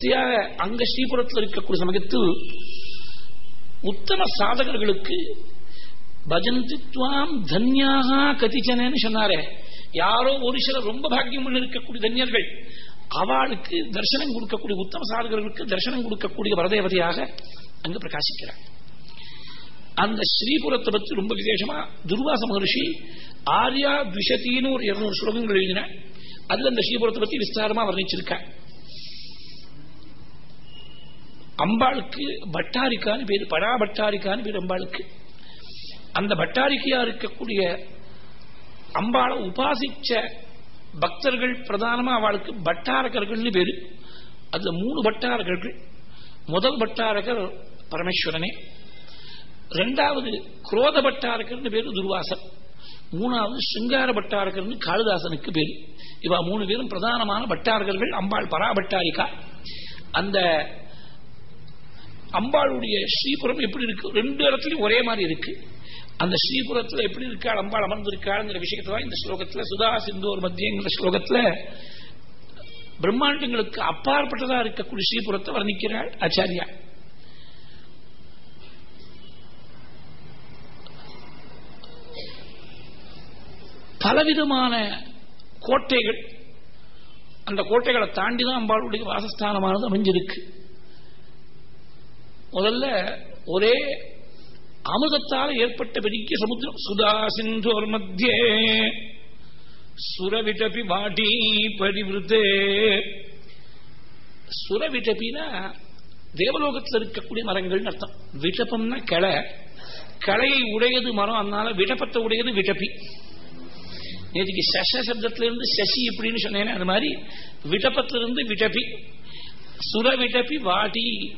அங்க ஸ்ரீபுரத்தில் இருக்கக்கூடிய சமயத்தில் உத்தம சாதகர்களுக்கு பஜந்தித்வாம் தன்யாக கதிச்சனேன்னு சொன்னாரே. யாரோ ஒரு சில ரொம்ப பாக்கியம் இருக்கக்கூடிய தன்யர்கள் அவளுக்கு தர்சனம் கொடுக்கக்கூடிய உத்தம சாதகர்களுக்கு தர்சனம் கொடுக்கக்கூடிய வரதேவதையாக அங்கு பிரகாசிக்கிறார். அந்த ஸ்ரீபுரத்தை பற்றி ரொம்ப விசேஷமா துர்வாச மகர்ஷி ஆர்யா துஷத்தின்னு ஒரு இருநூறு ஸ்லோகங்கள் எழுதின அதுல அந்த ஸ்ரீபுரத்தை பத்தி விஸ்தாரமா வர்ணிச்சிருக்க அம்பாளுக்கு பட்டாரிக்கான்னு பேரு படா பேர் அம்பாளுக்கு. அந்த பட்டாரிக்கையா இருக்கக்கூடிய அம்பாளை உபாசிச்ச பக்தர்கள் பிரதானமா அவளுக்கு பட்டாரகர்கள்னு பேரு. அதுல மூணு பட்டாரகர்கள். முதல் பட்டாரகர் பரமேஸ்வரனே. ரெண்டாவது குரோத பட்டாரகர்னு பேரு துர்வாசன் மூணாவது சிங்கார பட்டாரகர்னு காளிதாசனுக்கு பேரு. இவா மூணு பேரும் பிரதானமான பட்டாரகர்கள். அம்பாள் பராபட்டாரிகா. அந்த அம்பாளுடைய ஸ்ரீபுரம் எப்படி இருக்கு? ரெண்டு இடத்துலயும் ஒரே மாதிரி இருக்கு. அந்த ஸ்ரீபுரத்துல எப்படி இருக்காள்? அம்பாள் அமர்ந்திருக்காளுங்கிற விஷயத்தை தான் இந்த ஸ்லோகத்துல சுதா சிந்தோர் மத்தியங்கிற ஸ்லோகத்துல பிரம்மாண்டங்களுக்கு அப்பாற்பட்டதா இருக்கக்கூடிய ஸ்ரீபுரத்தை வர்ணிக்கிறாள் ஆச்சாரியா. பலவிதமான கோட்டைகள் அந்த கோட்டைகளை தாண்டிதான் அம்பாளுடைய வாசஸ்தானமானது அமைஞ்சிருக்கு. முதல்ல ஒரே அமுதத்தால் ஏற்பட்ட பெரிய சமுத்திரம். சுதா சிந்தோர் மத்தியே சுரவிட்டபி வாடி பரிவிருத்தே. சுரவிட்டபினா தேவலோகத்தில் இருக்கக்கூடிய மரங்கள் அர்த்தம். விட்டபம்னா கிளை. களையை உடையது மரம் அதனால விடப்பத்தை உடையது விட்டப்பி நேற்றுக்கு சச சப்தத்திலிருந்து சசி இப்படின்னு சொன்னேன் அது மாதிரி விட்டப்பத்திலிருந்து விட்டப்பி சுர விட்டப்பி வாடி.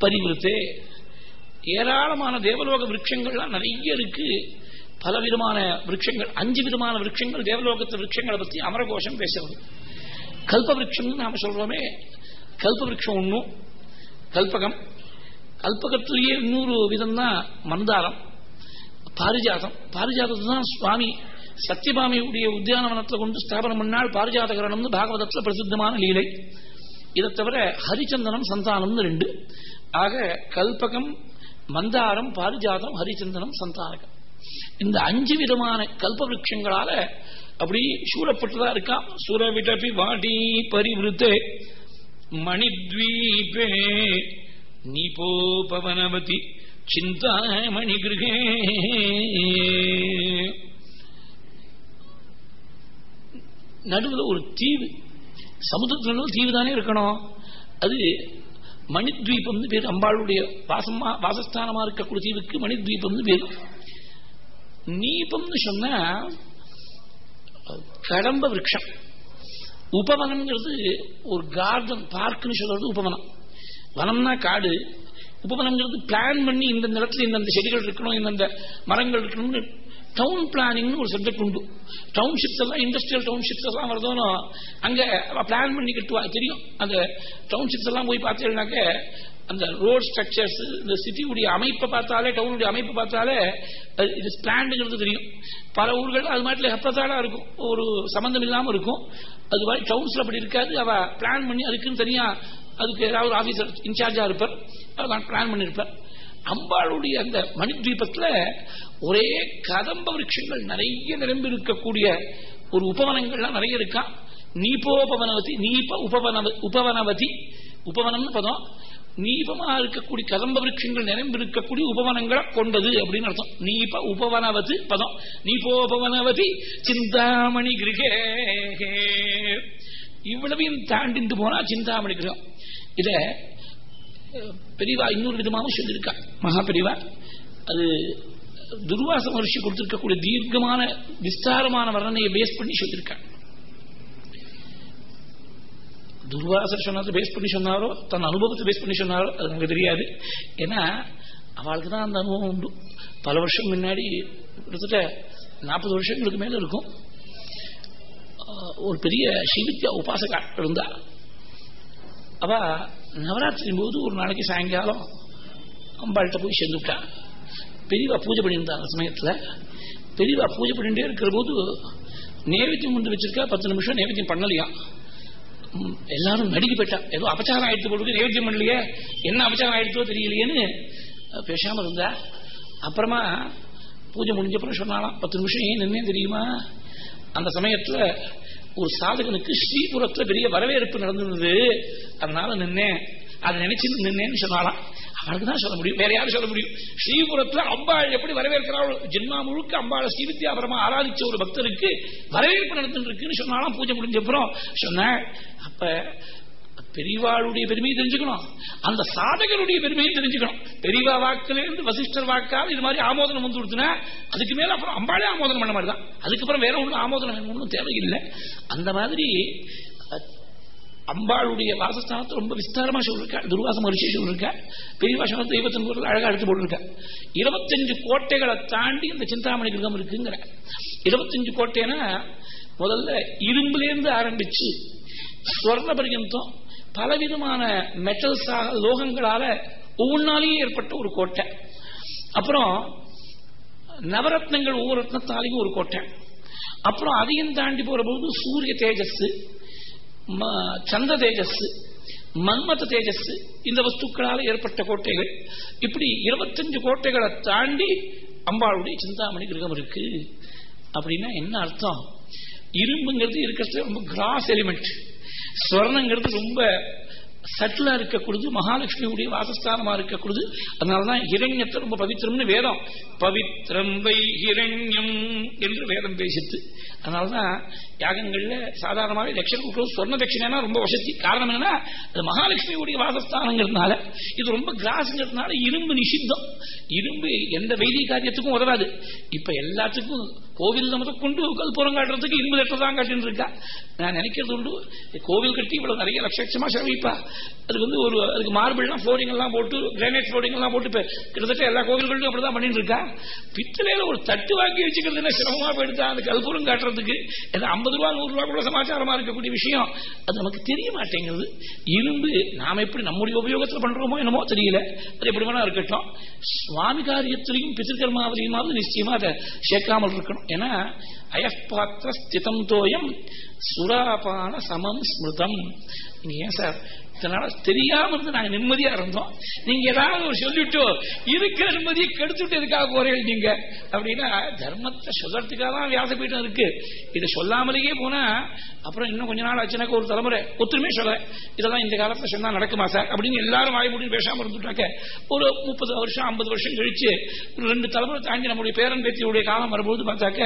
பரிவிருத்தே ஏராளமான தேவலோக விரட்சங்கள்லாம் நிறைய இருக்கு. பல விதமான விரக்ஷங்கள் அஞ்சு விதமான விரட்சங்கள் தேவலோகத்து விரட்சங்களை பற்றி அமரகோஷம் பேசுறது. கல்ப விரக்ஷம் நாம சொல்றோமே கல்ப விரக்ஷம் ஒன்றும் கல்பகம். கல்பகத்திலேயே இன்னொரு விதம் தான் மந்தாரம் பாரிஜாதம். பாரிஜாதத்தை தான் சுவாமி சத்தியபாமியுடைய உத்தியானவனத்தில் கொண்டு ஸ்தாபனம் பண்ணால் பாரிஜாதகரணம்னு பாகவதத்தில் பிரசித்தமான லீலை. இதை தவிர ஹரிச்சந்தனம் சந்தானம்னு ரெண்டு. ஆக கல்பகம் மந்தாரம் பாரிஜாதம் ஹரிச்சந்தனம் சந்தானகம் இந்த அஞ்சு விதமான கல்ப விரட்சங்களால அப்படி சூழப்பட்டதா இருக்கா சுரவிடபி வாடி பரிவிருத்தே மணித்வீபே நீபோபவனவதி சிந்தாமணி கிருகே. நடுவில் ஒரு தீவு. சமுத்திரத்துல தீவு தானே இருக்கணும். அது மணித்வீபம்னு பேர். அம்பாளுடைய வாசமா வாசஸ்தானமா இருக்கக்கூடிய தீவுக்கு மணித்வீபம்னு பேர். நீபம்னு சொன்னா கடம்ப விரக்ஷம். உபவனம்ங்கிறது ஒரு கார்டன் பார்க்னு சொல்றது உபவனம். வனம்னா காடு. உபவனம்ங்கிறது பிளான் பண்ணி இந்த நிலத்துல இந்தந்த செடிகள் இருக்கணும் இந்தந்த மரங்கள் இருக்கணும்னு டவுன் பிளானிங்னு ஒரு சப்ஜெக்ட் உண்டு. டவுன்ஷிப்ஸ் எல்லாம் இண்டஸ்ட்ரியல் டவுன்ஷிப்ஸ் எல்லாம் வருதோனோ அங்கே பிளான் பண்ணி கட்டுவா தெரியும். அந்த டவுன்ஷிப்ஸ் எல்லாம் போய் பார்த்தீங்கன்னாக்க அந்த ரோட் ஸ்ட்ரக்சர்ஸ் இந்த சிட்டியுடைய அமைப்பை பார்த்தாலே டவுனுடைய அமைப்பை பார்த்தாலே இது பிளான்ங்கிறது தெரியும். பல ஊர்கள் அது மாதிரி ஹெப்பத்தாடா இருக்கும். ஒரு சம்மந்தம் இல்லாமல் இருக்கும். அது மாதிரி டவுன்ஸில் அப்படி இருக்காது. அவ பிளான் பண்ணி அதுக்குன்னு தனியாக அதுக்கு ஏதாவது ஒரு ஆஃபீஸர் இன்சார்ஜாக இருப்பார். பிளான் பண்ணியிருப்பார் அம்பாளுடைய அந்த மணித்வீபத்தில் ஒரே கதம்ப விரட்சங்கள் நிறைய நிரம்பி இருக்கக்கூடிய ஒரு உபவனங்கள்லாம் நிறைய இருக்கா? நீபோபவனவதி நீப உபவன உபவனவதி உபவனம்னு பதம். நீபமா இருக்கக்கூடிய கதம்ப விரட்சங்கள் நிரம்பி இருக்கக்கூடிய உபவனங்களை கொண்டது அப்படின்னு அர்த்தம். நீப உபவனவது பதம். நீபோபவனவதி சிந்தாமணி கிரகே. இவ்வளவையும் தாண்டிந்து போனா சிந்தாமணி கிரகம். இத பெரியவா இன்னொரு விதமாகவும் சொல்லியிருக்கா. மகா பெரியவா அது துர்வாச மகர்ஷி கொடுத்திருக்கக்கூடிய தீர்க்கமான விஸ்தாரமான வர்ணனையை பேஸ் பண்ணி சொல்லியிருக்காங்க. துர்வாசர் சொன்னதை பேஸ் பண்ணி சொன்னாரோ தன் அனுபவத்தை பேஸ் பண்ணி சொன்னாரோ அது நமக்கு தெரியாது. ஏன்னா அவளுக்கு தான் அந்த அனுபவம் உண்டு. பல வருஷம் முன்னாடி கிட்டத்தட்ட நாற்பது வருஷங்களுக்கு மேல இருக்கும். ஒரு பெரிய ஸ்ரீவித்யா உபாசகா இருந்தா அவ நவராத்திரி போது ஒரு நாளைக்கு சாயங்காலம் அம்பாள்கிட்ட போய் சேர்ந்துட்டான். பெரியவா பூஜை பண்ணியிருந்தா அந்த சமயத்தில். பெரியவா பூஜை பண்ணிகிட்டே இருக்கிற போது நேவேத்தியம் கொண்டு வச்சிருக்கா பத்து நிமிஷம் நேவேத்தியம் பண்ணலையா? எல்லாரும் நடிக்க போயிட்டா. ஏதோ அபச்சாரம் ஆயிடுத்து போட்டு நேவேத்தியம் பண்ணலையே என்ன அபச்சாரம் ஆயிடுத்தோ தெரியலையேன்னு பேசாமல் பேசாம இருந்தா. அப்புறமா பூஜை முடிஞ்சப்புறம் சொன்னாலாம் பத்து நிமிஷம் ஏன் நின்னே தெரியுமா? அந்த சமயத்துல ஒரு சாதகனுக்கு ஸ்ரீபுரத்துல பெரிய வரவேற்பு நடந்திருந்தது. அதனால நின்னேன். அதை நினைச்சு நின்னேன்னு சொன்னாலாம் அவனுக்கு தான் சொல்ல முடியும். வேற யாரும் சொல்ல முடியும். ஸ்ரீபுரத்துல அம்பாள் எப்படி வரவேற்கிறாள் ஜென்மா முழுக்க அம்பாள் ஸ்ரீவித்யாபுரமா ஆராதிச்ச ஒரு பக்தருக்கு வரவேற்பு நடந்துட்டு இருக்குன்னு சொன்னாலும் பூஜை முடிஞ்ச அப்புறம். சொன்னேன் அப்ப பெரியவாளுடைய பெருமையை தெரிஞ்சுக்கணும். அந்த சாதகருடைய பெருமையை தெரிஞ்சுக்கணும். பெரியவா வாக்குல இருந்து வசிஷ்டர் வாக்கால் இது மாதிரி ஆமோதனம் வந்து கொடுத்தனா அதுக்கு மேல அப்புறம் அம்பாளே ஆமோதனம் பண்ண மாதிரி தான் அதுக்கப்புறம் வேற ஒன்றும் ஆமோதனம் ஒன்றும் தேவையில்லை. அந்த மாதிரி அம்பாளுடைய வாசஸ்தானத்தை ரொம்ப விஸ்தாரமா சொல்லிருக்கா. துர்வாச மகிழ்ச்சி சொல்லிருக்கா. பெரியவாசன தெய்வத்தின் பொருள் அழகா எடுத்து போட்டிருக்கா. இருபத்தஞ்சு கோட்டைகளை தாண்டி இந்த சிந்தாமணி கிரகம் இருக்குங்கிற. இருபத்தஞ்சு கோட்டைனா முதல்ல இரும்புலேருந்து ஆரம்பிச்சு ஸ்வர்ண பரியந்தம் பலவிதமான மெட்டல்ஸாக லோகங்களால ஒவ்வொன்னாலேயும் ஏற்பட்ட ஒரு கோட்டை. அப்புறம் நவரத்னங்கள் ஒவ்வொரு ரத்னத்தாலையும் ஒரு கோட்டை. அப்புறம் அதையும் தாண்டி போற போது சூரிய தேஜஸ் ம- சந்திர தேஜஸ் மன்மத தேஜஸ் இந்த வஸ்துக்களால் ஏற்பட்ட கோட்டைகள் இப்படி இருபத்தஞ்சு கோட்டைகளை தாண்டி அம்பாளுடைய சிந்தாமணி கிரகம் இருக்கு அப்படின்னா என்ன அர்த்தம் இரும்புங்கிறது இருக்கிறது ரொம்ப கிராஸ் எலிமெண்ட் ஸ்வர்ணங்கிறது ரொம்ப சட்டிலா இருக்கக்கூடியது மகாலட்சுமியுடைய வாசஸ்தானமா இருக்கக்கூடியது அதனாலதான் ஹிரண்யத்தை ரொம்ப பவித்திரம்னு வேதம். பவித்ரம் வை ஹிரண்யம் என்று வேதம் பேசித்து அதனாலதான் யாகங்கள்ல சாதாரணமாவே தட்சணை கொடுக்கறது சொர்ண தட்சிணா ரொம்ப வசதி. காரணம் என்னன்னா அது மகாலட்சுமியுடைய வாசஸ்தானங்கிறதுனால இது ரொம்ப கிராஸ்ங்கிறதுனால இரும்பு நிஷித்தம். இரும்பு எந்த வைத்திய காரியத்துக்கும் உதவாது. இப்ப எல்லாத்துக்கும் கோவில் நமக்கு கொண்டு கல்புரம் காட்டுறதுக்கு இரும்பு லெட்டர் தான் காட்டின்னு இருக்கா? நான் நினைக்கிறது உண்டு கோவில் கட்டி இவ்வளவு நிறைய லட்சலட்சமா செலவிப்பா அதுக்கு வந்து ஒரு அதுக்கு மார்பிள்லாம் ஃப்ளோரிங் எல்லாம் போட்டு கிரானைட் ஃப்ளோரிங் எல்லாம் போட்டு கிட்டத்தட்ட எல்லா கோவில்களும் அப்படிதான் பண்ணிட்டு இருக்கா? பித்தளையில ஒரு தட்டு வாங்கி வச்சுக்கிறது என்ன சிரமமா போயிடுதா? அந்த கல்பூரம் காட்டுறதுக்கு ஏன்னா ஐம்பது ரூபா நூறு ரூபா கூட சமாச்சாரமா இருக்கக்கூடிய விஷயம். அது நமக்கு தெரிய மாட்டேங்குது. இரும்பு நாம எப்படி நம்முடைய உபயோகத்தில் பண்றோமோ என்னமோ தெரியல. அது எப்படி வேணா இருக்கட்டும். சுவாமி காரியத்திலையும் பித்திருக்கர்மாவிலையுமாவது நிச்சயமா அதை சேர்க்காமல் இருக்கணும். ஏன்னா அயப்பாத்திர ஸ்திதம் தோயம் சுராபான சமம் ஸ்மிருதம். நீங்க ஏன் சார்? இதனால தெரியாம இருந்து நாங்க நிம்மதியா இருந்தோம். நீங்க ஏதாவது ஒரு சொல்லிட்டு இருக்கிற நிம்மதியை கெடுத்துட்டு எதுக்காக போறீங்க நீங்க? அப்படின்னா தர்மத்தை சொல்றதுக்காக தான் வியாசபீடம் இருக்கு. இதை சொல்லாமலேயே போனா அப்புறம் இன்னும் கொஞ்ச நாள் ஆச்சுனாக்க ஒரு தலைமுறை ஒத்துமே சொல்ல இதெல்லாம் இந்த காலத்துல சொன்னா நடக்குமா சார்? அப்படின்னு எல்லாரும் வாய் மூடி பேசாம இருந்துட்டாக்க ஒரு முப்பது வருஷம் ஐம்பது வருஷம் கழிச்சு ஒரு ரெண்டு தலைமுறை தாண்டி நம்முடைய பேரன் பேத்தியுடைய காலம் வரும்போது பார்த்தாக்க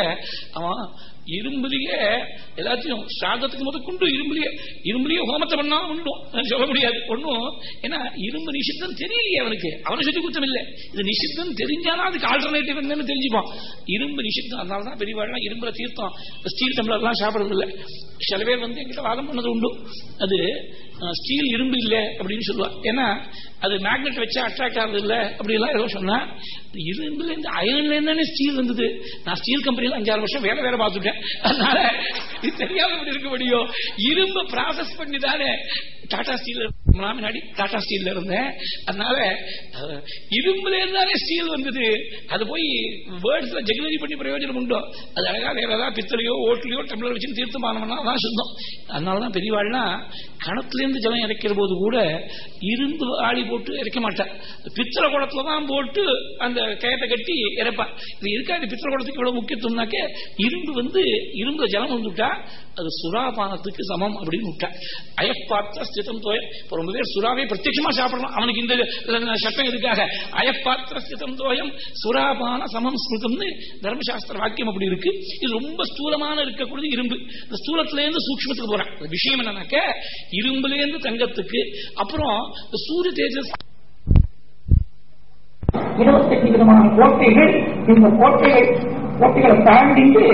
அவன் இரும்புலயே எல்லாத்தையும் சாகத்துக்கு முதல் கொண்டு இரும்புலயே. இரும்புலயே ஹோமத்தை பண்ணா உண்டும் சொல்ல முடியாது. ஒண்ணும். ஏன்னா இரும்பு நிஷித்தம் தெரியலையே அவனுக்கு. அவனை சுத்தி குத்தம் இல்லை. இது நிஷித்தம் தெரிஞ்சானா அதுக்கு ஆல்டர்னேட்டிவ் என்னன்னு தெரிஞ்சுப்பான். இரும்பு நிஷித்தம் அதனாலதான் பெரியவாழ்லாம் இரும்புல தீர்த்தம். ஸ்டீல் டம்ளர்லாம் எல்லாம் சாப்பிடுறது இல்லை. சில பேர் வந்து எங்கிட்ட வாதம் பண்ணது உண்டு. அது ஸ்டீல் இரும்பு இல்லை அப்படின்னு சொல்லுவா. ஏன்னா அது மேக்னெட் வச்சா அட்ராக்ட் ஆகுது இல்லை அப்படிலாம் ஏதோ சொன்னா இரும்புல இருந்து அயன்ல இருந்தானே ஸ்டீல் வந்தது. நான் ஸ்டீல் கம்பெனியில் அஞ்சாறு வருஷம் வேலை வேற பார்த்துட்டேன். அதனால இது தெரியாம இப்படி இருக்க முடியும்? இரும்பு ப்ராசஸ் பண்ணி தானே டாடா ஸ்டீல் முன்னாடி டாடா ஸ்டீல்ல இருந்தேன். அதனால இரும்புல இருந்தானே ஸ்டீல் வந்தது. அது போய் வேர்ட்ஸ்ல ஜெகனரி பண்ணி பிரயோஜனம் உண்டோ? அது அழகா வேற ஏதாவது பித்தளையோ ஓட்டுலையோ டம்ளர் வச்சு தீர்த்தமானவனா தான் சுத்தம் அதனாலதான் பெரியவாள்னா கணத்துல கணத்திலேருந்து ஜலம் இறைக்கிற போது கூட இரும்பு ஆளி போட்டு இறைக்க மாட்டேன். பித்தளை குளத்துல தான் போட்டு அந்த கயத்தை கட்டி இறைப்பா இது இருக்காது பித்தளை குளத்துக்கு இவ்வளவு முக்கியத்துவம்னாக்க இரும்பு வந்து இரும்புல ஜலம் வந்துட்டா அது சுறாபானத்துக்கு சமம் அப்படின்னு விட்டா. அயப்பாத்திர ஸ்திதம் தோய. இப்ப ரொம்ப பேர் சுறாவே பிரத்யட்சமா சாப்பிடலாம் அவனுக்கு இந்த சட்டம் எதுக்காக? அயப்பாத்திர ஸ்திதம் தோயம் சுறாபான சமம் ஸ்மிருதம்னு தர்மசாஸ்திர வாக்கியம் அப்படி இருக்கு. இது ரொம்ப ஸ்தூலமான இருக்கக்கூடிய இரும்பு. இந்த ஸ்தூலத்திலேருந்து இருந்து போறான். போறேன் விஷயம் என்னன்னாக்க இரும்புல இருந்து தங்கத்துக்கு அப்புறம் சூரிய தேஜஸ் இருபத்தெட்டு விதமான கோட்டைகள் இந்த கோட்டைகள் போட்டிகளை தாண்டிட்டு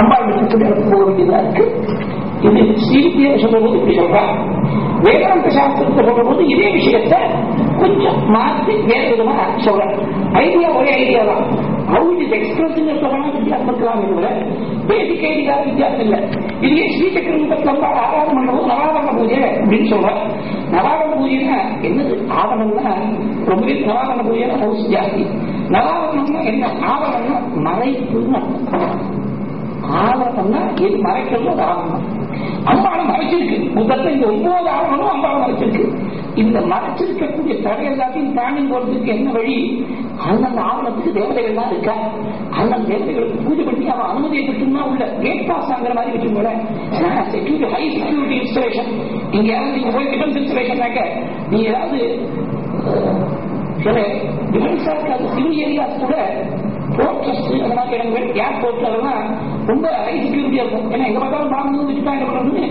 அம்பாள் வச்சுட்டு போக வேண்டியதா இருக்கு. இது சிபிஐ சொல்லும்போது இப்படி சொல்றான். வேதாந்த சாஸ்திரத்தை சொல்லும்போது இதே விஷயத்தை கொஞ்சம் மாற்றி வேற விதமா சொல்றேன். ஐடியா ஒரே ஐடியா தான். ஹவு இட் இஸ் எக்ஸ்பிரஸ்ங்க சொல்லலாம் வித்தியாசம் இருக்கலாம் தவிர பேசிக் ஐடியா வித்தியாசம் இல்லை. இதுவே ஸ்ரீசக்கரம் ஆராதம் பண்ணும்போது நவாரண பூஜை அப்படின்னு சொல்றேன். நவாரண பூஜைன்னா என்னது? ஆவணம்னா ரொம்ப பேர் நவாரண பூஜைனா ஹவுஸ் ஜாஸ்தி. நவாரணம்னா என்ன? ஆவணம்னா மறைப்புன்னு அர்த்தம். ஆவரணம்னா எது மறைக்கிறது ஒரு ஆவரணம் அம்பாளை மறைச்சிருக்கு. முதல்ல இந்த ஒன்பது ஆவணமும் அம்பாளை மறைச்சிருக்கு. இந்த மறைச்சிருக்கக்கூடிய தடை எல்லாத்தையும் தாண்டி போறதுக்கு என்ன வழி? அந்தந்த ஆவணத்துக்கு தேவதைகள் தான் இருக்கா? அந்தந்த தேவதைகளுக்கு பூஜை பண்ணி அவன் அனுமதியை பெற்றுனா உள்ள கேட் பாஸ் ஆகிற மாதிரி வச்சுக்கோங்க. செக்யூரிட்டி ஹை செக்யூரிட்டி இன்ஸ்டலேஷன் இங்க யாராவது நீங்க போய் டிஃபென்ஸ் இன்ஸ்டலேஷன் நீங்க ஏதாவது சில டிஃபென்ஸா இருக்காது சிவில் ஏரியாஸ் கூட போர்ட் ட்ரஸ்ட் அந்த மாதிரி இடங்கள் ஏர்போர்ட் அதெல்லாம் ரொம்ப ஹை செக்யூரிட்டியா இருக்கும் ஏன்னா எங்க பார்த்தாலும் பாம்பு வச்சுட்டா என்ன பண்றது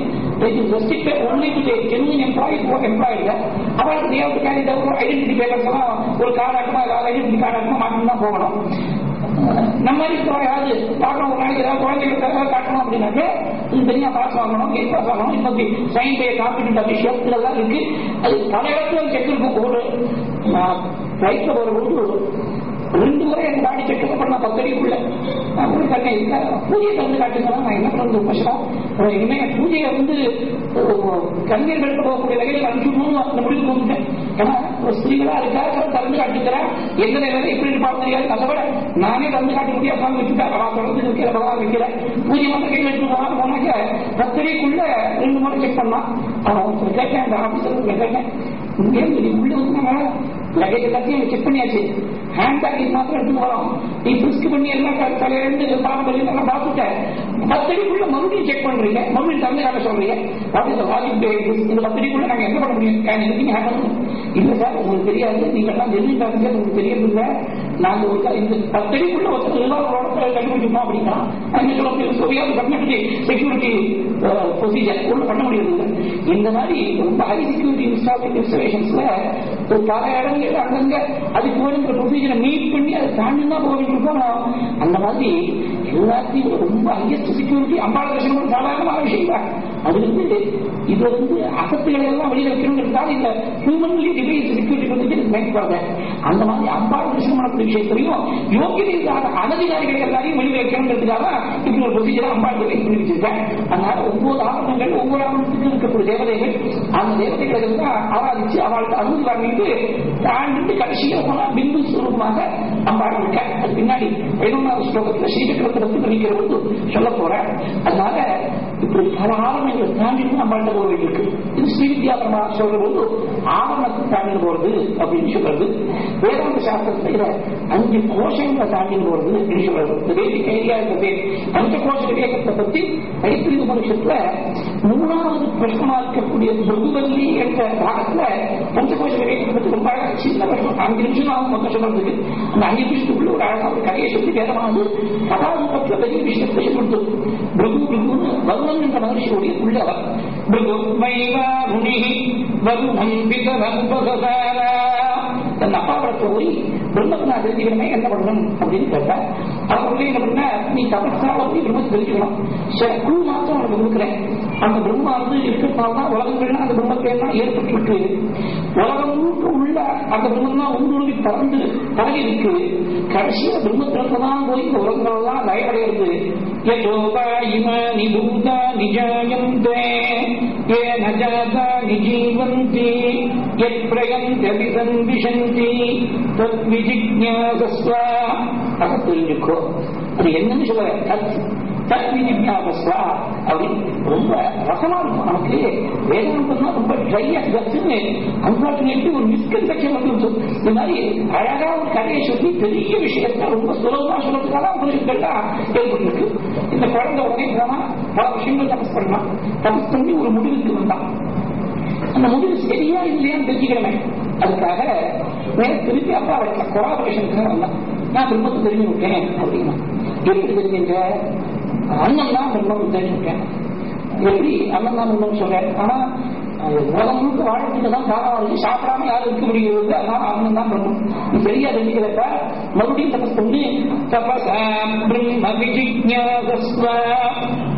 restricted only to genuine employees எம்ப்ளாயில carry identity papers எல்லாம் ஒரு கார்டாட்டமா ஏதாவது ஐடென்டிட்டி கார்டாட்டமா மாட்டி தான் போகணும். நம்ம மாதிரி யாராவது பார்க்கணும் ஒரு நாளைக்கு ஏதாவது குழந்தைகளுக்கு ஏதாவது காட்டணும் அப்படின்னாக்க இது தனியா பாஸ் வாங்கணும் கேட் பாஸ் வாங்கணும் இன்னைக்கு சைன் பே காம்பிடன்ட் அபிஷியல் இதெல்லாம் இருக்கு. அது பல இடத்துல செக் இருக்கும் ஒரு ஃபிளைட்ல போறபோது ரெண்டு முறை என் காடி செக் பண்ண பத்தடிக்குள்ள நான் கூட கண்ணை பூஜை பூஜையை தந்து காட்டுங்க நான் என்ன பண்றது ரொம்ப கஷ்டம். இனிமே பூஜையை வந்து கண்ணீர் போகக்கூடிய வகையில் அனுப்பிச்சு அந்த முடிவு கொடுத்தேன் ஏன்னா ஒரு ஸ்திரீகளா இருக்கா தந்து காட்டுக்கிறேன் எந்த நேரம் எப்படி இருப்பாங்க தெரியாது. அதை விட நானே தந்து காட்ட முடியாது வச்சுட்டேன் நான் தொடர்ந்து இருக்கிற பகவான் வைக்கல பூஜை மட்டும் கையில் வச்சு போனாலும் போனாக்க பத்தடிக்குள்ள ரெண்டு முறை செக் பண்ணலாம் அவன் கேட்டேன் அந்த ஆபீசர் கேட்டேன் இங்கே உள்ள வந்து லகேஜ் எல்லாத்தையும் செக் பண்ணியாச்சு. ஹேண்ட் பேக்கேஜ் மாத்திரம் எடுத்து போறோம். நீ பிரிஸ்க் பண்ணி எல்லாம் தலையிலிருந்து பாரம்பரியம் எல்லாம் பார்த்துட்டேன் பத்தடிக்குள்ள மறுபடியும் செக் பண்றீங்க. மறுபடியும் தந்தை காட்ட சொல்றீங்க. வாட் லாஜிக் இந்த பத்தடிக்குள்ள நாங்க என்ன பண்ண முடியும்? கேன் எதுக்கு ஹேண்ட் இல்ல சார் உங்களுக்கு தெரியாது. நீங்க எல்லாம் ஜெர்மன் உங்களுக்கு தெரியறது நாங்க ஒரு இந்த பத்தடிக்குள்ள ஒருத்தர் எல்லாரோட கண்டுபிடிக்கணும் அப்படின்னா அங்க சொல்ல கம்யூனிட்டி செக்யூரிட்டி ப்ரொசீஜர் ஒன்றும் பண்ண முடியாது. இந்த மாதிரி ரொம்ப ஹை செக்யூரிட்டி இன்ஸ்டாலேஷன்ஸ்ல ஒரு பல இடங்கள் அங்கங்க அதுக்கு வேணுங்கிற ப்ரொசீஜரை மீட் பண்ணி அதை தாண்டி தான் போயிட்டு வேண்டியிருக்கோம் அந்த மாதிரி எல்லாத்தையும் ரொம்ப ஹையஸ்ட் செக்யூரிட்டி அம்பாளர் தரிசனம் சாதாரணமான விஷயம் தான். அது வந்து இது வந்து அசத்துகளை எல்லாம் வெளியில வைக்கணுங்கிறதுக்காக இந்த ஹியூமன்லி டிவைஸ் செக்யூரிட்டி வந்து மேற்கொள்றாங்க அந்த மாதிரி அம்பாள தரிசனம் விஷயத்திலையும் யோகியதை அனதிகாரிகள் எல்லாரையும் வெளியில வைக்கணுங்கிறதுக்காக இப்படி ஒரு ப்ரொசீஜர் அம்பாள் பண்ணி வச்சிருக்கேன் அதனால ஒவ்வொரு ஆவணங்கள் ஒவ்வொரு ஆவணத்துக்கும் இருக்கக்கூடிய தேவதைகள் அந்த தேவதைகளை வந்து ஆராதிச்சு அவளுக்கு அனுமதி வாங்கிட்டு தாண்டிட்டு கடைசியில் போனா பிந்து சுரூபமாக அம்பாள் இருக்க. அது பின்னாடி பதினொன்றாவது ஸ்லோகத்தில் ஸ்ரீசக்கரத்தை பற்றி பண்ணிக்கிற போது சொல்ல போறேன் அதனால இப்படி பல ஆவணங்கள் தாண்டிட்டு நம்மள்கிட்ட போக இருக்கு. இது ஸ்ரீவித்யாபரமா சொல்ற போது ஆவணத்தை தாண்டி போறது அப்படின்னு சொல்றது. வேதாந்த சாஸ்திரத்துல அஞ்சு கோஷங்களை தாண்டி போறது இந்த ஐடியா இருக்கிறது பஞ்ச கோஷ விவேகத்தை பத்தி கைத்திரி உபனிஷத்துல மூணாவது பிரஷ்னமா இருக்கக்கூடிய மிருகுவல்லி என்ற காலத்துல பஞ்சகோஷ விவேகத்தை பத்தி ரொம்ப அழகா சின்ன வருஷம் அஞ்சு நிமிஷம் ஆகும் மொத்தம் அந்த அஞ்சு நிமிஷத்துக்குள்ள ஒரு அழகா ஒரு கதையை சொல்லி வேதமானது கதாரூபத்துல பெரிய விஷயத்தை கொடுத்து பிருகு பிருகுன்னு வருணன் என்ற மனுஷனுடைய உள்ளவர் பிருகு மைவா முனி வருணம் தன் அப்பா படத்தை போய் பிரம்மத்தை நான் தெரிஞ்சுக்கணுமே என்ன பண்ணணும் அப்படின்னு கேட்டேன் அவர்கள் என்ன பண்ண நீ தபஸால போய் பிரம்மத்தை தெரிஞ்சுக்கணும். சில குழு மாத்திரம் உனக்கு கொடுக்குறேன். அந்த பிரம்மா வந்து இருக்கிறதுனால தான் உலகங்கள்லாம் அந்த பிரம்மத்தை எல்லாம் ஏற்பட்டு இருக்கு உலகம் முழுக்க உள்ள அந்த பிரம்மம்லாம் ஊடுருவி பறந்து பரவி இருக்கு கடைசியில பிரம்மத்திலிருந்து தான் போய் இந்த உலகங்கள்லாம் லயமடைகிறது நிஜாயந்தே ஏ நஜாதா நிஜீவந்தி யத் பிரயந்தி சந்திஷந்தி தத் விஜிஜாசஸ்வ அதை தெரிஞ்சுக்கோ அது என்னன்னு சொல்ல தத் அப்படின்னு ரொம்ப ரசமா இருக்கும் நமக்கு வேதாந்தம்னா ரொம்ப ட்ரையா ஒரு மிஸ்கன்செப்ஷன் வந்து இந்த மாதிரி அழகா ஒரு கதையை சொல்லி பெரிய விஷயத்த ரொம்ப சுலபமா சொல்றதுக்காக உபநிஷத்துக்கள்லாம் ஏற்பட்டிருக்கு இந்த குழந்தை உடனே போனா பல விஷயங்கள் தபஸ் பண்ணலாம் தபஸ் பண்ணி ஒரு முடிவுக்கு வந்தான் அந்த முடிவு சரியா இல்லையான்னு தெரிஞ்சுக்கிறேன் அதுக்காக வேற திருப்பி அப்பா அவருக்கு கொலாபரேஷனுக்காக வந்தான் நான் பிரம்மத்தை தெரிஞ்சு விட்டேன் அப்படின்னா. எப்படி தெரிஞ்சுங்க அண்ணன் தான் பிரம்மம் தெரிஞ்சுட்டேன் எப்படி அண்ணன் தான் பிரம்மம் சொல்றேன் ஆனா உலகமுக்கு முழுக்க வாழ்க்கைக்கு தான் காரணம் இருக்கு சாப்பிடாம யாரும் இருக்க முடியாது அதனால அண்ணன் தான் பிரம்மம் சரியா தெரிஞ்சுக்கிறப்ப மறுபடியும் தபஸ் பண்ணி தபசாம் பிரம்ம விஜிஜாசஸ்வ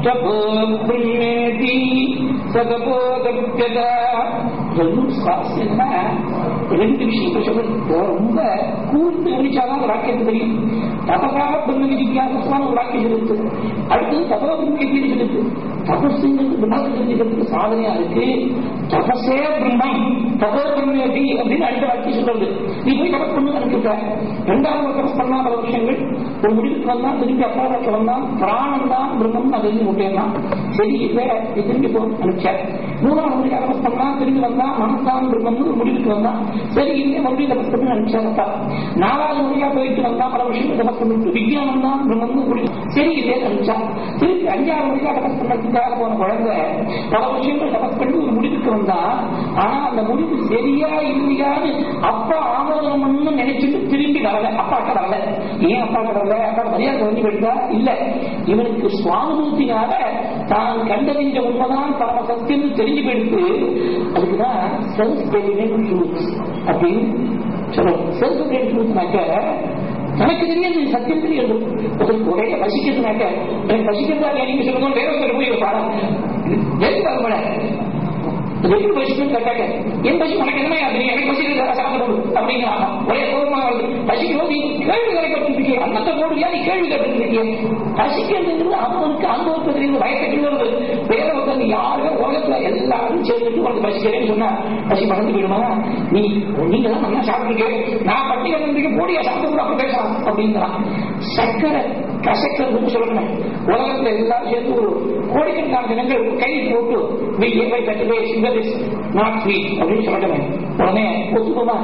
தபோ பிரம்மேதி சதபோதப்யதா சுவாரஸ்யம்னா ரெண்டு விஷயத்தை சொல்றது ரொம்ப கூர்ந்து கவனிச்சாதான் ஒரு வாக்கியத்து தெரியும். தபசாக பிரம்ம விஜிஜாசஸ்வான ஒரு வாக்கியம் இருக்கு. அடுத்தது தபோ பிரம்மேதி இருக்கு தபஸுங்கிறது பிரம்மத்தை தெரிஞ்சுக்கிறதுக்கு சாதனையா இருக்கு. தபசே பிரம்மம். தபோ பிரம்ம டி அப்படின்னு அடுத்த வாக்கியம் சொல்றது. நீ போய் தபஸ் பண்ணு அனுப்பிட்ட ரெண்டாவது தபஸ் பண்ணாத பல விஷயங்கள். ஒரு முடிவுக்கு வந்தா திருப்பி அப்பா வந்தான். பிராணம் தான் பிரம்மம் அது முட்டையெல்லாம் சரி வேற திரும்பி போ. Okay. மூணாவது முறை தபஸ் பண்ணா திரும்பி வந்தா மனசான் பிரம்மம்னு ஒரு முடிவுக்கு சரி இங்கே மறுபடியும் தபஸ் பண்ணி நாலாவது முறையா போயிட்டு வந்தா பல விஷயங்கள் தபஸ் பண்ணிட்டு விஜயானம் தான் முடிவு சரி இதே அனுப்பிச்சா திருப்பி அஞ்சாவது முறையா தபஸ் பண்ணதுக்காக போன குழந்தை பல விஷயங்கள் தபஸ் பண்ணி ஒரு முடிவுக்கு வந்தா ஆனா அந்த முடிவு சரியா இல்லையான்னு அப்பா ஆமோதனம் பண்ணு நினைச்சிட்டு திரும்பி வரல அப்பாட்ட வரல ஏன் அப்பாட்ட வரல அப்பா மரியாதை வந்து போயிட்டா இல்ல இவனுக்கு சுவானுபூத்தினால தான் கண்டறிஞ்ச உண்மைதான் பரம சத்தியம் போயிடுத்து அதுக்குதான் செல்ஃப் எவிடென்ட் ட்ரூத் அப்படின்னு சொல்லுவோம் செல்ஃப் எவிடென்ட் ட்ரூத்னாக்க எனக்கு தெரியாது சத்தியம் தெரியாது. உங்களுக்கு ஒரே பசிக்கிறதுனாக்க எனக்கு பசிக்கிறதா நீங்க சொல்லுங்க வேற போய் பாடம் எப்படி பசிக்கும் என் பசு உனக்கு என்ன அப்படி எனக்கு பசிக்கிறது சாப்பிடணும் அப்படிங்கிறாங்க ஒரே கோபமா வருது பசிக்கும் போது நீ கேள்வி கேட்டுருக்கீங்க அந்த போடுறியா நீ கேள்வி கேட்டுருக்கீங்க பசிக்கிறதுங்கிறது அவனுக்கு அனுபவத்தை வேற ஒருத்தர் யாருமே உலகத்துல எல்லாரும் சேர்ந்துட்டு உனக்கு பசிக்கிறேன்னு சொன்னா பசி மறந்து போயிடுமா நீ நீங்க தான் நல்லா சாப்பிட்டுருக்கேன் நான் பட்டி கிடந்திருக்க போடியா சாப்பிட்டு அப்ப பேசலாம் அப்படிங்கிறான் சக்கரை கசக்கிறதுன்னு சொல்லணும் உலகத்துல எல்லாரும் சேர்ந்து ஒரு கோடிக்கணக்கான ஜனங்கள் கை போட்டு we hereby convey is not sweet அப்படின்னு சொல்லணும் உடனே ஒத்துக்கோமா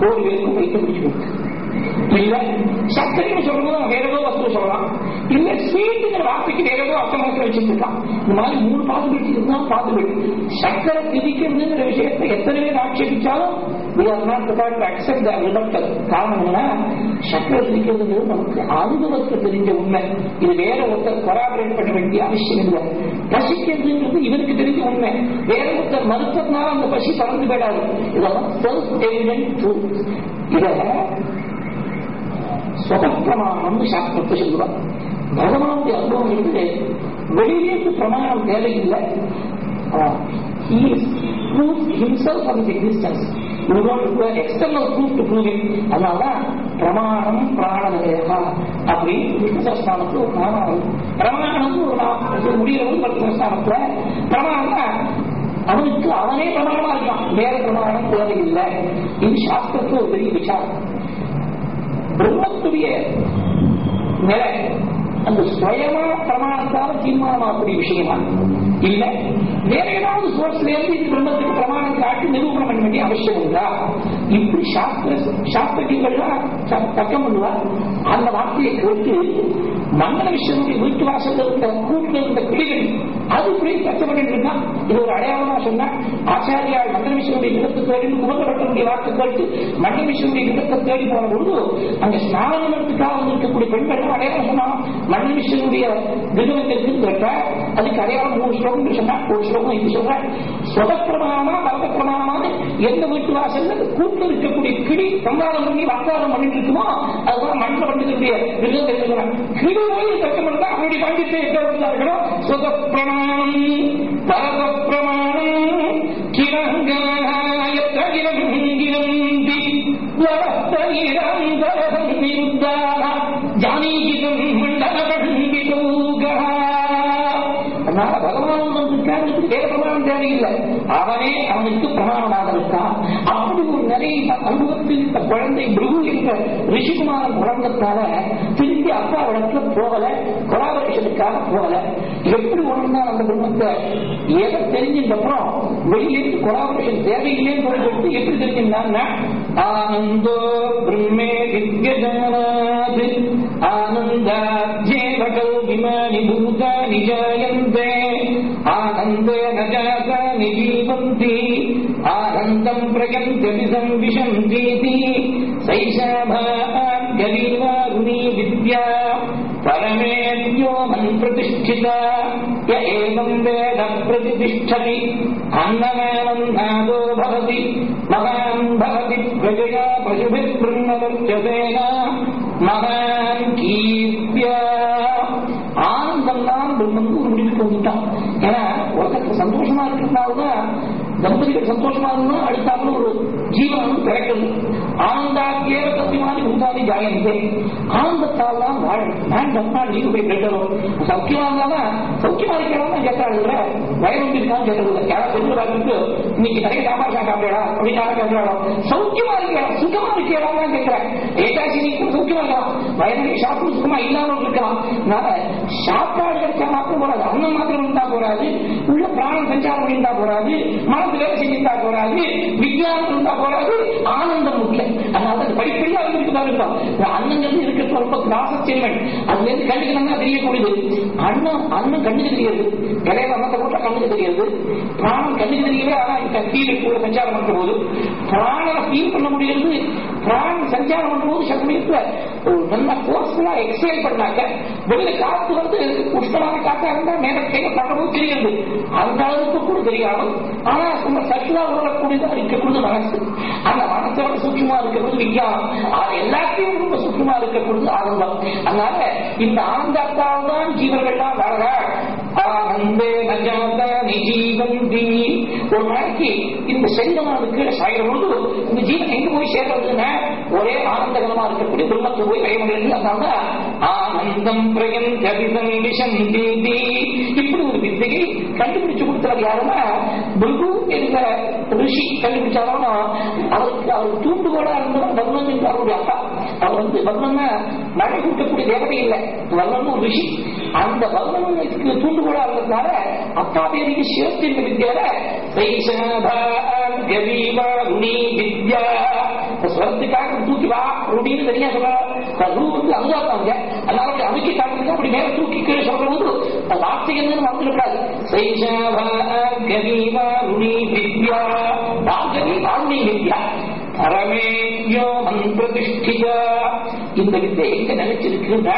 கோடி பேருக்கும் வைத்து பிடிச்சிக்கும் இல்ல. சர்க்கரைன்னு சொல்லும்போது வேற ஏதோ வஸ்து சொல்லலாம். இல்ல ஸ்வீட்டுங்கிற வார்த்தைக்கு வேற ஏதோ அர்த்தமாக்க வச்சிருக்கான் இந்த மாதிரி மூணு பாசிபிலிட்டி இருந்தா பாசிபிலிட்டி சர்க்கரை திதிக்கிறதுங்கிற விஷயத்தை எத்தனை பேர் ஆட்சேபிச்சாலும் we are காரணம் என்ன? சர்க்கரை திதிக்கிறதுங்கிறது நமக்கு அனுபவத்தில் தெரிஞ்ச உண்மை. இது வேற ஒருத்தர் கொராபரேட் பண்ண வேண்டிய அவசியம் இல்லை. பசிக்கிறதுங்கிறது இவருக்கு தெரிஞ்ச உண்மை. வேற ஒருத்தர் மறுத்ததுனால அந்த பசி பறந்து போயிடாது. இதெல்லாம் செல்ஃப் எவிடென்ட் ட்ரூத் இதை சுதப்பிரமாணம்னு சாஸ்திரத்தை சொல்லுவார் பகவானுடைய அனுபவம் என்பது வெளியிலேருந்து பிரமாணம் தேவையில்லை. he is proved himself of his existence. You don't require external proof to prove it. பிரமாணம் பிராணதேகா ஒரு நாமம் பிரமாணம் ஒரு நாமம் முடியறது பரமஸ்தானத்துல பிரமாணம் அவனுக்கு அவனே பிரமாணமா இருக்கான். வேற பிரமாணம் தேவையில்லை. இது சாஸ்திரத்துல ஒரு பெரிய விசாரம். பிரம்மத்துடைய நிலை. அந்த சுயமா பிரமாணத்தால தீர்மானமாகக்கூடிய விஷயமா? இல்ல. வேற ஏதாவது சோர்ஸ்ல இருந்து பிரம்மத்துக்கு பிரமாணம் காட்டி நிரூபணம் பண்ண வேண்டிய அவசியம் உண்டா? இப்படி சாஸ்திர சாஸ்திரங்கள்லாம் தக்கம் பண்ணுவார் அந்த வார்த்தையை கேட்டு மங்கள விஷயனுடைய வீட்டு வாசல்ல இருந்த கூட்டில் இருந்த கிளிகள் அது இப்படி கஷ்டப்பட்டு இருக்கா இது ஒரு அடையாளமா சொன்னா ஆச்சாரியால் மங்கள விஷயனுடைய நிலத்தை தேடி குமரப்பட்டனுடைய வார்த்தை கேட்டு மங்கள விஷயனுடைய நிலத்தை தேடி போன பொழுது அங்க ஸ்நானத்துக்காக வந்திருக்கக்கூடிய பெண்கள் அடையாளம் சொன்னா மங்கள விஷயனுடைய கிரகம் இருக்குன்னு அதுக்கு அடையாளம் மூணு ஸ்லோகம் சொன்னா ஒரு ஸ்லோகம் இது சொல்ற சொதப்பிரமாணமா பரதப்பிரமாணமான எந்த வீட்டு வாசல்ல கூட்டு இருக்கக்கூடிய கிளி சம்பாதம் பண்ணி வாக்காரம் பண்ணிட்டு இருக்குமோ அதுதான் மண்ணில் பண்ணிருக்கக்கூடிய கிரகம் கிளி போய் கஷ்டப்படுறதா அவருடைய பாண்டியத்தை எட்ட சுதப்பிரமாணம் பரதப்பிரமாணம் கிரங்காயத்தகிரம் கிரந்தி வரத்தகிரம் விருத்தான வந்திருக்காரு வேற பிரமாணம் தேவையில்லை. அவனே அவனுக்கு பிரமாணமாக இருக்கான். அப்படி ஒரு நிலையை அனுபவத்தில் இந்த குழந்தை பிருகு என்ற ரிஷிகுமாரன் குழந்தத்தால திருப்பி அப்பா இடத்துல போகல கொலாபரேஷனுக்காக போகல. எப்படி உணர்ந்தா அந்த குடும்பத்தை எதை தெரிஞ்சின்றப்பறம் வெளியிலிருந்து கொலாபரேஷன் தேவையில்லைன்னு சொல்லிட்டு எப்படி தெரிஞ்சிருந்தாங்கன்னா ஆனந்தோ பிரம்மே வித்யஜானாத் ஆனந்தாத்யேவகௌ விமானி பூதானி ஜாயந்தே आनन्देन जातानि जीवन्ति आनन्दम् प्रयन्त्यपि संविशन्तीति सैषा भाद्यलीवारुणी विद्या परमेद्यो प्रतिष्ठिता य एवम् वेद प्रतिष्ठति अन्नमेवम् नादो भवति महान् भवति प्रजया पशुभिः बृह्णवर्चसेन महान् कीर्त्या ఆనందంగా బ్రహ్మంలో ఉండిపోతుంటాం ஏன்னா உலகத்துல சந்தோஷமா இருக்கிறதுனால தான் தம்பதிகள் சந்தோஷமா இருந்தா அடுத்தாப்புல ஒரு ஜீவனம் பிறக்கணும் ஆனந்தாக்கிய சத்தியமான உண்டாதி ஜாயந்தே. ஆனந்தத்தால் தான் வாழும் நான் தப்பா நீங்க போய் கேட்கணும். சௌக்கியமா இருந்தாலும் சௌக்கியமா இருக்கிறவங்க கேட்கறாங்க வயது இருக்கான்னு கேட்கறது யாராவது சொல்லுறாங்க இன்னைக்கு நிறைய சாப்பாடு சாப்பிடா அப்படின்னு யாரும் கேட்கறாங்க சௌக்கியமா இருக்கிறான் சுகமா தான் கேட்கிறேன். ஏகாசி நீ சௌக்கியமா இருக்கலாம் வயது சாப்பிட்டு சுகமா இல்லாமல் இருக்கலாம் அதனால சாப்பாடு கிடைச்சா மாத்திரம் போறாது. அன்னம் மாத்திரம் இருந்தா போறாது. உள்ள பிராணம் சஞ்சாரம் இருந்தா போறாது. மனசு ஆசிரியர் சிகிச்சா போறாது வித்யாசம் போறாது ஆனந்தம் முக்கியம் அதனால அது படிப்படியா இருந்துட்டு இருக்கும் இருக்கிறது? ரொம்ப கிராசஸ் அதுல இருந்து தெரியக்கூடியது கண்ணுக்கு தெரியாது. இலையில அன்னத்தை போட்டா கண்ணுக்கு தெரியாது. பிராணம் கண்ணுக்கு தெரியவே ஆனா இந்த கூட சஞ்சாரம் பண்ற போது பிராணனை ஃபீல் பண்ண முடியாது பிராணம் சஞ்சாரம் பண்ணும் போது சமயத்துல நல்ல கோர்ஸ்ஃபுல்லா எக்ஸைல் பண்ணாக்க வெளியில காத்து வந்து உஷ்ணமான காத்தா இருந்தா மேல கையில பண்ணும்போது தெரியாது. அந்த அளவுக்கு கூட தெரியாமல் ஆனா நம்ம சச்சுவா உணரக்கூடியதா இருக்கக்கூடியது மனசு. அந்த மனசோட சூட்சமா இருக்கிறது விஞ்ஞானம் அது எல்லாத்தையும் ரொம்ப சுத்தமா இருக்கக்கூடிய ஆனந்தம். அதனால இந்த ஆனந்தத்தால் தான் ஜீவர்கள்லாம் வளர ஒரு நாளைக்கு இந்த சரீரமானது கீழே சாயிற பொழுது இந்த ஜீவன் எங்க போய் சேர்றதுன்னா ஒரே ஆனந்தகரமா இருக்கக்கூடிய போய் அடைய முடியாது அதனால ஆனந்தம் பிரயம் கவிதம் இப்படி ஒரு வித்தையை கண்டுபிடிச்சு கொடுத்தவர் யாருன்னா பிருகு என்ற ரிஷி கண்டுபிடிச்சாலும் அவருக்கு அவர் தூண்டுகோலா இருந்தவர் பத்மன் என்று அவருடைய அப்பா. அவர் வந்து பத்மன்னா மழை கூட்டக்கூடிய தேவதை இல்லை. வல்லன் ஒரு ரிஷி. அந்த வர்ணனுக்கு தூண்டுகோலா இருந்ததுனால அப்பா பேருக்கு சேர்த்து இந்த வித்யால வித்யா. ஸ்வரத்துக்காக தூக்கி வா ருணின்னு தனியா சொல்ற. ரூ வந்து அனுதாப்பாங்க அதனால அதுக்கு காட்டுறது அப்படி மேல தூக்கி கீழே சொல்ற போது வார்த்தை என்னன்னு மறந்துடக்கூடாது வித்யா. இந்த வித்தை எங்க நினைச்சிருக்குன்னா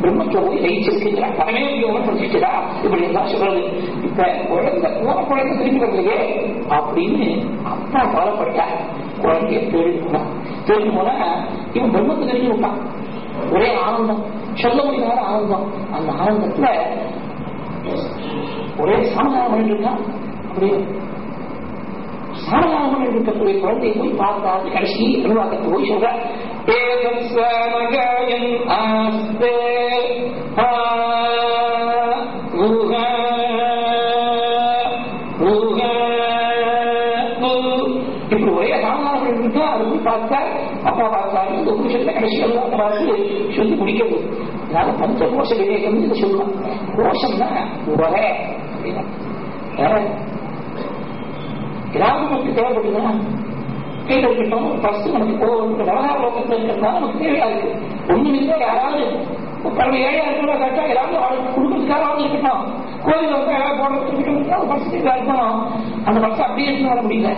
பிரம்மத்துல போய் லயிச்சிருக்குங்கிற பரமேயோ பிரதிஷ்டிதா இப்படி எல்லாம் சொல்றது. இப்ப குழந்தை போன குழந்தை திரும்பி வரலையே அப்படின்னு அப்பா கவலைப்பட்டார். குழந்தைய தேடி போனான் தேடி போனா இவன் பிரம்மத்தை தெரிஞ்சு விட்டான். ஒரே ஆனந்தம். சொல்ல முடியாத ஆனந்தம். அந்த ஆனந்தத்துல ஒரே சமாதானம் இருக்கான். அப்படியே சமாதானம் இருக்கக்கூடிய குழந்தையை போய் பார்த்தாரு கடைசி நிர்வாகத்தை போய் சொல்ற ஏதன் ஆஸ்தே இப்படி ஒரே சமாதானம் இருக்கா அது போய் பார்த்தா அப்பா பார்த்தாரு இந்த புருஷத்துல கடைசி பார்த்து சொல்லி முடிக்கிறது. அதனால பஞ்ச கோஷ விவேகம் சொல்லலாம் கோஷம்னா ஒரே கிராம நமக்கு தேவைப்படுதுன்னா கையில் இருக்கட்டும் நமக்கு போகணும் விவகார லோகத்தில் இருக்கிறதுனால நமக்கு தேவையா இருக்கு ஒண்ணும் இல்லை யாராவது பரவ ஏழையா இருக்கிறதா கேட்டா ஏதாவது அவளுக்கு கொடுக்கறதுக்காக இருக்கட்டும் கோயில் வந்து யாராவது போடுறதுக்கு பஸ் இருக்கணும் அந்த பஸ் அப்படியே எடுத்து வர முடியல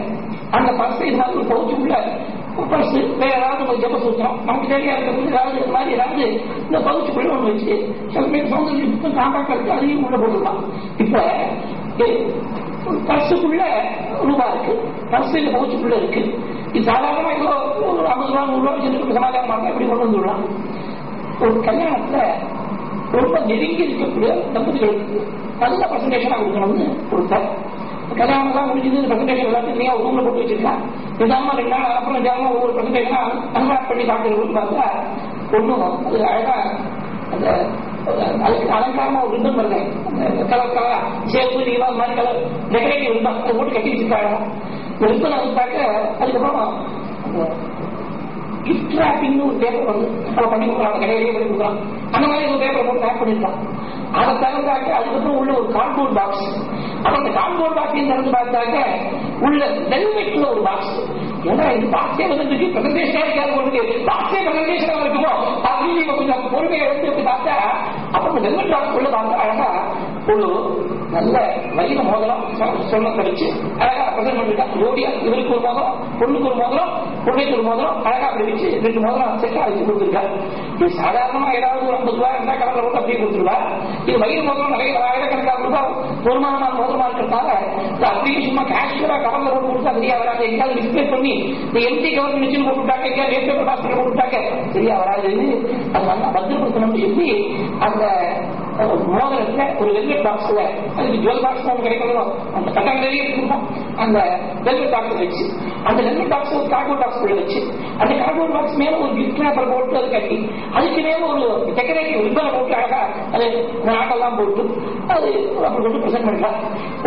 அந்த பஸ் இது ஒரு பவுச்சுக்குள்ள பஸ் வேற ஏதாவது ஒரு ஜப்ப சூத்திரம் நமக்கு தேவையா இருக்கிறது ஏதாவது இந்த மாதிரி ஏதாவது இந்த பவுச்சுக்குள்ள ஒன்று வச்சு சில பேர் சௌந்தர்யம் காண்டாக்ட் இருக்கு அதையும் உள்ள போட்டுக்கலாம் இப்ப பர்சுக்குள்ள ரூபா இருக்கு. பர்சு இந்த பவுச்சுக்குள்ள இருக்கு. இது சாதாரணமா ஏதோ ஒரு ஐம்பது ரூபா நூறு ரூபா வச்சு சமாதானம் பண்ணா இப்படி கொண்டு வந்துடலாம் ஒரு கல்யாணத்துல ரொம்ப நெருங்கி இருக்கக்கூடிய தம்பதிகளுக்கு நல்ல பிரசன்டேஷனா கொடுக்கணும்னு கொடுத்தார் கல்யாணம் தான் முடிஞ்சது பிரசன்டேஷன் எல்லாத்தையும் நீங்க ரூம்ல போட்டு வச்சிருக்கேன். நிதானமா ரெண்டு நாள் அப்புறம் நிதானமா ஒவ்வொரு பிரசன்டேஷனா அன்வாட் பண்ணி சாப்பிட்டு பார்த்தா ஒண்ணும் அது அழகா அந்த அதுக்கு அலங்காரமா ஒரு விருந்தம் வருது. கலர் கலரா சேப்பு நீளம் மாதிரி கலர் டெக்கரேட்டிவ் விருந்தம் அதை போட்டு கட்டி வச்சிருக்காங்க. ரிப்பன் அதுக்காக அதுக்கப்புறம் கிஃப்ட் ஒரு பேப்பர் வந்து நம்ம பண்ணி கொடுக்குறாங்க கடையிலேயே பண்ணி கொடுக்குறாங்க அந்த மாதிரி ஒரு பேப்பர் போட்டு பேக் பண்ணிருக்கான் அதை அதுக்கப்புறம் உள்ள ஒரு கார்ட்போர்ட் பாக்ஸ் அப்ப அந்த கார்ட்போர்ட் பாக்ஸையும் திறந்து பார்த்தாக்க உள்ள வெல்வெட்ல ஒரு பாக்ஸ் ஏன்னா இது பாக்ஸே வந்துருக்கு பிரசன்டேஷனா இருக்காது போட்டு பாக்ஸே பிரசன்டேஷனா இருக்குமோ. அப்படின்னு கொஞ்சம் பொறுமையை எடுத்து பார்த்தா அப்ப வெல்வெட் பாக்ஸ் உள்ள பார்த்தா அழகா ஒரு நல்ல வைர மோதிரம் சொன்ன கடிச்சு அழகா பிரசன்ட் பண்ணிருக்கா ஜோடியா இவருக்கு ஒரு மோதிரம் பொண்ணுக்கு ஒரு மோதிரம் பொண்ணுக்கு ஒரு மோதிரம் அழகா அப்படி வச்சு ரெண்டு மோதிரம் செட்டா வச்சு கொடுத்துருக்காரு. இது சாதாரணமா ஏதாவது ஒரு ஐம்பது ரூபாய் இருந்தா கலர்ல போட்டு அப்படியே கொடுத்துருவா இது வயிறு மோதிரம் நிறைய ஆயிரக்கணக்கான ரூபாய் பொருமானமான மோதிரமா இருக்கிறதால அப்படியே சும்மா கேஷுவலா கவர்ல போட்டு கொடுத்தா சரியா வராது. எங்கேயாவது டிஸ்பிளே பண்ணி இந்த எம்டி கவர் மிஷின் போட்டு விட்டாக்க எங்கேயா பேப்பர் பாஸ்கெட் போட்டு விட்டாக்க சரியா வராது அது நல்லா பத்திரப்படுத்தணும். எப்படி? அந்த மோதிரத்துல ஒரு வெல்வெட் பாக்ஸ்ல அதுக்கு ஜுவல் பாக்ஸ் ஒன்று கிடைக்கணும் அந்த கட்டங்களே இருக்கும் அந்த வெல்வெட் பாக்ஸ் வச்சு அந்த வெல்வெட் பாக்ஸ் ஒரு கார்ட்போர்ட் பாக்ஸ் உள்ள வச்சு அந்த கார்ட்போர்ட் பாக்ஸ் மேல ஒரு கிஃப்ட் பேப்பர் போட்டு அது கட்டி அதுக்கு மேல ஒரு டெக்கரேட்டிவ் ரிப்பனை போட்டு அழகா அது நாட்டெல்லாம் போட்டு அது அப்படி போட்டு பிரசன்ட் பண்ணலாம்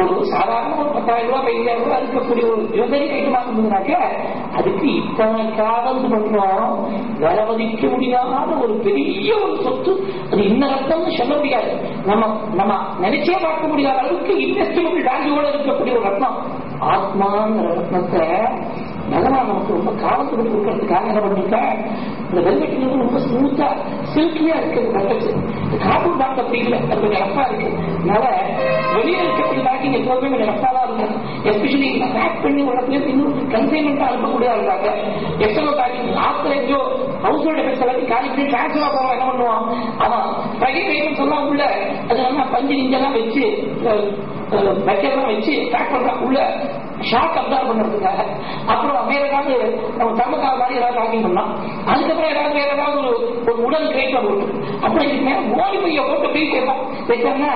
ஒரு சாதாரண ஒரு பத்தாயிரம் ரூபாய் பதினாயிரம் ரூபாய் இருக்கக்கூடிய ஒரு ஜுவல்லரி ஐட்டமா இருந்ததுனாக்க அதுக்கு இத்தனை காலம் பண்றோம் விலை மதிக்க முடியாத ஒரு பெரிய ஒரு சொத்து. அது இன்ன ரத்தம்னு சொல்ல முடியாது. நம்ம நம்ம நினைச்சே பார்க்க முடியும் முடியாத அளவுக்கு இன்வெஸ்டிபிள் வேல்யூவோட இருக்கக்கூடிய ஒரு ரத்னம். ஆத்மாங்கிற ரத்னத்தை நல்லா நமக்கு ரொம்ப காலத்துக்கு கொடுக்கறதுக்காக என்ன பண்ணிட்டேன் இந்த வெல்வெட் ரொம்ப ஸ்மூத்தா சில்கியா இருக்கு நல்லது காப்பூர் டாக்டர் அப்படி இல்லை அது கொஞ்சம் ரஃபா இருக்கு. அதனால வெளியே இருக்கக்கூடிய பேக்கிங் எப்போதுமே கொஞ்சம் ரஃபா தான் இருக்கும். எஸ்பெஷலி பேக் பண்ணி உள்ள இன்னும் கன்சைன்மெண்டா அனுப்பக்கூடிய இருந்தாங்க எக்ஸ்டர்னல் பேக்கிங் ஆஃப்டர் எங்கோ ஹவுஸ் ஹோல்ட் எஃபெக்ட்ஸ் எல்லாத்தையும் காலி பண்ணி டிரான்ஸ்ஃபர் போறோம் என்ன பண்ணுவோம் ஆமா ப்ரைவேட் ஐட்டம்ஸ் எல்லாம் உள்ள அது நல்லா பஞ்சு நிஞ்செல்லாம் வச்சு பக்கெல்லாம் வச்சு பேக் பண்றா உள்ள ஷாக் அப்சர்வ் பண்றதுக்காக. அப்புறம் வேற ஏதாவது நம்ம தர்மக்கால் மாதிரி ஏதாவது டாக்கிங் பண்ணலாம். அதுக்கப்புறம் ஏதாவது வேற ஏதாவது ஒரு ஒரு உடல் கிரேட்ல போட்டு அப்படி இதுக்கு மேல கோலி பைய போட்டு போய் கேட்பான் வச்சோம்னா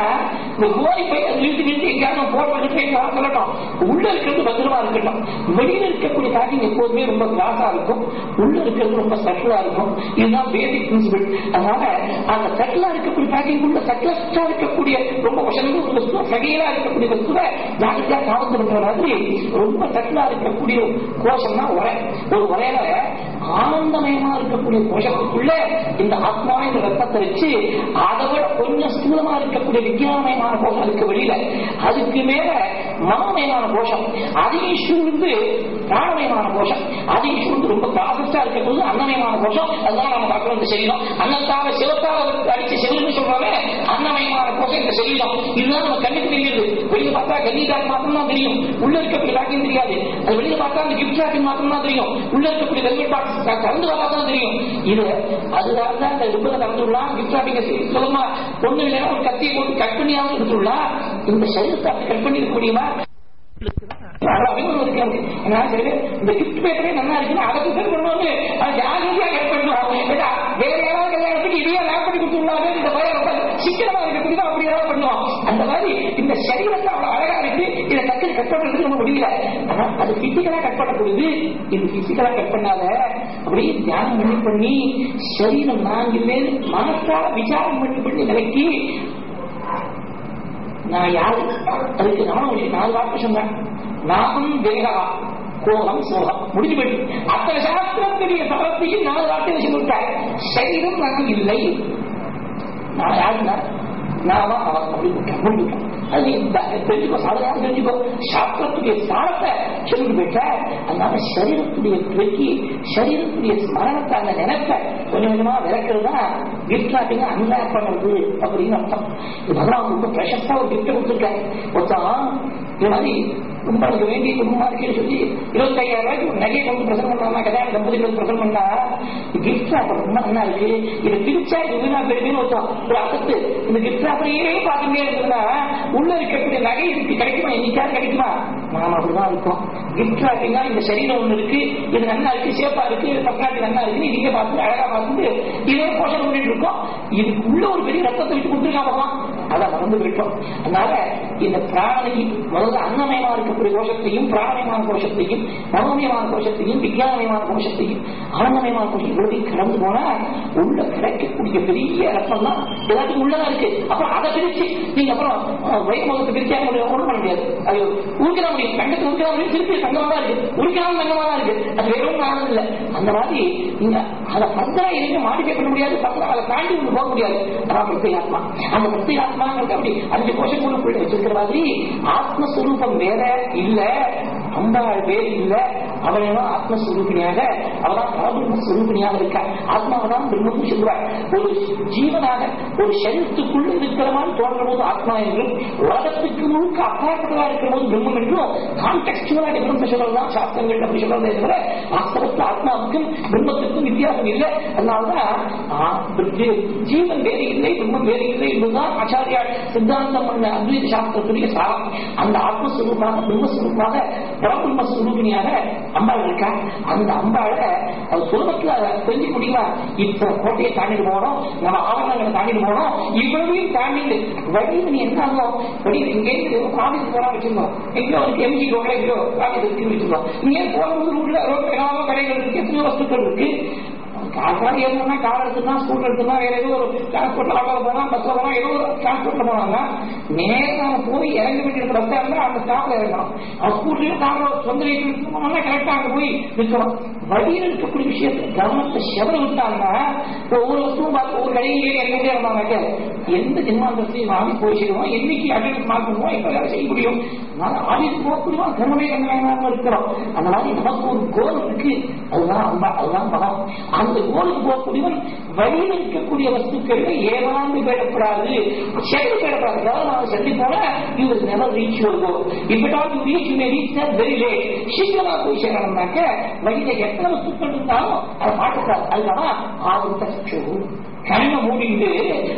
இந்த கோலி பைய வீட்டு வீட்டு எங்கேயாவது போட்டு கேட்கலாம் சொல்லட்டும். உள்ள இருக்கிறது பத்திரமா இருக்கட்டும். வெளியில இருக்கக்கூடிய டாக்கிங் எப்போதுமே ரொம்ப கிளாஸா இருக்கும். உள்ள இருக்கிறது ரொம்ப சட்டிலா இருக்கும். இதுதான் பேசிக் பிரின்சிபிள் அதனால அந்த சட்டிலா இருக்கக்கூடிய பேக்கிங் உள்ள சட்டிலஸ்டா இருக்கக்கூடிய ரொம்ப வசந்த ஒரு வஸ்துவ சகையிலா இருக்கக்கூடிய வஸ்துவை ஜாகிரதையா காவந்து பண்ற மாதிரி ரொம்ப தட்டா இருக்கக்கூடிய கோஷம் தான் உரை. ஒரு உரையில ஆனந்தமயமா இருக்கக்கூடிய கோஷத்துக்குள்ள இந்த ஆத்மா இந்த ரத்தத்தை வச்சு அதை விட கொஞ்சம் ஸ்தூலமா இருக்கக்கூடிய விஜயானமயமான கோஷம் அதுக்கு வெளியில. அதுக்கு மேல மனமயமான கோஷம். அதையும் சூழ்ந்து பிராணமயமான கோஷம். அதையும் சூழ்ந்து ரொம்ப ப்ராசஸ்டா இருக்கக்கூடிய அன்னமயமான கோஷம். அதுதான் நம்ம பார்க்கணும் இந்த சரீரம். அன்னத்தால சிவத்தால அடிச்சு செல்லுன்னு சொல்றாங்க அன்னமயமான கோஷம் இந்த சரீரம். இதுதான் நம்ம கண்ணுக்கு தெரியுது. வெளியே பார்த்தா கன்னிகாக்கு மாத்திரம் தான் தெரியும். உள்ள இருக்கக்கூடிய பேக்கிங் தெரியாது. அது வெளியில பார்த்தா அந்த கிஃப்ட் பேக்கிங் மாத்திரம் தான் தெரியும். உள்ள இருக்கக்கூடிய வெல்வெட் பாக்ஸ் கலந்து பார்த்தா தெரியும். இது அதுதான் தான் இந்த ரிப்பனை கலந்து விடலாம் கிஃப்ட் பேக்கிங் சுலமா ஒண்ணு இல்லைன்னா ஒரு கத்தியை போட்டு கட் பண்ணியாவது எடுத்துடலாம். இந்த சரீரத்தை அப்படி கட் பண்ணி இருக்க முடியுமா இந்த கிஃப்ட் பேப்பரே நல்லா இருக்குன்னு அதை ப்ரிசென்ட் பண்ணுவாங்க அது ஜாகிரதையா கட் பண்ணுவோம் வேற யாராவது கல்யாணத்துக்கு இதையே லேப் பண்ணி கொடுத்துருந்தாங்க இந்த பையன் ரொம்ப சிக்கனமா இருக்கிறதுக்கு தான் அப்படி ஏதாவது பண்ணுவோம். அந்த மாதிரி இந்த சரீரத்தை அவ்வளவு அழகா இருக்கு. கட் பண்றதுக்கு நம்ம முடியல. ஆனா அது பிசிக்கலா கட் பண்ணக்கூடியது. இது பிசிக்கலா கட் பண்ணாத அப்படியே தியானம் பண்ணி பண்ணி சரீரம் நான்கு மனசால விசாரம் பண்ணி பண்ணி நிலைக்கு நான் யாரு அதுக்கு கவனம் நாலு வார்த்தை சொன்னேன் நாகம் தேகா கோலம் சோகம். முடிஞ்சு போயிட்டு அத்தனை சாஸ்திரத்துடைய சமர்த்திக்கு நாலு வார்த்தை சொல்லிவிட்டார் சரீரம் நான் இல்லை. நான் யாருன்னா நான் தான் அவன் அப்படின்னு முடிஞ்சுட்டேன் அது இந்த தெரிஞ்சுக்கோ சாதாரண தெரிஞ்சுக்கோ சாஸ்திரத்துடைய ஸ்தானத்தை சொல்லிட்டு போயிட்ட அதனால சரீரத்துடைய பெருக்கி சரீரத்துடைய ஸ்மரணத்தை அந்த நினைப்ப கொஞ்சம் கொஞ்சமா விளக்குறது தான் கிஃப்ட் ராப்பிங்க அன்லாக் பண்ணுறது அப்படின்னு அர்த்தம் இது பகவான் ரொம்ப ப்ரெஷஸா ஒரு கிஃப்ட் கொடுத்துருக்காரு ஒருத்தன் இது மாதிரி ரொம்ப எனக்கு வேண்டிய குடும்பமா இருக்குன்னு சொல்லி இருபத்தையாயிரம் ரூபாய்க்கு ஒரு நகையை கொண்டு பிரசன்ட் பண்ணாம கல்யாண தம்பதிகள் பிரசன்ட் பண்ணா கிஃப்ட் ராப்பர் ரொம்ப நல்லா இருக்கு இதை பிரிச்சா இது வீணா போயிருக்குன்னு ஒருத்தன் ஒரு அசத்து இந்த கிஃப்ட் ராப்பரையே பார்த்துட்டே இருந்தா உள்ள இருக்கக்கூடிய நகை இதுக்கு கிடைக்குமா? இன்னைக்காவது கிடைக்குமா? நாம அப்படிதான் இருக்கும். கிஃப்ட் ராப்பிங்கா இந்த சரீரம் ஒண்ணு இருக்கு. இது நல்லா இருக்கு சேஃபா இருக்கு இது பக்காட்டி நல்லா இருக்கு நீங்க பார்த்து அழகா பார்த்துட்டு இதே போஷன் பண்ணிட்டு இருக்கோம். இதுக்கு உள்ள ஒரு பெரிய ரத்தத்தை விட்டு கொடுத்துருக்காம அதை மறந்து விட்டோம் அதனால இந்த பிராணி முதல்ல அன்னமயமா இருக்கக்கூடிய கோஷத்தையும் பிராணமயமான கோஷத்தையும் மனோமயமான கோஷத்தையும் விஞ்ஞானமயமான கோஷத்தையும் ஆனந்தமயமான கோஷம் இவ்வளவு கடந்து போனா உள்ள கிடைக்கக்கூடிய பெரிய ரத்தம் தான் எல்லாத்துக்கும் உள்ளதா இருக்கு. அப்புறம் அதை பிரிச்சு நீங்க அப்புறம் வயிறு முகத்தை பிரிச்சா முடியும் பண்ண முடியாது. அது உருக்கிற முடியும் கண்டத்தை உருக்கிற முடியும் திருப்பி தான் இருக்கு. உருக்கிறாலும் தங்கமா தான் இருக்கு. அது வெறும் ஆனது இல்லை அந்த மாதிரி நீங்க அதை பத்திரா எதுவுமே மாடிஃபை பண்ண முடியாது. பத்திரா அதை தாண்டி ஒன்று போக முடியாது. அதான் ஆத்மா. அந்த பிரத்யேகாத்மாங்கிறது அப்படி அஞ்சு கோஷம் கூட வச்சிருக்கிற மாதிரி ஆத்மஸ்வரூபம் வேற இல்ல. அம்பாள் பேர் இல்ல அவளையும் ஆத்மஸ்வரூபிணியாக அவதான் பரபிரம்மஸ்வரூபிணியாக இருக்கா. இருக்க ஆத்மாவதான் பிரம்மம் சொல்லுவார் ஒரு ஜீவனாக ஒரு சரீரத்துக்குள் இருக்கிற தோன்ற போது ஆத்மா என்றும் உலகத்துக்கு முழுக்க அப்பாற்பட்டதா இருக்கிற போது பிரம்மம் என்றும் கான்டெக்சுவலா டிஃபரன்ஸ் சொல்லலாம் சாஸ்திரங்கள் அப்படி சொல்றதே தவிர வாஸ்தவத்தில் ஆத்மாவுக்கும் பிரம்மத்துக்கும் வித்தியாசம் இல்லை. அதனாலதான் ஜீவன் வேறு இல்லை பிரம்மம் வேறு இல்லை என்பதுதான் ஆச்சாரியா சித்தாந்தம் பண்ண அத்வைத சாஸ்திரத்துடைய சாரம். அந்த ஆத்மஸ்வரூபமாக பிரம்மஸ்வரூபமாக பரபிரம்மஸ்வரூபினியாக அம்பாள் இருக்கா? அந்த அம்பாளை அது சுலபத்துல தெரிஞ்சு முடியுமா இப்ப கோட்டையை தாண்டிட்டு போனோம் நம்ம ஆவணங்களை தாண்டிட்டு போனோம் இவ்வளவையும் தாண்டிட்டு வழியில் நீ என்ன ஆகும் வழியில் இங்கே ஆபீஸ் போனா வச்சிருந்தோம். எங்கோ ஒரு எம்ஜி ரோட்ல எங்கோ ஆபீஸ் இருக்குன்னு வச்சிருந்தோம். நீங்க போன ரோட்ல ரோட் கடைகள் இருக்கு எத்தனையோ வஸ்துக்கள் இருக்கு? கார் ஏறணும்னா கார் எடுத்துனா ஸ்கூட்டர் எடுத்துனா வேற ஏதோ ஒரு டிரான்ஸ்போர்ட் ஆட்டோல போனா பஸ்ல போனா ஏதோ ஒரு டிரான்ஸ்போர்ட்ல போனாங்க நேரம் போய் இறங்க வேண்டிய பஸ்ஸா இருந்தா அந்த ஸ்டாப்ல இறங்கணும். ஸ்கூட்டரையும் கார்ல சொந்த வீட்டுக்கு போனோம்னா கரெக்டா அங்க போய் நிற்கணும். வழியில் இருக்கக்கூடிய விஷயத்தை கவனத்தை செவர விட்டாங்கன்னா இப்போ ஒவ்வொரு வருஷமும் பார்த்து ஒரு கடையிலே இறங்கிட்டே இருந்தாங்க எந்த ஜென்மாந்தத்தையும் வாங்கி போயிடுவோம் என்னைக்கு அட்மிட் மார்க் எப்ப வேலை செய்ய முடியும்? ஆபீஸ் போகக்கூடியவா கர்மமே கண்மையாக இருக்கிறோம் அதனால நமக்கு ஒரு கோல் இருக்கு. அதுதான் அதுதான் பலம். அந்த ஓடி போகக்கூடியவன் வழியில் இருக்கக்கூடிய வஸ்துக்களை ஏமாந்து போயிடக்கூடாது சென்று போயிடக்கூடாது அதாவது நான் சென்று போனா you will never reach your goal இப்ப that you reach you may reach very late சீக்கிரமா போய் சேரணும்னாக்க வழியில எத்தனை வஸ்துக்கள் இருந்தாலும் அதை மாட்டக்கூடாது அதுதான் ஆபத்த கண்ணை மூடிட்டு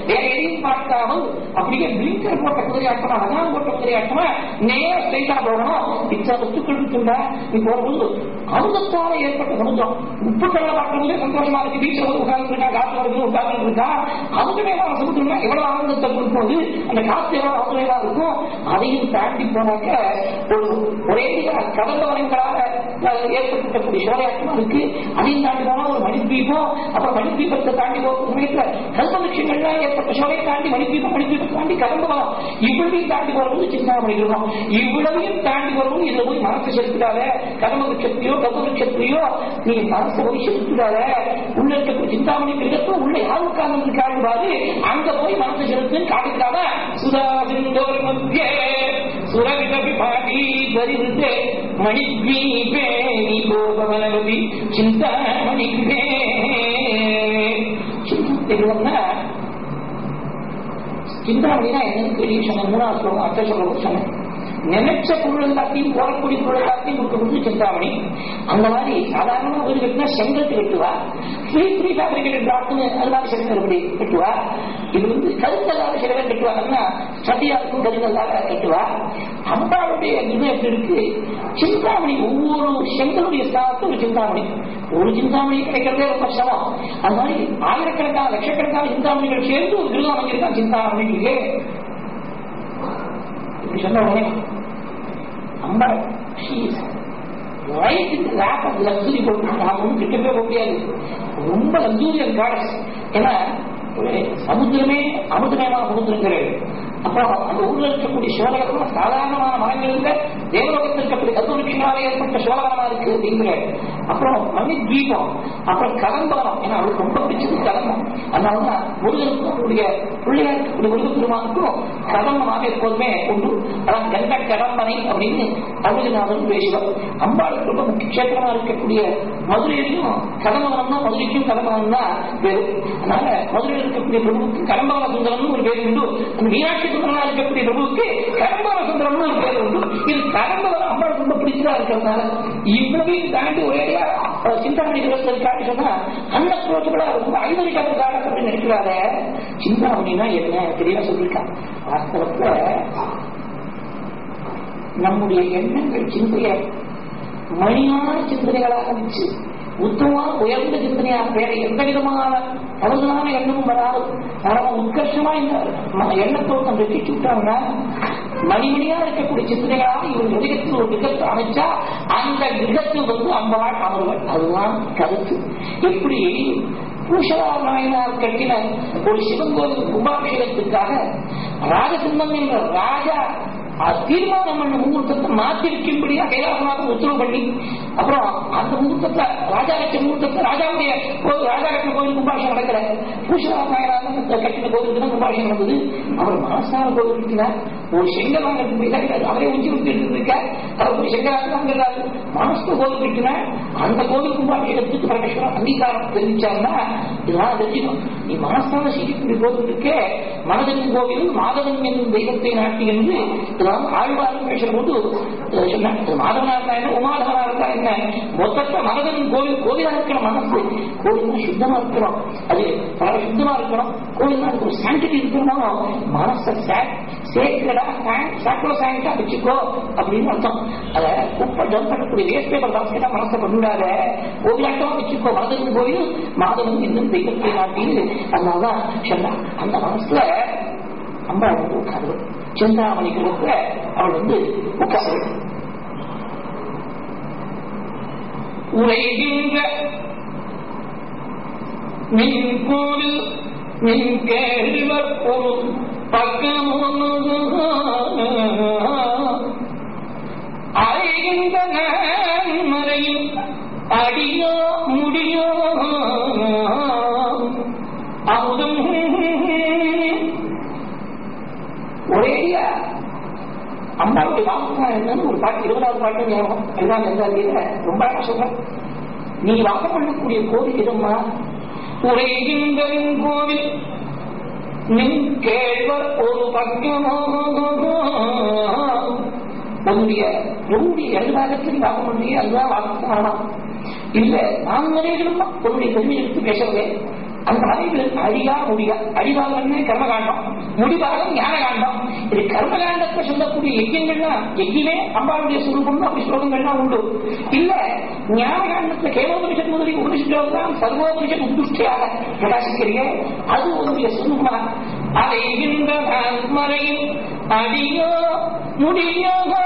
வேற எதையும் பார்க்காமல் அப்படியே பிளிங்கர் போட்ட குதிரையாட்டமா அதான் போட்ட குதிரையாட்டமா நேரம் ஸ்ட்ரைட்டா போகணும். இத்தனை வஸ்துக்கள் இருக்குல்ல நீ போகும்போது அமுதத்தால ஏற்பட்ட சமுதம் உப்பு கடலை பார்க்கும்போது சந்தோஷமா இருக்கு. பீச்சில் வந்து உட்கார்ந்து இருக்கா? காற்று வருது உட்கார்ந்து இருக்கா? அவங்க அமுதமேவா சமுத்திரம் எவ்வளவு ஆனந்தத்தை கொடுக்கும்போது அந்த காற்று எவ்வளவு அமுதமேவா இருக்கும் அதையும் தாண்டி போனாக்க ஒரு ஒரே கடந்த வரைகளாக ஏற்படுத்தக்கூடிய சோழையாட்டமா இருக்கு. அதையும் தாண்டி போனா ஒரு மணித்தீபம் அப்புறம் மணித்தீபத்தை தாண்டி போகும் போகிற ஏற்பட்ட தாண்டி மணித்தீபம் தாண்டி கடந்து வரும். இவ்வளவையும் தாண்டி வரும்போது சிந்தாமணி இருக்கும் இவ்வளவையும் தாண்டி வரும்போது இதுல போய் மனசை செலுத்திடாத கர்மவருஷத்தையோ கல்பவருஷத்தையோ நீ மனசை போய் செலுத்திடாத உள்ள இருக்கக்கூடிய சிந்தாமணி கிரகத்தும் உள்ள யார் உட்கார்ந்து இருக்காங்க பாரு? அங்க போய் மனசை செலுத்துன்னு காட்டிட்டாத சுதா சிந்தோர் மத்தியே சுரவிதபி பாடி தரிதே மணித்வீபே கோபவனவதி சிந்தாமணினா என்னன்னு பெரிய சொன்ன மூணாவது சொல்லுவோம் அர்த்த சொல்ல சொன்னேன் நினைச்ச பொருள் எல்லாத்தையும் போடக்கூடிய பொருள் எல்லாத்தையும் கொடுக்கறது சிந்தாமணி அந்த மாதிரி சாதாரணமா வீடு கட்டினா செங்கல் கட்டுவா ஃப்ரீ ஃப்ரீ ஃபேப்ரிகேட்டட் டாக்குன்னு அது மாதிரி செங்கல் எப்படி கட்டுவா இது வந்து கருத்தல்லாத சில கட்டுவாங்கன்னா சதியா கருத்தல்லாத கட்டுவா அம்பாளுடைய இது எப்படி இருக்கு சிந்தாமணி ஒவ்வொரு செங்கலுடைய ஸ்தானத்தும் ஒரு சிந்தாமணி ஒரு சிந்தாமணி கிடைக்கிறதே ரொம்ப சிரமம் அது மாதிரி ஆயிரக்கணக்கான லட்சக்கணக்கான சிந்தாமணிகள் சேர்ந்து ஒரு கிருகம் அமைஞ்சிருக்கான் சிந்தாமணிக்கு இப்படி சொன்ன உடனே அம்மா ரைட் லேக் ஆஃப் லக்ஸுரி போட்டு நாம ஒன்றும் கிட்டவே போக முடியாது ரொம்ப லக்ஸூரியன் கார்டன்ஸ் ஏன்னா ஒரு சமுத்திரமே அமுதமயமான சமுத்திரம் கிடையாது அந்த ஊர்ல இருக்கக்கூடிய சோழகரம் சாதாரணமான மரங்கள் இல்ல தேவலோகத்தில் இருக்கக்கூடிய கல்வருஷங்களால் ஏற்பட்ட சோழகமா இருக்கு அப்படிங்கிற அப்புறம் மணி தீபம் அப்புறம் கலம்பரம் ஏன்னா அவளுக்கு ரொம்ப பிடிச்சது கலம்பம் அதனாலதான் முருகனுக்கும் அவருடைய பிள்ளையா இருக்கக்கூடிய முருக பெருமானுக்கும் கலம்பமாக எப்போதுமே உண்டு. அதான் கண்ட கடம்பனை அப்படின்னு தமிழ்நாதன் பேசுவார் அம்பாளுக்கு ரொம்ப முக்கிய இருக்கக்கூடிய மதுரையிலையும் கடம்பவனம் தான் மதுரைக்கும் கடம்பவனம் தான் பேரு. அதனால மதுரையில் இருக்கக்கூடிய பிரபுக்கு கடம்பவன சுந்தரம்னு ஒரு பேர் உண்டு. அந்த மீனாட்சி சுந்தரமா இருக்கக்கூடிய பிரபுவுக்கு கடம்பவன சுந்தரம்னு ஒரு பேர் உண்டு. இது கடம்பவனம் அம்பாளுக்கு ரொம்ப பிடிச்சதா இருக்கிறதுனால இவ்வளவையும் தாண்டி ஒரேடியா அஹ், சிந்தாமணி சொன்னா அந்த புரோச்சபடா ரொம்ப ஐவரி அப்படின்னு நினைக்கிறாத சிந்தாமணினா என்ன? தெளிவா சொல்லியிருக்காங்க. வாஸ்தவத்துல நம்முடைய எண்ணங்கள் சிந்தைய மணியான சிந்தனைகளாக இருந்துச்சு உத்தமமான உயர்ந்த சிந்தனையா? வேற எந்த விதமான தவறுதலான எண்ணமும் வராது. பரம உத்கர்ஷமா இந்த ம- எண்ணத்தோடு நம்ம வெட்டிச்சு விட்டாங்கன்னா மணிமணியா இருக்கக்கூடிய சிந்தனைகளாக இவர் ஹிருதயத்தில் ஒரு விதத்தை அமைச்சா அந்த விதத்தில் வந்து அம்பவாள் அவர்கள் அதுதான் கருத்து. எப்படி பூஷலார் நாயனார் கட்டின ஒரு சிவன் கோவில் கும்பாபிஷேகத்துக்காக ராஜசிம்மன் என்ற ராஜா அது தீர்மானம் பண்ண முகூர்த்தத்தை மாற்றி வைக்கும்படியா கைலாசநாதன் உத்தரவு பண்ணி அப்புறம் அந்த முகூர்த்தத்தை ராஜா கட்ச முகூர்த்தத்தை ராஜாவுடைய கோவில் ராஜா கட்டின கோவில் கும்பாஷம் நடக்கிற பூஷலார் நாயனார் கட்டின கோவிலுக்கு தான் கும்பாஷம் நடந்தது அவர் மனசான கோவில் கட்டினார் ஒரு செங்கல் வாங்கிறது போய் கிடையாது அவரே உச்சி விட்டு இருந்திருக்கார் அவர் போய் செங்கலாக வாங்குறாரு மனசு கோவில் கட்டினார் அந்த கோவில் கும்பாபிஷேகத்துக்கு பரமேஸ்வரன் அங்கீகாரம் தெரிவிச்சாருன்னா இதெல்லாம் தெரிஞ்சிடும் நீ மனசான செய்யக்கூடிய கோவிலுக்கே மனதின் கோவில் மாதவன் என்னும் தெய்வத்தை நாட்டி என்று இதெல்லாம் ஆழ்வார்கள் பேசும்போது மாதவனா இருந்தா என்ன உமாதவனா இருந்தா என்ன மொத்தத்தை மனதன் கோவில் கோவிலா இருக்கிற மனசு கோவில் சுத்தமா இருக்கிறோம் அது பல சுத்தமா இருக்கிறோம் கோவில் அதுக்கு சாங்கிட்டி இருக்கிறோம் மனசை சேக்கடா சாங்கிட்டா வச்சுக்கோ அப்படின்னு அர்த்தம் அதை குப்பை ஜம்ப் பண்ணக்கூடிய வேஸ்ட் பேப்பர் பாஸ்கெட்டா மனசை கொண்டுடாத கோவிலாட்டமா வச்சுக்கோ மனதின் கோயில் மாதவன் இன்னும் தெய்வத்தை நாட்டின்னு அதனாலதான் சொன்னா அந்த மனசுல சிந்தாமணிக்கு கூட அவள் வந்து உட்காரு உரைகின்ற அடியோ முடியோ. அமுதம் ஒரேடியா அம்மாவுடைய வாசகம் என்னன்னு ஒரு பாட்டு இருபதாவது பாட்டு ஞாபகம். எல்லாம் எந்த ரொம்ப சொல்றேன் நீ வாசம் பண்ணக்கூடிய கோவில் எதுமா உரைகின்றவின் கோவில். நின் கேழ்வர் ஒரு பக்கமோ உன்னுடைய உன்னுடைய எதிர்பாகத்தில் நீ பண்றீங்க அதுதான் வாக்கு இல்ல நான் நிறைய உன்னுடைய பெருமை எடுத்து பேசவே அந்த மனைவிகள் அழியா முடியா அடிவாகமே கர்மகாண்டம் முடிவாகம் ஞானகாண்டம். இது கர்மகாண்டத்தை சொல்லக்கூடிய யஜ்யங்கள்னா யஜ்யமே அம்பாளுடைய சுரூபம் அப்படி ஸ்லோகங்கள்லாம் உண்டு. இல்ல ஞானகாண்டத்துல கேவோபனிஷத் முதலி உபனிஷத்தோடு தான் சர்வோபனிஷத் உத்துஷ்டியாக பிரகாசிக்கிறீங்க அது உன்னுடைய சுரூபமா? அதை மறையில் அடியோ முடியோகோ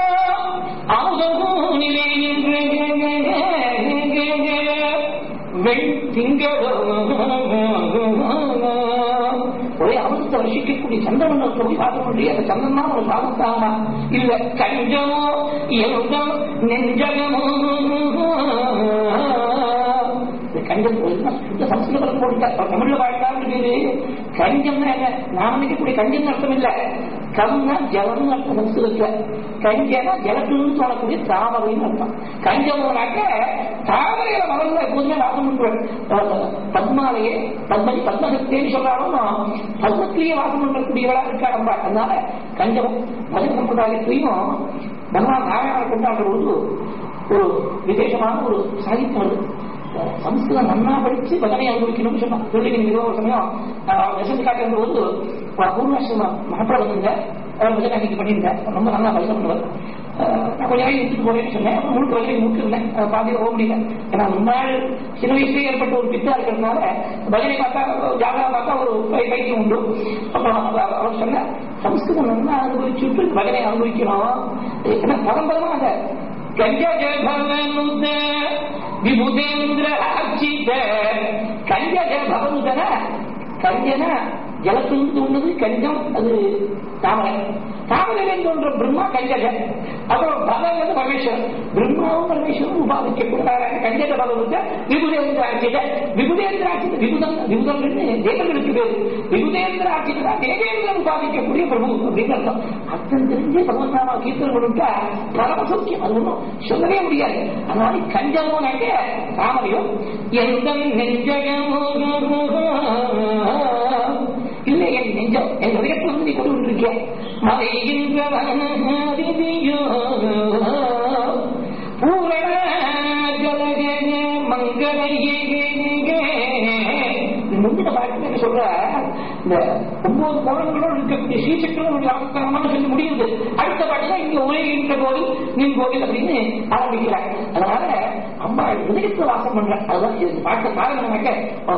அமுதமோ நிலை வெண் மெய் ஒரே அமிர்தத்தை வருஷிக்கக்கூடிய சந்தனம் போய் பார்க்க முடியாது சந்திரன் தான் ஒரு சாதத்தாமா இல்ல கஞ்சமோ எழுதம் நெஞ்சகமோ கஞ்சம் சுத்த சம்ஸ்கிருதம் போட்டு தமிழ்ல வாழ்க்கா இருக்கு கஞ்சம் நான் நினைக்கக்கூடிய கஞ்சம் அர்த்தம் இல்ல. கம்னா ஜலம்னு அர்த்தம் சம்ஸ்கிருதத்துல கஞ்சனா ஜலத்துன்னு சொல்லக்கூடிய தாமரைன்னு அர்த்தம். கஞ்சம்னாக்க தாமரையில மலர்ல எப்போதுமே வாசம் பண்ணுவேன் பத்மாலையே பத்மதி பத்மசக்தின்னு சொல்றாலும் பத்மத்திலேயே வாசம் பண்ணக்கூடியவளா இருக்கா நம்ம அதனால கஞ்சம் மத சம்பிரதாயத்திலையும் பகவான் நாராயண கொண்டாடுற ஒரு ஒரு விசேஷமான ஒரு சாகித்யம் வருது சமஸ்கிருதம் நன்னா படிச்சு பதனை அனுபவிக்கணும்னு சொன்னான் பிள்ளைங்க ஒரு சமயம் வசந்தி காட்டுற போது பூர்ணாசிரம மகப்பிரபு இருந்த பஜனை அன்னைக்கு பண்ணியிருந்தேன் ரொம்ப நல்லா பஜனை பண்ணுவார். நான் கொஞ்ச நாள் எடுத்துட்டு போறேன்னு சொன்னேன். முழுக்க வரைக்கும் போக முடியல. ஏன்னா முன்னாள் சின்ன வயசுலேயே ஏற்பட்ட ஒரு பித்தா இருக்கிறதுனால பஜனை பார்த்தா ஜாகரா பார்த்தா ஒரு பைத்தியம் உண்டு. அப்புறம் அவர் சொன்ன சமஸ்கிருதம் நல்லா அனுபவிச்சுட்டு பஜனை அனுபவிக்கணும். ஏன்னா பரம்பரமா அந்த கஞ்சஜபவனுத விபுதேந்திர அர்ச்சித கஞ்சஜ பவனுதன கஞ்சன ஜலத்திலிருந்து கஞ்சம் அது. தாமரை. தாமரையில் தோன்ற பிரம்மா கஞ்சக. அப்புறம் பகவன் பரமேஸ்வரன். பிரம்மாவும் பரமேஸ்வரன் உபாதிக்கக்கூடாத கஞ்சக பகவத விபுதேந்திர ஆட்சித விபுதம் விபுதம் தேவர்களுக்கு பேரு. விபுதேந்திர ஆட்சிதா தேவேந்திரன் உபாதிக்கக்கூடிய பிரபு அப்படின்னு அர்த்தம். அர்த்தம் தெரிஞ்சு பகவந்தாமா கீர்த்தனம் கொடுத்தா பரமசௌக்கியம் அது ஒன்றும் சொல்லவே முடியாது. அதனால கஞ்சமோ நாங்க தாமரையும் எந்த நெஞ்சகமோ இல்லை என் நெஞ்சம் என் இதயத்தில் கொண்டிருக்கேன் நீ மங்களையே முந்தின பாட்டு சொல்ற இந்த ஒன்பது கோலங்களோடு இருக்கக்கூடிய சொல்லி முடியுது அடுத்த இங்க உலகின்ற கோவில் நின் கோவில் அப்படின்னு ஆரம்பிக்கிறாங்க அதனால அம்மா இதயத்தில் வாசம் பண்ற அதுதான் இது பாட்டு காரணம்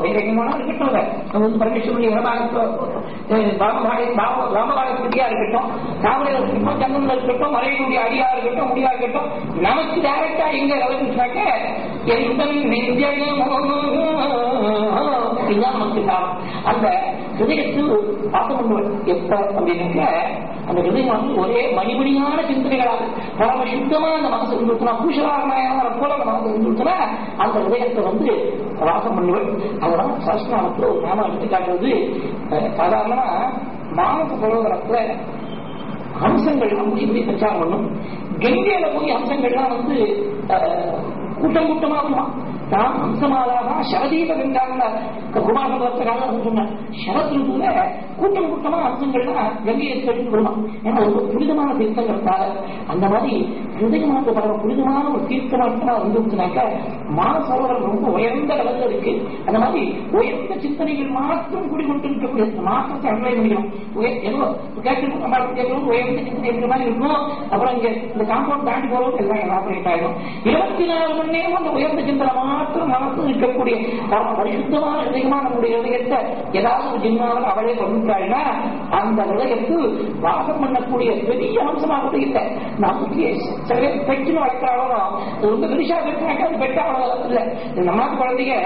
வேற இருக்கட்டும் அது வந்து பரமேஸ்வரனுடைய ராமபாகத்தியா இருக்கட்டும் ராமலையில இருக்கட்டும் சந்தனில் இருக்கட்டும் மலையினுடைய அடியா இருக்கட்டும் முடியா இருக்கட்டும் நமக்கு டைரக்டா எங்க விளக்குனாக்க எந்த நெஞ்சகமோ இதுதான் நமக்கு காரணம் அந்த ஹிருதயத்தில் பார்க்க கொண்டு எப்ப அப்படின்னாக்க அந்த ஒரே மணிமணியான சிந்தனைகளாக பரம சுத்தமா அந்த மனசு இருந்துச்சுனா போல அந்த மனசு அந்த வந்து வாசம் அதெல்லாம் சரஸ்நாமத்தில் ஒரு நாம எடுத்து சாதாரணமா மானச சரோவரத்துல அம்சங்கள்லாம் பிரச்சாரம் பண்ணும் கங்கையில போய் அம்சங்கள்லாம் வந்து கூட்டம் கூட்டமா இருக்குமா தாம் அம்சமாதாக சரதீப கங்காங்க குமாரபுரத்துக்காக சொன்னார் சரத்ருல கூட்டம் கூட்டமா அம்சங்கள்லாம் கங்கையை கட்டி விடுவான் ஏன்னா ஒரு புனிதமான தீர்த்தங்கிறதால அந்த மாதிரி ஹிருதயமாக பரவ புனிதமான ஒரு தீர்த்தமாட்டமா வந்துருச்சுனாக்க மானசரோவர் ரொம்ப உயர்ந்த லெவல்ல இருக்கு. அந்த மாதிரி உயர்ந்த சிந்தனைகள் மாற்றம் குடிகொண்டு இருக்கக்கூடிய மாற்றத்தை அன்வயம் முடியும். உயர் ஏதோ நம்ம கேட்கணும் உயர்ந்த சிந்தனை இருக்கிற மாதிரி இருக்கும் அப்புறம் இங்க இந்த காம்பவுண்ட் தாண்டி போறோம் எல்லாம் எலாபரேட் ஆயிடும் இருபத்தி நாலு மணி நேரம் அந்த உயர்ந்த சிந்தனை மாத்திரம் மனசு நிற்கக்கூடிய பரிசுத்தமான ஹிருதயமா நம்முடைய இதயத்தை ஏதாவது ஒரு ஜின்னாவில் அவளே கொண்டுட்டாள்னா அந்த இதயத்தில் வாசம் பண்ணக்கூடிய பெரிய அம்சமாக இல்லை. நமக்கு சில பேர் பெற்றுன்னு வளர்க்கிறாளோ ரொம்ப பெருசா பெற்றாக்க அது பெட்டா அவ்வளவு இல்ல. இந்த நம்ம நாட்டு குழந்தைங்க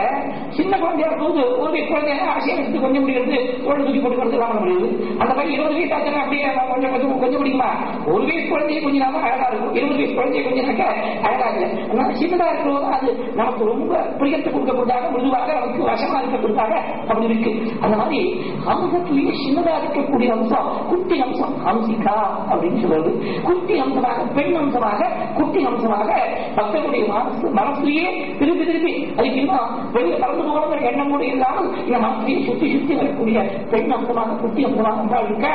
சின்ன குழந்தையா போது ஒரு வயசு குழந்தைய ஆசையா எடுத்து கொஞ்சம் முடிக்கிறது ஒரு தூக்கி போட்டு கொடுத்து வாங்க முடியுது. அந்த பையன் இருபது வயசு ஆச்சுன்னா அப்படியே கொஞ்சம் கொஞ்சம் கொஞ்சம் முடியுமா ஒரு வயசு குழந்தைய கொஞ்சம் நாம அழகா இருக்கும். இருபது வயசு குழந்தைய கொஞ்சம் அழகா இல்லை. அதனால சின்னதா இருக்கிறது அது நமக்கு ரொம்ப பிரியத்தை கொடுக்கக்கூடாக மிருதுவாக நமக்கு வசமா இருக்கக்கூடாக அப்படி இருக்கு. அந்த மாதிரி அம்சத்திலேயே சின்னதா இருக்கக்கூடிய அம்சம் குட்டி அம்சம் அம்சிகா அப்படின்னு சொல்றது. குட்டி அம்சமாக பெண் அம்சமாக குட்டி அம்சமாக பக்தனுடைய மனசு மனசுலயே திருப்பி திருப்பி அதுக்கு இன்னும் வெளியே பறந்து போகணுங்கிற எண்ணம் கூட இல்லாமல் இந்த மனசுலயே சுத்தி சுத்தி வரக்கூடிய பெண் அம்சமாக குட்டி அம்சமாக அம்பாள் இருக்க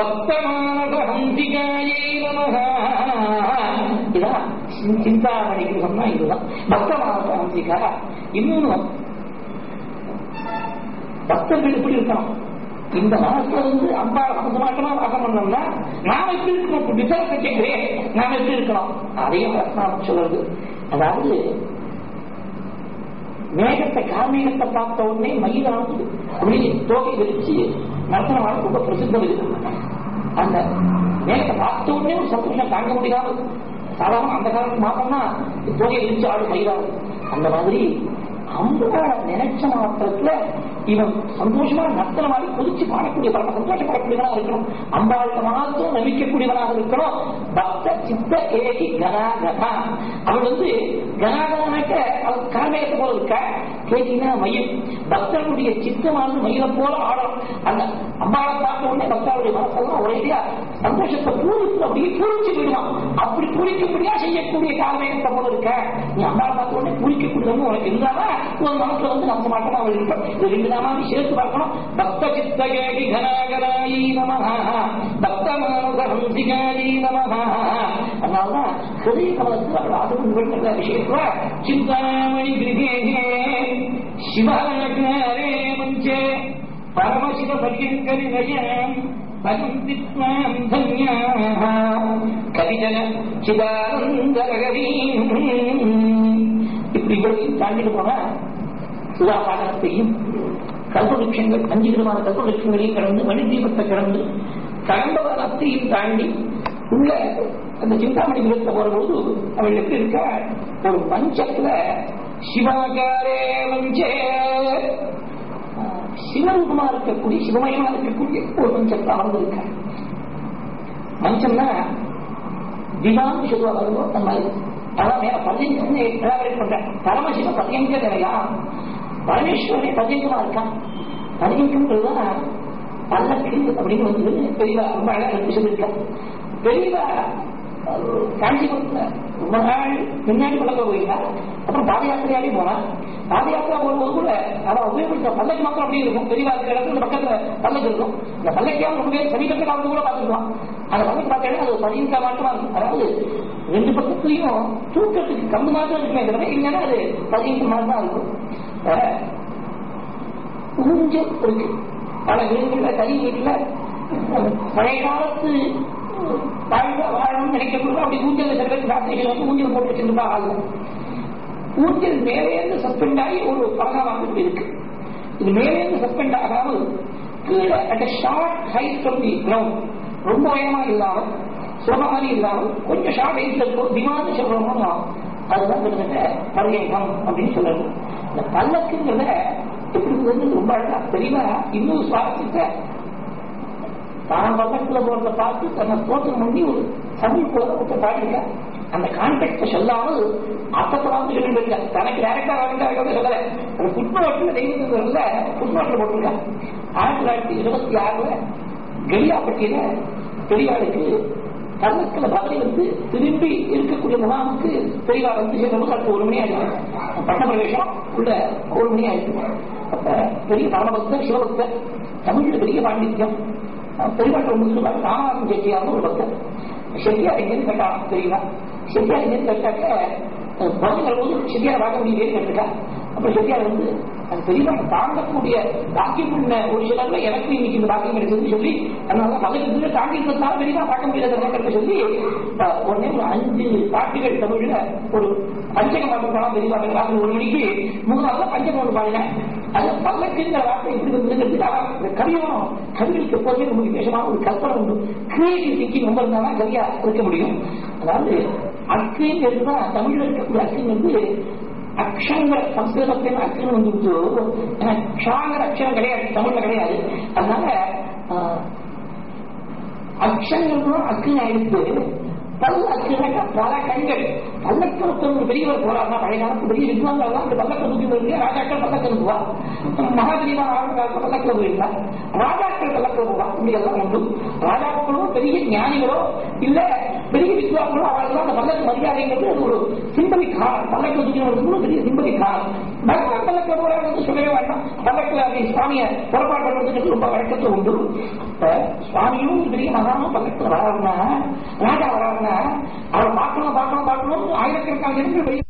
பக்தமான ஹம்சிகாயே நமகா. இதான் சிந்தாமணிக்கு சொன்னா இதுதான். பக்தமாக ஹம்சிகா இன்னொன்னு பக்தர்கள் எப்படி இருக்கணும். இந்த மனசுல வந்து அம்பா சந்தோஷமா வாசம் பண்ணோம்னா நாம எப்படி இருக்கணும். விசாரத்தை கேட்கிறேன் நாம எப்படி இருக்கணும். அதையும் ரத்னாம சொல்றது அதாவது மேகத்தை கார்மேகத்தை பார்த்த உடனே மயிலானது அப்படி தோகை விரிச்சு நர்த்தனமான ரொம்ப பிரசித்தம் இருக்கு அந்த மேகத்தை பார்த்த உடனே ஒரு சந்தோஷம் தாங்க முடியாது. சாதாரண அந்த காலத்துக்கு மாத்தம்னா தோகையை விரிச்சு ஆடு மயிலாது அந்த மாதிரி அம்பாள நினைச்ச மாத்திரத்துல இவன் சந்தோஷமா நர்த்தனமாடி கொதிச்சு பாடக்கூடிய பரம சந்தோஷப்படக்கூடியவனாக இருக்கணும் அம்பாளுக்கு மாத்திரம் நம்பிக்கக்கூடியவனாக இருக்கணும் பக்த சித்த ஏகி கனாகதா அவன் வந்து கனாகதனாக்க அவன் கார்மேகத்தை போல இருக்க கேட்டினா மயில் பக்தனுடைய சித்தமானது மயிலை போல ஆடும் அந்த அம்பாவை பார்த்த உடனே பக்தாவுடைய மனசெல்லாம் ஒரேடியா சந்தோஷத்தை பூரித்து அப்படியே பூரிச்சு விடுவான் அப்படி பூரிக்கப்படியா செய்யக்கூடிய கார்மேகத்தை போல இருக்க. நீ அம்பாவை பார்த்த உடனே பூரிக்கக்கூடியவங்க உனக்கு இருந்தாதான் உன் மனசுல வந்து நம்ம மாட்டமா அவள் இருப்பான் இது ரெண்டு நாமாவி சேர்த்து பார்க்கணும் பக்த சித்தகேகி கனாகராயி நமஹா பக்த மானச ஹம்சிகாயி நமஹா அதனாலதான் ஹிருதய கமலத்தில் அவள் ஆதரவு நிகழ்ந்த விஷயத்துல சிந்தாமணி கிரிகே சிவாலகாரே மஞ்சே பரமசிவ பரியங்கரி நயம் பகந்தி த்வாம் தன்யாः கவிஜன சிதானந்தரகவீம் இப்படி இவரையும் தாண்டிட்டு போனா சுதா பாடத்தையும் கல்பவருஷங்கள் அஞ்சு விதமான கல்பவருஷங்களையும் கடந்து மணி தீபத்தை கடந்து கடம்பவரத்தையும் தாண்டி உள்ள அந்த சிந்தாமணி விபத்தை போற போது அவளுக்கு இருக்க ஒரு பஞ்சத்துல சிவாகாரே வஞ்சே சிவரூபமா இருக்கக்கூடிய சிவமயமா இருக்கக்கூடிய ஒரு மஞ்சத்தை அமர்ந்திருக்க மஞ்சம்னா திவான் சொல்லுவா வருவோம் அந்த மாதிரி பதினஞ்சு பண்றேன் பரமசிவ பதினஞ்சு நிலையா பரமேஸ்வரனே பதியங்கமா இருக்கான் பதியங்கம்ன்றதுதான் பல்லக்கு அப்படின்னு வந்து பெரியவா ரொம்ப அழகா எடுத்து சொல்லியிருக்கேன் பெரியவா காஞ்சிபுரத்துல ரொம்ப நாள் பின்னாடி பழக்க போயிருந்தா அப்புறம் பாத யாத்திரையாலே போனா பாத யாத்திரா போகும்போது கூட அவன் உபயோகப்படுத்த பல்லக்கு மாத்திரம் அப்படியே இருக்கும். பெரியவா இருக்கிற இடத்துல பக்கத்துல பல்லக்கு இருக்கும். இந்த பல்லக்கியாவது ரொம்ப பேர் சமீபத்தில் காலத்து கூட பார்த்துருக்கலாம். அந்த பல்லக்கு பார்த்தேன்னா அது பதினஞ்சா மாற்றமா இருக்கும். அதாவது ரெண்டு பக்கத்துலயும் தூக்கத்துக்கு கம்பு மாத்திரம் இருக்குமே தவிர இல்லைன்னா அது பதினெட்டு மாதிரி தான் இருக்கும். ஊஞ்சல் இருக்கு பல வீடுகள்ல தனி வீட்டுல பழைய காலத்து வாழ்ந்த வாழணும்னு நினைக்கக்கூடிய அப்படி ஊஞ்சல் சில பேர் வந்து ஊஞ்சல் போட்டு வச்சிருந்தா ஆகும். ஊஞ்சல் மேலேருந்து சஸ்பெண்ட் ஆகி ஒரு பழகாமல் இருக்கு. இது மேலேருந்து சஸ்பெண்ட் ஆகாமல் கீழே at short height from the ground ரொம்ப உயரமா இல்லாமல் சுலபமாக இல்லாமல் கொஞ்சம் ஷார்ட் ஹைட்ல இருக்கும் விமானம் சொல்றோமோ அதுதான் கிட்டத்தட்ட பரியங்கம் அப்படின்னு சொல்றது இந்த பல்லக்குங்கிறத எப்படி போகுது ரொம்ப அழகா. தெளிவா இன்னொரு சுவாரஸ்யத்தை. தான் பக்கத்துல போறத பார்த்து தன்னை ஸ்தோத்திரம் பண்ணி ஒரு தமிழ் குலத்தை பாடிருக்க அந்த கான்டெக்ட் சொல்லாமல் அர்த்தப்படாமல் சொல்லிட்டு இருக்க தனக்கு டேரக்டா வேண்டாம் சொல்லல. அந்த புட்நாட்டில் தெய்வங்கிறதுல புட்நாட்டில் போட்டிருக்காங்க ஆயிரத்தி தொள்ளாயிரத்தி இருபத்தி ஆறுல கெளியாப்பட்டியில பெரியாளுக்கு பல்லக்கில் பதவி வந்து திரும்பி இருக்கக்கூடிய முகாமுக்கு தெளிவா வந்து சேர்ந்தபோது அடுத்து ஒரு மணி ஆயிடுச்சு. பட்ட பிரவேசம் உள்ள ஒரு மணி ஆயிடுச்சு. அப்ப பெரிய பரமபக்தர் சிவபக்தர் தமிழ்ல பெரிய பாண்டித்யம். பெருமாட்ட முஸ்லிம் ராமநாதன் செட்டியார்னு ஒரு பக்தர். செட்டியார் எங்கேருந்து கேட்டான் தெரியுமா செட்டியார் எங்கேருந்து கேட்டாக்க குழந்தைகள் போது செட்டியார் பார்க்க முடியும் கேட்டுக்கா அப்புறம் சரியா வந்து அது பெரியமா தாங்கக்கூடிய பாக்கியம் பண்ண ஒரு சிலர்ல எனக்கு இன்னைக்கு இந்த பாக்கியம் கிடைச்சதுன்னு சொல்லி அதனால மகளுக்கு தாங்கி இருந்தாலும் பெரியமா பார்க்க முடியாத சொல்லி உடனே ஒரு அஞ்சு பாட்டுகள் தமிழ்ல ஒரு பஞ்சகம் பாட்டு பெரியமா ராத்திரி ஒரு மணிக்கு மூணாவது பஞ்சகம் ஒன்று பாடினேன். அது பல்லக்குங்கிற வார்த்தை எப்படி வந்ததுங்கிறது அதான் கவியம் கவிகளுக்கு எப்போதுமே ரொம்ப விசேஷமான ஒரு கற்பனை உண்டு. கிரியேட்டிவ் திங்கிங் ரொம்ப இருந்தாலும் கவியா இருக்க முடியும். அதாவது அக்குங்கிறது தான் தமிழ்ல இருக்கக்கூடிய அக்குங்கிறது அக்ஷங்கிற சம்ஸ்கிருதத்தின் அக்ஷன் வந்துட்டு ஏன்னா அக்ஷரம் கிடையாது தமிழ்ல கிடையாது. அதனால ஆஹ், அக்ஷங்களும் அக்குன்னு ஆயிடுத்து பல் அக்குனாக்கா பல கண்கள் பல்லக்கு ஒரு பெரியவர் போறாருன்னா பழைய காலத்து பெரிய வித்வான்கள் இந்த பல்லக்க தூக்கி வருங்க ராஜாக்கள் பல்லக்க அனுப்புவா மகாதிரிமா ஆளுநர்கள் பல்லக்க போயிருந்தா? ராஜாக்கள் பல்லக்க போவா? இப்படியெல்லாம் உண்டு ராஜாக்களோ பெரிய ஞானிகளோ இல்ல பெரிய வித்வான்களோ அவர்கள் அந்த பல்லக்கு மரியாதைங்கிறது அது ஒரு சிம்பதி கார் பல்லக்க தூக்கி வருது பெரிய சிம்பதி கார் பகவான் பல்லக்க போறாங்க சொல்லவே வேண்டாம். பல்லக்கில் அப்படி சுவாமியை புறப்பாடு பண்றதுக்கு ரொம்ப வழக்கத்தை உண்டு. சுவாமியும் பெரிய மகானும் பல்லக்கில் வராருன்னா ராஜா வராருன்னா அவரை பார்க்கணும் பார்க்கணும் பார்க்கணும் ஆயிரக்கணக்கான ஜனங்கள் வெளியே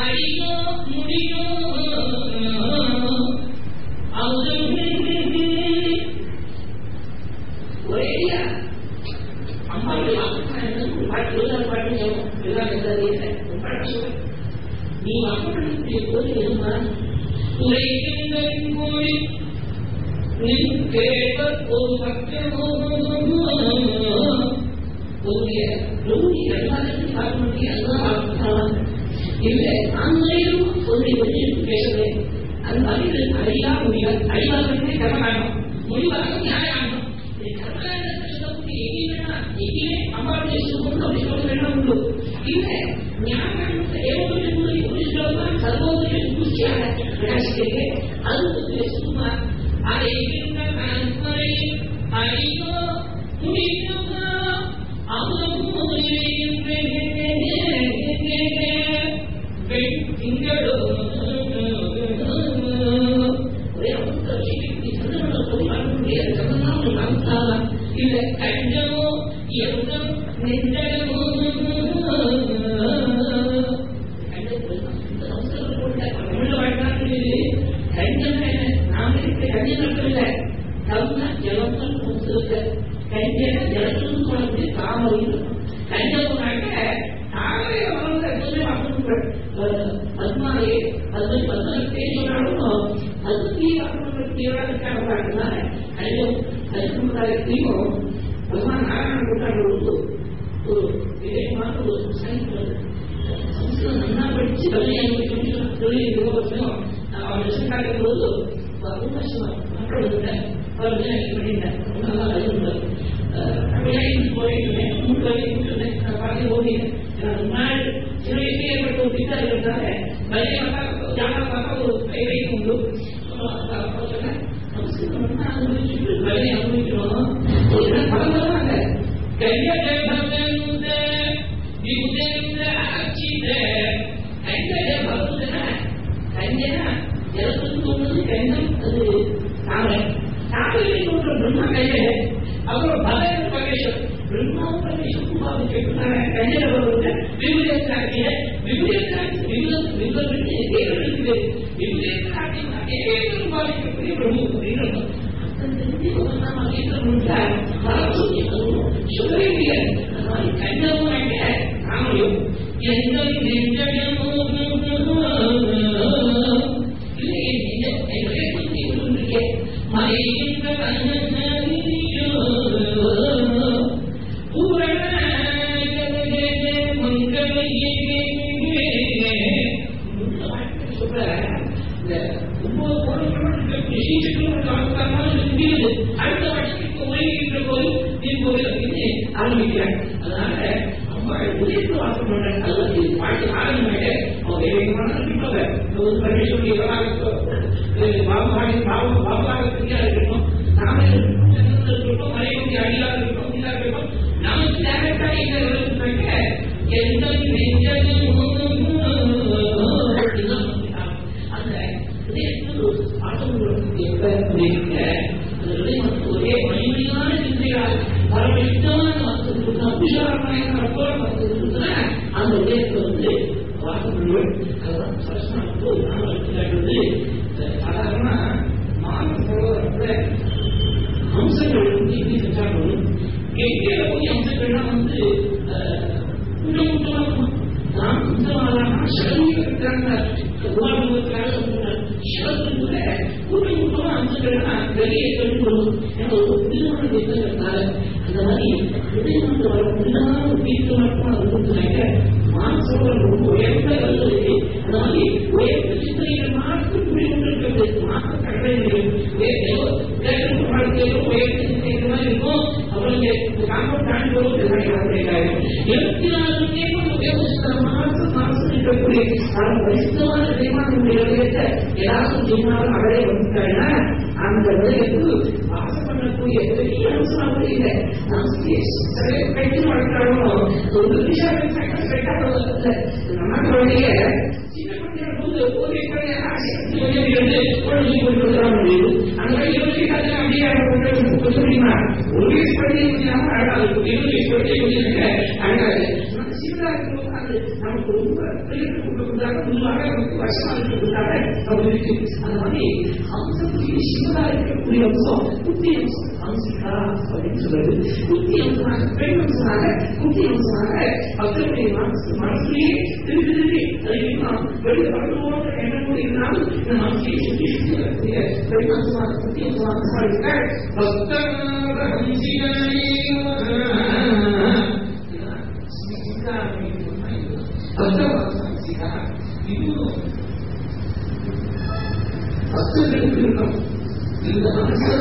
அடியோ முடியோ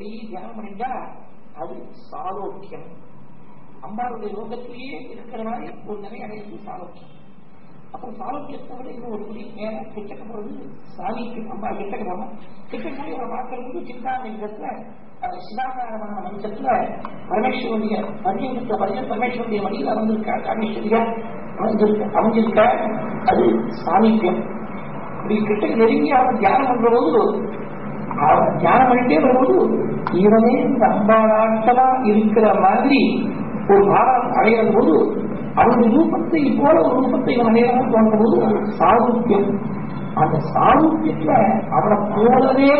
அம்பாள் தியானம் பண்ணிட்டா அது சாலோக்கியம். அம்பாளுடைய லோகத்திலேயே இருக்கிற மாதிரி ஒரு நிலை அடைந்து சாரோக்கியம் அப்போ சாரோக்கியத்தை விட இன்னும் ஒரு முடி மேல கிட்டக்க போறது சாமிக்கு அம்பா கிட்டக்க போனோம் கிட்டக்க போய் அவரை பார்க்கறது சிந்தாமணிகத்துல சிதாகாரமான மஞ்சத்துல பரமேஸ்வருடைய பரியங்கத்துல பரிஜன் பரமேஸ்வருடைய மடியில் அமர்ந்திருக்கா காமேஸ்வரியா? அமைஞ்சிருக்க அமைஞ்சிருக்க அது சாமீபியம் இப்படி கிட்ட நெருங்கி அவன் தியானம் பண்ற போது அவன் தியானம் பண்ணிட்டே வரும்போது இவனே இந்த அம்பாளாட்டமா இருக்கிற மாதிரி ஒரு பாரம் அடைகிற போது அவனுடைய ரூபத்தை போல ஒரு ரூபத்தை இவன் அடையாளம் தோன்ற போது அது சாரூக்கியம் அந்த சாரூக்கியத்துல அவனை போலவே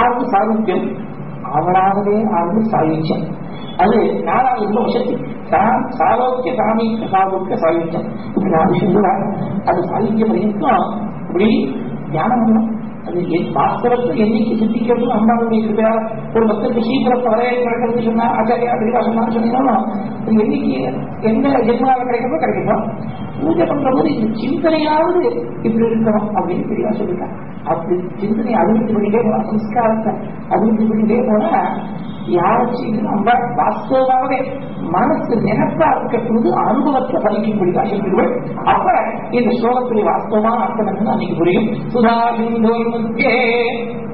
ஆறு சாரூக்கியம் அவனாகவே ஆறு சாயுச்சியம் அது நாலாவது ரொம்ப வசதி சாரோக்கிய சாமி சாரூக்கிய சாயுச்சியம் இப்படி நாலு சொல்லுவாங்க அது சாயுக்கியம் வரைக்கும் இப்படி என்னைக்கு சித்திக்கிறது அம்மாவுடைய கிருப்பையா ஒரு பக்தருக்கு சீக்கிரத்தை வரவேற்கிறது சொன்னா ஆச்சாரியா அப்படின்னா சொன்னான்னு அது என்னைக்கு என்ன ஜென்மாவில் கிடைக்கிறதோ கிடைக்கும்? பூஜை பண்ற போது இந்த சிந்தனையாவது இப்படி இருக்கணும் அப்படின்னு தெளிவா சொல்லிட்டாங்க அப்படி சிந்தனை அபிவிருத்தி பண்ணிட்டே போனா சம்ஸ்காரத்தை அபிவிருத்தி பண்ணிட்டே போனா நம்ம வாஸ்தவமாகவே மனசு நினைப்பா இருக்கக்கூடியது அனுபவத்தை பதிக்கும்படி சொல்லிடுவேன் அப்ப இந்த ஸ்லோகத்துடைய வாஸ்தவமான அர்த்தம் என்னன்னு அன்னைக்கு புரியும் சுதா சிந்தோ மத்தியே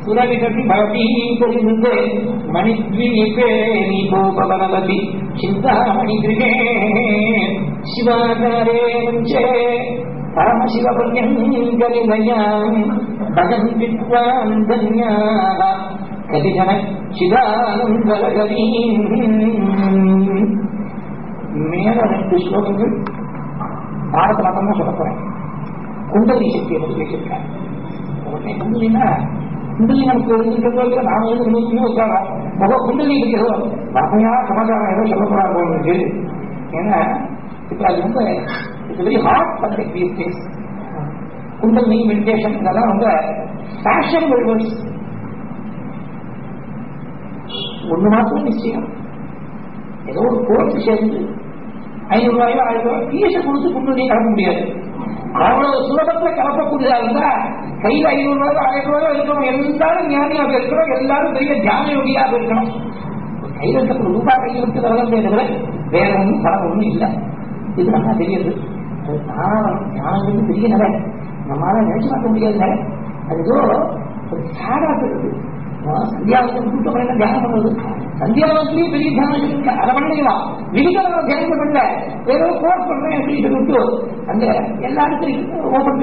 சுரவிகட்டி மணித்வீபே நீ சிந்தாமணி கிருகே சிவாகாரே பரமசிவபுண்ணியம் பகன் வித்வான் தன்யாக கதிகன சிதானந்தரகரீம் மேல ரெண்டு ஸ்லோகங்கள் பாரத மதம் தான் சொல்ல போறேன் குண்டலி சக்தியை பற்றி பேசியிருக்காங்க உடனே குண்டலினா குண்டலி நமக்கு இருக்கிறது நாம வந்து நூத்தி உட்காரோம் முக குண்டலி இருக்கிறதோ வகையா சமாச்சாரம் ஏதோ சொல்ல போறா போல இருக்கு ஏன்னா இப்ப அது ரொம்ப it's very hard subject these days Kundli meditation இதெல்லாம் ரொம்ப ஃபேஷன் வேர்ட்ஸ் ஒண்ணு மாத்திரம் நிச்சயம். ஏதோ ஒரு கோர்ஸ் சேர்ந்து ஐநூறு ரூபாயோ ஆயிரம் ரூபாய் ஃபீஸை கொடுத்து கொண்டு நீ கிளம்ப முடியாது. அவ்வளவு சுலபத்துல கிளப்பக்கூடியதா இருந்தா கையில் ஐநூறு ரூபாயோ ஆயிரம் ரூபாயோ இருக்கணும். எல்லாரும் ஞானியாக இருக்கிறோம் எல்லாரும் பெரிய தியான யோகியாக இருக்கணும் கையில் இருக்க ரூபாய் கையில் இருக்கு வரலாம் தவிர வேற ஒன்றும் பணம் ஒன்றும் இல்லை. இது நல்லா தெரியுது. அது ஞானம் ஞானம் வந்து பெரிய நிலை நம்மளால நினைச்சு பார்க்க முடியாது நிலை அது ஏதோ ஒரு சாடா இருக்குது சந்தியாவதம் கூட்டம் தியானம் பண்ணுவது. சந்தியாவதத்திலேயே பெரிய தியானம் இருக்கு அதை பண்ணலாம் விதிகளை தியானம் பண்ணல. ஏதோ கோர்ஸ் பண்றேன் அப்படின்னு அந்த எல்லா இடத்துலையும் ஓபன்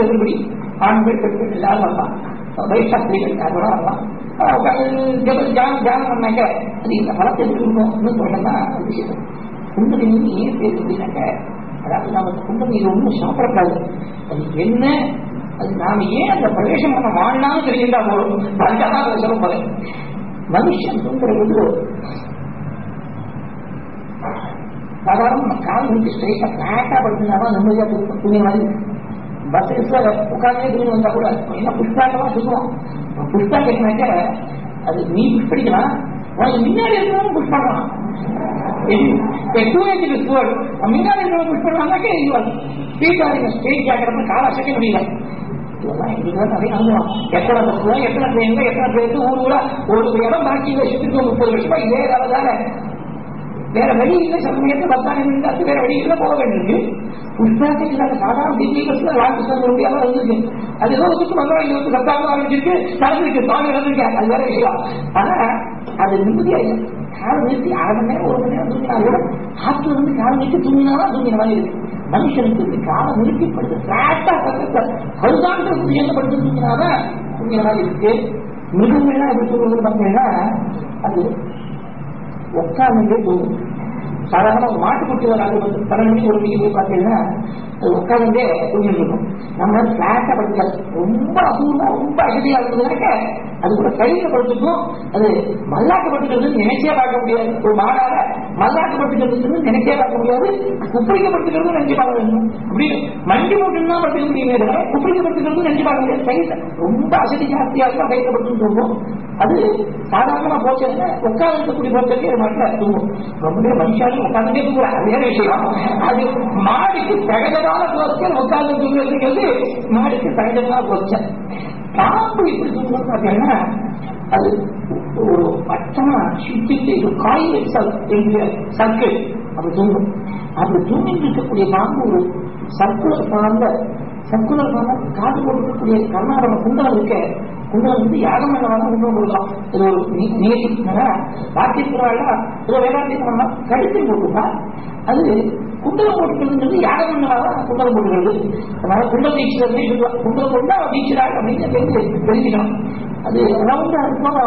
ஆண்கள் பெண்கள் எல்லாரும் வரலாம். வைசாஸ்திரிகள் யார் கூட வரலாம். தியானம் தியானம் பண்ணாங்க. அது இந்த பலத்தை கொடுக்கணும்னு சொன்னா விஷயம். குண்டலினி ஏன் அதாவது நம்ம குண்டலினி ஒன்றும் சாப்பிடக்கூடாது. அது என்ன நாம ஏன் அந்த பிரவேசம் பண்ண வாழ்நாளும் தெரிஞ்சிருந்தா போதும். அதுக்காக சொல்ல போறேன் மனுஷன் தூங்குறது சாதாரண கால் வந்து ஸ்ட்ரைட்டா பிளாட்டா படுத்தினாதான் நிம்மதியா தூக்கம் துணி மாதிரி பஸ்ல உட்கார்ந்தே தூங்கி வந்தா கூட என்ன புஷ்பாட்டமா சொல்லுவோம் புஷ்பா கேட்கனாக்க அது நீ புஷ் படிக்கலாம். உனக்கு முன்னாடி இருக்கிறவங்க புஷ் பண்ணலாம். முன்னாடி இருக்கிறவங்க புஷ் பண்ணலாம்னாக்கே ஸ்பீட் ஸ்டேஜ் ஆகிறப்ப கால அசைக்க முடியல. எத்தனை பஸ்ல எத்தனை ட்ரெயின்ல எத்தனை ட்ரெயின் ஊர் ஊரா. ஒரு இடம் பாக்கி வருஷத்துக்கு முப்பது வருஷமா இதே வேலை தானே. வேற வழி இல்லை சமயத்தை பத்தாயிரம் வேற வழி இல்லை போக வேண்டியிருக்கு புஷ்பாக்கு இல்லாத சாதாரண டிஜி பஸ்ல ராஜஸ்தான் முடியாம இருந்துச்சு. அது ஏதோ வந்து மதுரை வந்து சத்தாம ஆரம்பிச்சிருக்கு நடந்துருக்கு சுவாமி நடந்திருக்காங்க அது வேற விஷயம். ஆனா அது நிம்மதியா இல்லை. கால் நிறுத்தி அரை மணி நேரம் ஒரு மணி நேரம் தூங்கினாலும் கூட காத்துல இருந்து கால் நிறுத்தி தூங்கினாலும் தூங்கின மாதிரி இருக்கு. மனுஷனுக்கு இந்த காலம் நிறுத்திப்படுது பிளாட்டா பக்கத்தை கழுதாண்டு படுத்து தூங்கினாதான் தூங்கின மாதிரி இருக்கு. மிருகங்கள்லாம் எப்படி தூங்குறது பார்த்தீங்கன்னா அது உட்கார்ந்துட்டே தூங்கும். சாதாரண ஒரு அது வந்து பன்னெண்டு மணிக்கு ஒரு மணிக்கு பார்த்தீங்கன்னா அது உட்கார்ந்தே தூங்கிட்டு இருக்கும் நம்ம பிளாட்டை படுத்தாது ரொம்ப அசூர்வா ரொம்ப அகதியா இருந்ததுனாக்க அது கூட கையில படுத்துக்கும் அது மல்லாக்க படுத்துக்கிறது நினைச்சே பார்க்க முடியாது. ஒரு மாடால மல்லாக்க படுத்துக்கிறது நினைச்சே பார்க்க முடியாது. குப்பரிக்க படுத்துக்கிறது நினைச்சு பார்க்க வேண்டும் அப்படி மண்டி போட்டுன்னா படுத்துக்க முடியுமே தவிர படுத்துக்கிறது நினைச்சு பார்க்க முடியாது. கையில ரொம்ப அசதி ஜாஸ்தியா இருக்கும் கையில படுத்துன்னு தூங்கும் அது சாதாரணமா போச்சு உட்காந்து இருக்கக்கூடிய போச்சே மட்டும் தூங்கும் ரொம்ப மனுஷா உட்கார்ந்துட்டே தூங்குறாங்க அது வேற விஷயம் அது மாடுக்கு சகஜமான போச்சல் உட்கார்ந்து தூங்குறதுங்கிறது மாடுக்கு சகஜமான போச்சல் பாம்பு இப்படி தூங்கணும் பார்த்தீங்கன்னா அது ஒரு வட்டமா சுத்திட்டு காயில் சர்க்கிள் அப்படி தூங்கும் அப்படி தூங்கிட்டு இருக்கக்கூடிய பாம்பு ஒரு சர்க்குலர் பாம்பு சர்க்குலர் பாம்பு காது கொடுக்கக்கூடிய கர்நாடக குண்டம் இருக்க குண்டலம் வந்து யாகம் பண்ணலாம் குண்டலம் கொடுக்கலாம் இது ஒரு நிகழ்ச்சி வாக்கியத்தினால ஏதோ வேதாந்தியம் பண்ணா கழுத்தை அது குண்டலம் போட்டுக்கிறதுங்கிறது யாகம் பண்ணலாம் குண்டலம் போட்டுக்கிறது? அதனால குண்டல தீட்சிதர்னே குண்டலம் போட்டா அப்படின்னு தெரிஞ்சு தெரிஞ்சுக்கணும். அது ரவுண்டா இருக்கும்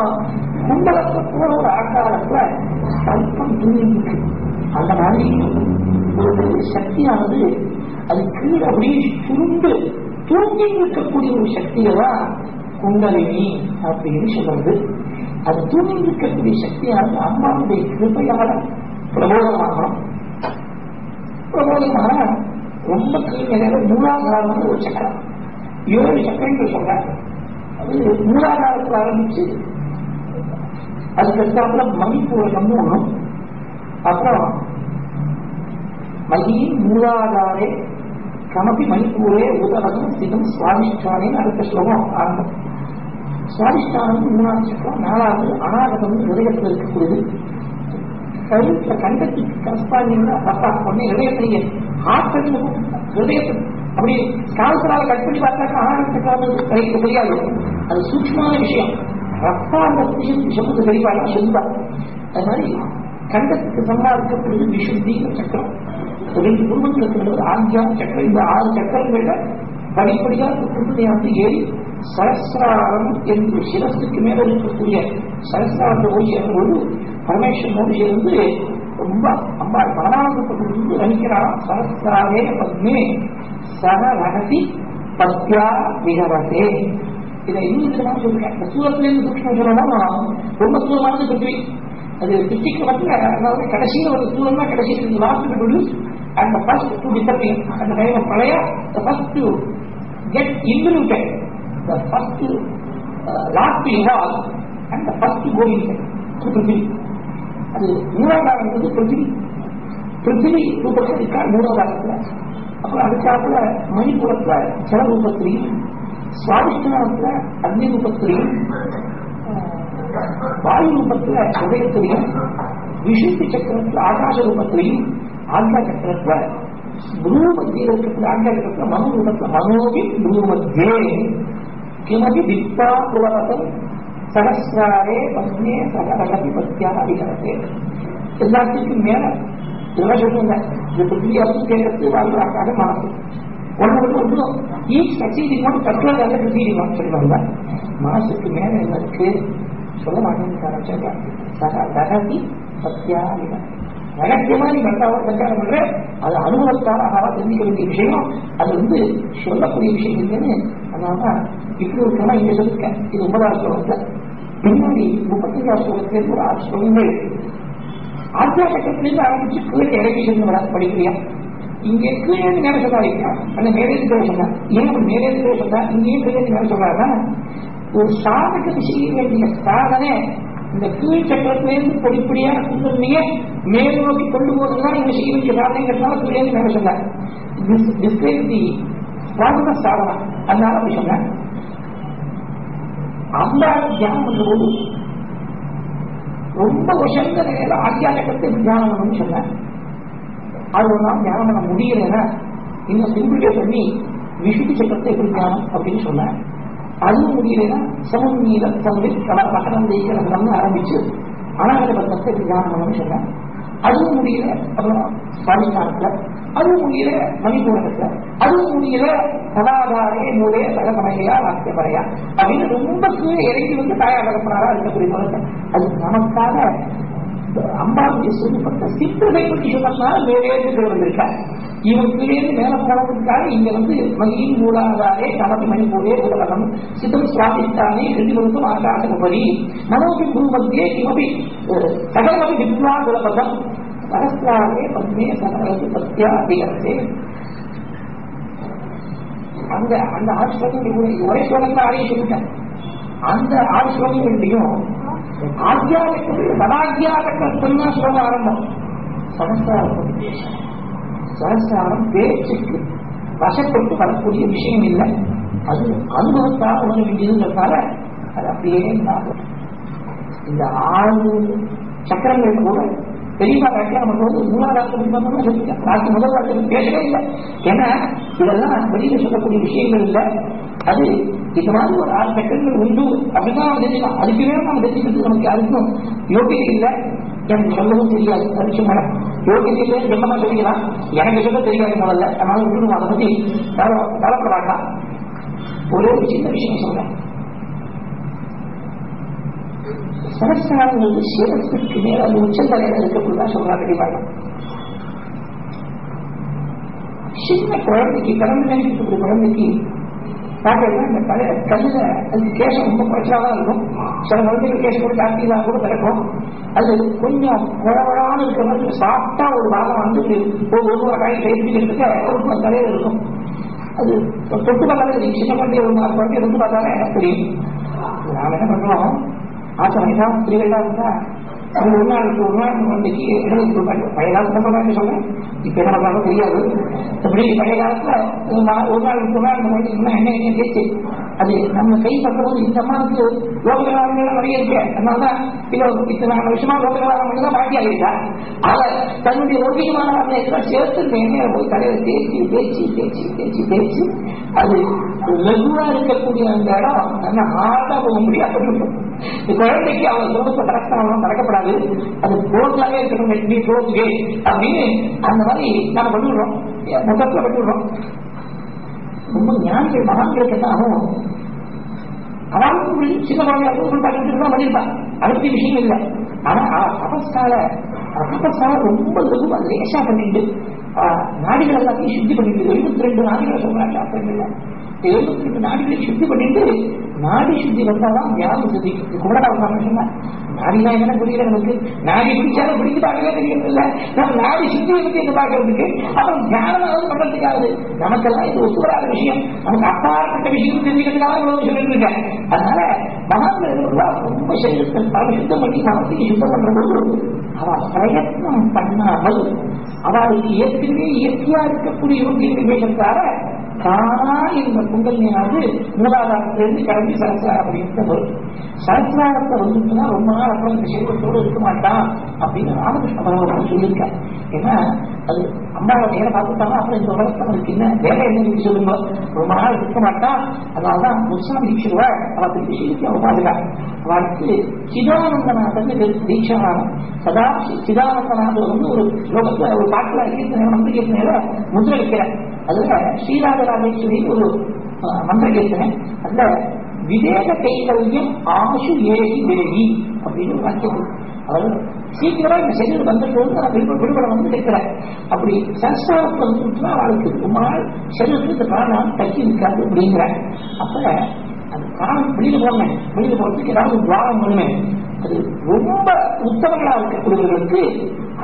ஒரு ஆக்காரத்துல கல்பம் தூங்கிட்டு அந்த மாதிரி ஒரு சக்தியானது அது கீழே அப்படியே சுருண்டு தூங்கி இருக்கக்கூடிய ஒரு சக்தியை தான் குண்டலினி அப்படின்னு சொல்றது அது தூங்கி இருக்கக்கூடிய சக்தியானது அம்மாவுடைய கிருப்பையால பிரபோதமாகணும். பிரபோதமான ரொம்ப கீழே மூலாதாரம் ஒரு சக்கரம். ஏழு சக்கரங்கள் சொல்றாங்க அது மூலாதாரத்தில் ஆரம்பிச்சு அதுக்கு அடுத்தாப்புல மணிப்பூரகம்னு ஒண்ணும். அப்புறம் மகி மூலாதாரே கமபி மணிப்பூரே உதவகம் ஸ்திதம் சுவாதிஷ்டானே அடுத்த ஸ்லோகம் ஆரம்பம். சுவாதிஷ்டானம் மூணாவது சக்கரம் நாலாவது அனாகதம் உதயத்தில் இருக்கக்கூடியது. கழுத்துல கண்டத்துக்கு கரஸ்பாண்டிங்ல தப்பா? ஒன்னே ஹிரதயத்திலேயே ஹார்ட் ஹிரதயத்தில் அப்படி காலத்தினால கட் பண்ணி பார்த்தாக்கா அனாகத்துக்கு கைக்கு தெரியாது. அது சூட்சமான விஷயம். ரத்தாங்கத்தையும் விஷமத்து சரிபாடா சொல்லுவா. அது மாதிரி கண்டத்துக்கு சம்பாதிக்கப்படுது விசுத்திங்கிற சக்கரம். ரெண்டு குடும்பங்களுக்கு சக்கரம். இந்த ஆறு சக்கரங்கள்ல படிப்படியாக குடும்பத்தையாந்து ஏறி சரஸ்ராரம் என்று சிரசுக்கு மேல இருக்கக்கூடிய சரஸ்ராரத்தை போய் சேரும்போது பரமேஸ்வரனோடு இருந்து ரொம்ப அம்மா பரமானந்தப்பட்டு ரணிக்கிறாராம் சரஸ்ராரே பத்மே சர ரகதி பத்யா விகரதே இதை இன்னும் விதமாக சொல்றேன். சூரத்திலேருந்து சூரத்திலிருந்து சூக்ஷ்மம் சொல்லணும் ரொம்ப சூரமானது பற்றி அது பிருத்திக்கு வந்து அதாவது கடைசியில் ஒரு சூரம் தான் கடைசியில் last to produce and first to disappear அந்த டைம் பழைய first to get included the first last to evolve and the first to go in பிருத்திவி அது மூலாதாரம் என்பது பிருத்திவி பிருத்திவி ரூபத்தில் இருக்கார் மூலாதாரத்தில் அப்புறம் அதுக்காக மணிபுரத்துல ஜலரூபத்திலையும் சுவாதிஷ்டானத்துல அக்னி ரூபத்திலையும் வாயு ரூபத்துல உதயத்திலையும் விசுத்தி சக்கரத்துல ஆகாச ரூபத்திலையும் ஆக்யா சக்கரத்துல குரு மத்தியில் இருக்கக்கூடிய ஆக்யா சக்கரத்துல மனோ ரூபத்துல மனோபி குரு மத்தியே கிமபி வித்தா புலவதம் சகசிராரே பத்மே சகரகபி பத்தியாக விகரத்தே எல்லாத்துக்கும் மேல இதெல்லாம் சொல்லுங்க இந்த புத்திரி அரசு கேட்கறது வாழ்வாக்காக மனசு ஒன்று ஒன்று ஈச் சக்சீடிங் ஒன் கட்டுறது அல்ல சக்சீடிங் ஒன் சொல்லுவாங்க மனசுக்கு மேல என்ன இருக்கு சொல்ல மாட்டேன்னு சகதி சத்தியாவிக ரகசியமா நீ கண்டாவோ பிரச்சாரம் பண்ற அது அனுபவத்தாராக தெரிஞ்சுக்க வேண்டிய விஷயம். அது வந்து சொல்லக்கூடிய விஷயம் இல்லைன்னு அதனாலதான் இப்படி ஒரு கிரமம் இங்க சொல்லிருக்கேன் இது ஒன்பதாவது ஸ்லோகத்துல. பின்னாடி முப்பத்தஞ்சாவது ஸ்லோகத்தில் ஒரு ஆறு ஸ்லோகங்கள். ஆத்மா சட்டத்திலிருந்து ஆரம்பிச்சு கீழே இறக்கி சென்று படிக்கிறியா? இங்கே கீழே மேல சொல்லாதீங்க அந்த மேலே சொன்னா. ஏன் அப்படி மேலே சொன்னா? இங்கேயும் கீழே மேல சொல்லாதான் ஒரு சாதகத்தை செய்ய வேண்டிய சாதனை இந்த கீழ் சக்கரத்திலிருந்து பொடிப்படியா குந்தனிய மேல் நோக்கி கொண்டு போவதுதான் இங்க செய்ய வேண்டிய சாதனைங்கிறதுனால கீழே மேல சொன்னார் டிஸ்கிரைப் தி சாதன சாதனம் அதனால அப்படி சொன்னேன் அம்பாவை தியானம் பண்ணும்போது ரொம்ப உசந்த நிலையில ஆத்தியாகத்தை தியானம் பண்ணணும்னு சொன்னேன் அது ஒரு நாள் தியானம் பண்ண முடியலன்னா இன்னும் சிம்பிளிஃபை பண்ணி விஷுக்கு சக்கரத்தை எப்படி தியானம் அப்படின்னு சொன்னேன் அதுவும் முடியலன்னா சமுநீத சமுதிர் கல மகரம் தெய்வம் ஆரம்பிச்சு அனாகத பத்திரத்தை தியானம் சொன்னேன் அதுவும் முடியல அப்புறம் பாகிஸ்தானத்துல அதுவும் முடியல மணிப்பூரகத்துல அதுவும் முடியல கலாதாரே மூலே சகமனையா வாக்கியமறையா அப்படின்னு ரொம்ப கீழே இறங்கி வந்து தாயார் தகப்பனாரா இருக்கக்கூடிய அது நமக்காக அம்பாவுக்கு சொல்லப்பட்ட சித்தரை பற்றி சொன்னால் மேலேந்து வந்திருக்கா இவன் கீழே மேல போனதுக்காக இங்க வந்து மகியின் மூலாதாரே நமக்கு மணிப்பூரே உலகம். சித்தம் சுவாதித்தானே ஹிருதிவருக்கும் ஆகாசமுபரி மனோபி குரு மத்தியே கிமபி சகலமபி வித்வா குலபதம். சகசிராவே பத்மே சகலத்து பத்தியா அதிகரத்தே அந்த அந்த ஆசிரமம் ஒரே ஸ்லோகத்தை ஆரையும் சொல்லிட்டேன் அந்த ஆறு ஸ்லோகங்கள்லையும் ஆத்தியாகத்துக்கு சொன்னா சொல்ல ஆரம்பம். சகசிராரம் சகசிராரம் பேச்சுக்கு வசப்பட்டு வரக்கூடிய விஷயம் இல்லை. அது அனுபவத்தால் உணர வேண்டியதுங்கிறதால அது அப்படியே இந்த ஆறு சக்கரங்கள் கூட பெரியவா நமக்கு வந்து மூணாவது அர்த்தம் சொல்லியிருக்கேன் ராசி முதல் அர்த்தம் பேசவே இல்லை. ஏன்னா இதெல்லாம் வெளியில சொல்லக்கூடிய விஷயங்கள் இல்லை. அது இந்த மாதிரி ஒரு ஆறு செகண்ட்கள் உண்டு. அப்படிதான் நம்ம தெரிஞ்சுக்கலாம் அதுக்கு வேணும் நம்ம தெரிஞ்சுக்கிறது நமக்கு யாருக்கும் யோகியதை இல்லை. எனக்கு சொல்லவும் தெரியாது. அது சும்மா யோகியதை சொல்லிக்கலாம் எனக்கு சொல்ல தெரியாது முதல்ல. அதனால விட்டுடும் அதை பத்தி கவலைப்பட வேண்டாம். ஒரே ஒரு சின்ன விஷயம் சொல்றேன். சரஸ்தானங்கள் சிரத்துக்கு மேல அந்த உச்சந்தலையில இருக்கக்கூடியதான் சொல்றாங்க கண்டிப்பாக சின்ன குழந்தைக்கு கடந்து நினைக்கக்கூடிய குழந்தைக்கு பார்த்தீங்கன்னா இந்த பழைய கல்லுல அதுக்கு கேசம் ரொம்ப குறைச்சாதான் இருக்கும். சில குழந்தைகள் கேசம் கூட ஜாஸ்தியாக கூட கிடைக்கும் அது கொஞ்சம் குழவழான இருக்கிற மாதிரி சாப்பிட்டா ஒரு பாகம் வந்து ஒரு ஒரு காய் கைப்பிடிக்கிறதுக்கு ஒரு தலையில இருக்கும். அது தொட்டு பார்த்தாலே சின்ன குழந்தைய ஒரு நாலு குழந்தைய தொட்டு பார்த்தாலே தெரியும். நாம என்ன பண்றோம் ஆசை வயசா ஸ்திரீகள்லாம் இருந்தா அது ஒரு நாளுக்கு ஒரு நாள் பழைய காலத்து சம்பிரதாயம் இப்ப என்ன பண்றாங்க தெரியாது. பழைய காலத்துல ஒரு ஒரு நாள் ஒரு நாள் என்ன என்ன கேட்டு அது நம்ம கை பண்றது இந்த அம்மாவுக்கு லோககலாமல் நிறைய இருக்கு. அதனாலதான் இத்தனை வருஷமா லோககலாமல் தான் பாக்கி ஆகிட்டா அவ தன்னுடைய லௌகிகமான எல்லாம் சேர்த்து இந்த போய் தலையில தேய்ச்சி தேய்ச்சி தேய்ச்சி தேய்ச்சி தேய்ச்சி அது லகுவா இருக்கக்கூடிய அந்த இடம் நல்லா ஹார்டா போக முடியாது குழந்தைக்கு அவங்க சொல்லுக்கு தரக்கப்படாது அது போர்லாவே இருக்கணும் நீ போகுது அப்படின்னு அந்த மாதிரி நாம பண்ணிடுறோம். மொத்தத்துல பண்ணிடுறோம். ரொம்ப ஞானிகள் மகான்களுக்கு என்ன ஆகும் அவளுக்கு சின்ன குழந்தைகளுக்கு பண்ணிட்டு தான் பண்ணிருப்பான் அடுத்த விஷயம் இல்லை. ஆனா தபஸ்தால தபஸ்கால ரொம்ப லகுவா லேசா பண்ணிட்டு நாடுகள் எல்லாத்தையும் சுத்தி பண்ணிட்டு எழுபத்தி ரெண்டு நாடுகளை சொல்றாங்க சாஸ்திரங்கள்ல எழுபத்தி ரெண்டு நாடுகளை சுத்தி பண்ணிட்டு நாடி சுத்தி வந்தாதான் ஞாபகம் சுத்தி. குமரடாவும் சொன்னா நாடினா என்ன புரியல நமக்கு? நாடி பிடிச்சாலும் பிடிச்சு பார்க்கவே தெரியறது இல்ல நம்ம நாடி சுத்தி பத்தி என்ன பார்க்கறதுக்கு. அப்புறம் ஞானமாவது பண்றதுக்காது நமக்கெல்லாம் இது ஒத்து வராத விஷயம். நமக்கு அப்பாற்பட்ட விஷயம் தெரிஞ்சுக்கிறதுக்காக இவ்வளவு சொல்லிட்டு இருக்கேன். அதனால மகாத்மெல்லாம் ரொம்ப சரீரத்தில் பல சுத்தம் பண்ணி நமக்கு சுத்தம் பண்றது அவள் பிரயத்னம் பண்ணாமல் அவளுக்கு ஏற்கனவே இயற்கையா இருக்கக்கூடிய ஒரு யோகியர்களுக்காக தானா இந்த பொங்கல் மூலாதாரத்திலிருந்து கிளம்பி சரஸ்வரம் அப்படின்னு வரும் சரஸ்வரத்தை வந்துச்சுன்னா ரொம்ப நாள் அப்புறம் இந்த சரீரத்தோடு இருக்க மாட்டான் அப்படின்னு ராமகிருஷ்ண பகவான் சொல்லியிருக்காரு. ஏன்னா அது அம்மாவை நேரம் பார்த்துட்டாங்க அப்புறம் இந்த உலகத்தை அவனுக்கு என்ன வேலை என்ன சொல்லுங்க? ரொம்ப நாள் இருக்க மாட்டான். அதனாலதான் முஸ்லாம் தீட்சிடுவா அவள் திருப்பி சொல்லி அவள் பாதுகாப்பு. அவளுக்கு சிதானந்தநாதன் தீட்சானம் சதா சிதானந்தநாதன் வந்து ஒரு லோகத்துல ஒரு பாட்டுல கீர்த்தனை நம்பிக்கை கீர்த்தனையில முதிரை வைக்கிறார் அதுல ஸ்ரீராஜராஜேஸ்வரி ஒரு மந்திர கேட்கிறேன். அந்த விவேக கைவல்யம் ஆசு ஏகி வேகி அப்படின்னு ஒரு வாக்கியம் அதாவது சீக்கிரமா இந்த சரீரம் வந்துட்டு நான் விடுபட வந்து இருக்கிறேன் அப்படி சன்ஸ்காரத்தில் வந்துட்டுனா அவளுக்கு ரொம்ப நாள் சரீரத்துக்கு இந்த பிராணம் தக்கி இருக்காது அப்படிங்கிறேன் அப்ப அந்த பிராணம் வெளியில போனேன் வெளியில போறதுக்கு ஏதாவது துவாரம் பண்ணுமே. அது ரொம்ப உத்தமங்களா இருக்கக்கூடியவர்களுக்கு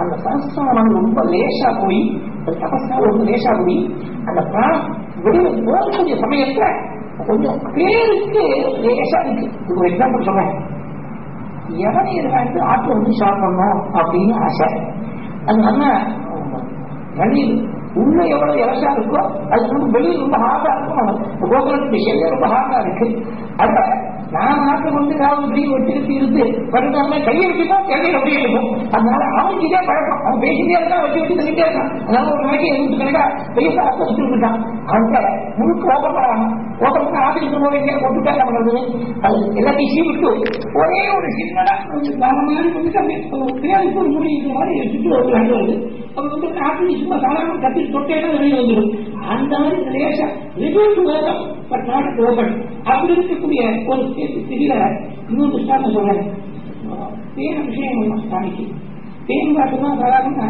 அந்த சன்ஸ்காரம் ரொம்ப லேசா போய் அந்த ரொம்ப லேசா போய் அந்த பிராணம் வெளியில போகக்கூடிய சமயத்துல கொஞ்சம் பேருக்கு லேசா இருக்கு. ஒரு எக்ஸாம்பிள் சொல்றேன். எவனை எதிர்காலத்து ஆட்டை வந்து சாப்பிடணும் அப்படின்னு ஆசை. அது நம்ம வெளியில் உண்மை எவ்வளவு இலசா இருக்கோ அது ரொம்ப வெளியில் ரொம்ப ஹார்டா இருக்கும் கோகுலத்துக்கு விஷயம் ரொம்ப ஹார்டா இருக்கு. அப்ப நான் நாட்டை வந்து ஏதாவது இப்படி வச்சிருத்து இருந்து படுத்தாம கையெழுத்துனா கையில் அப்படியே இருக்கும். அதனால அவனுக்கு இதே பழக்கம். அவன் பேசிட்டே இருக்கான் வச்சு வச்சு தள்ளிட்டே இருக்கான் அதனால ஒரு நாளைக்கு எழுபது கணக்கா பெருசா வச்சுட்டு இருக்கான் அவங்க முழுக்க ஓப்பப்படாம ஓப்பம் ஆசிரியர் போக எங்கே கொண்டுட்டா என்ன அது எல்லாத்தையும் விட்டு ஒரே ஒரு சின்னதா கொஞ்சம் நாம மாதிரி வந்து ஒரு முடி இருக்கிற மாதிரி எடுத்துட்டு ஒரு வருது அவங்க வந்து ஆப்பிள் சும்மா சாதாரண கத்தி தொட்டேன்னா வெளியே வந்துடும். அந்த மாதிரி லேசா ரிசல்ட் வேகம் பட் நாட் ஓபன் அப்படி இருக்கக்கூடிய ஒரு ஸ்திதியில இன்னொரு சொல்றேன் தேன விஷயம் சாமிக்கு தேன் பாட்டு சாதாரண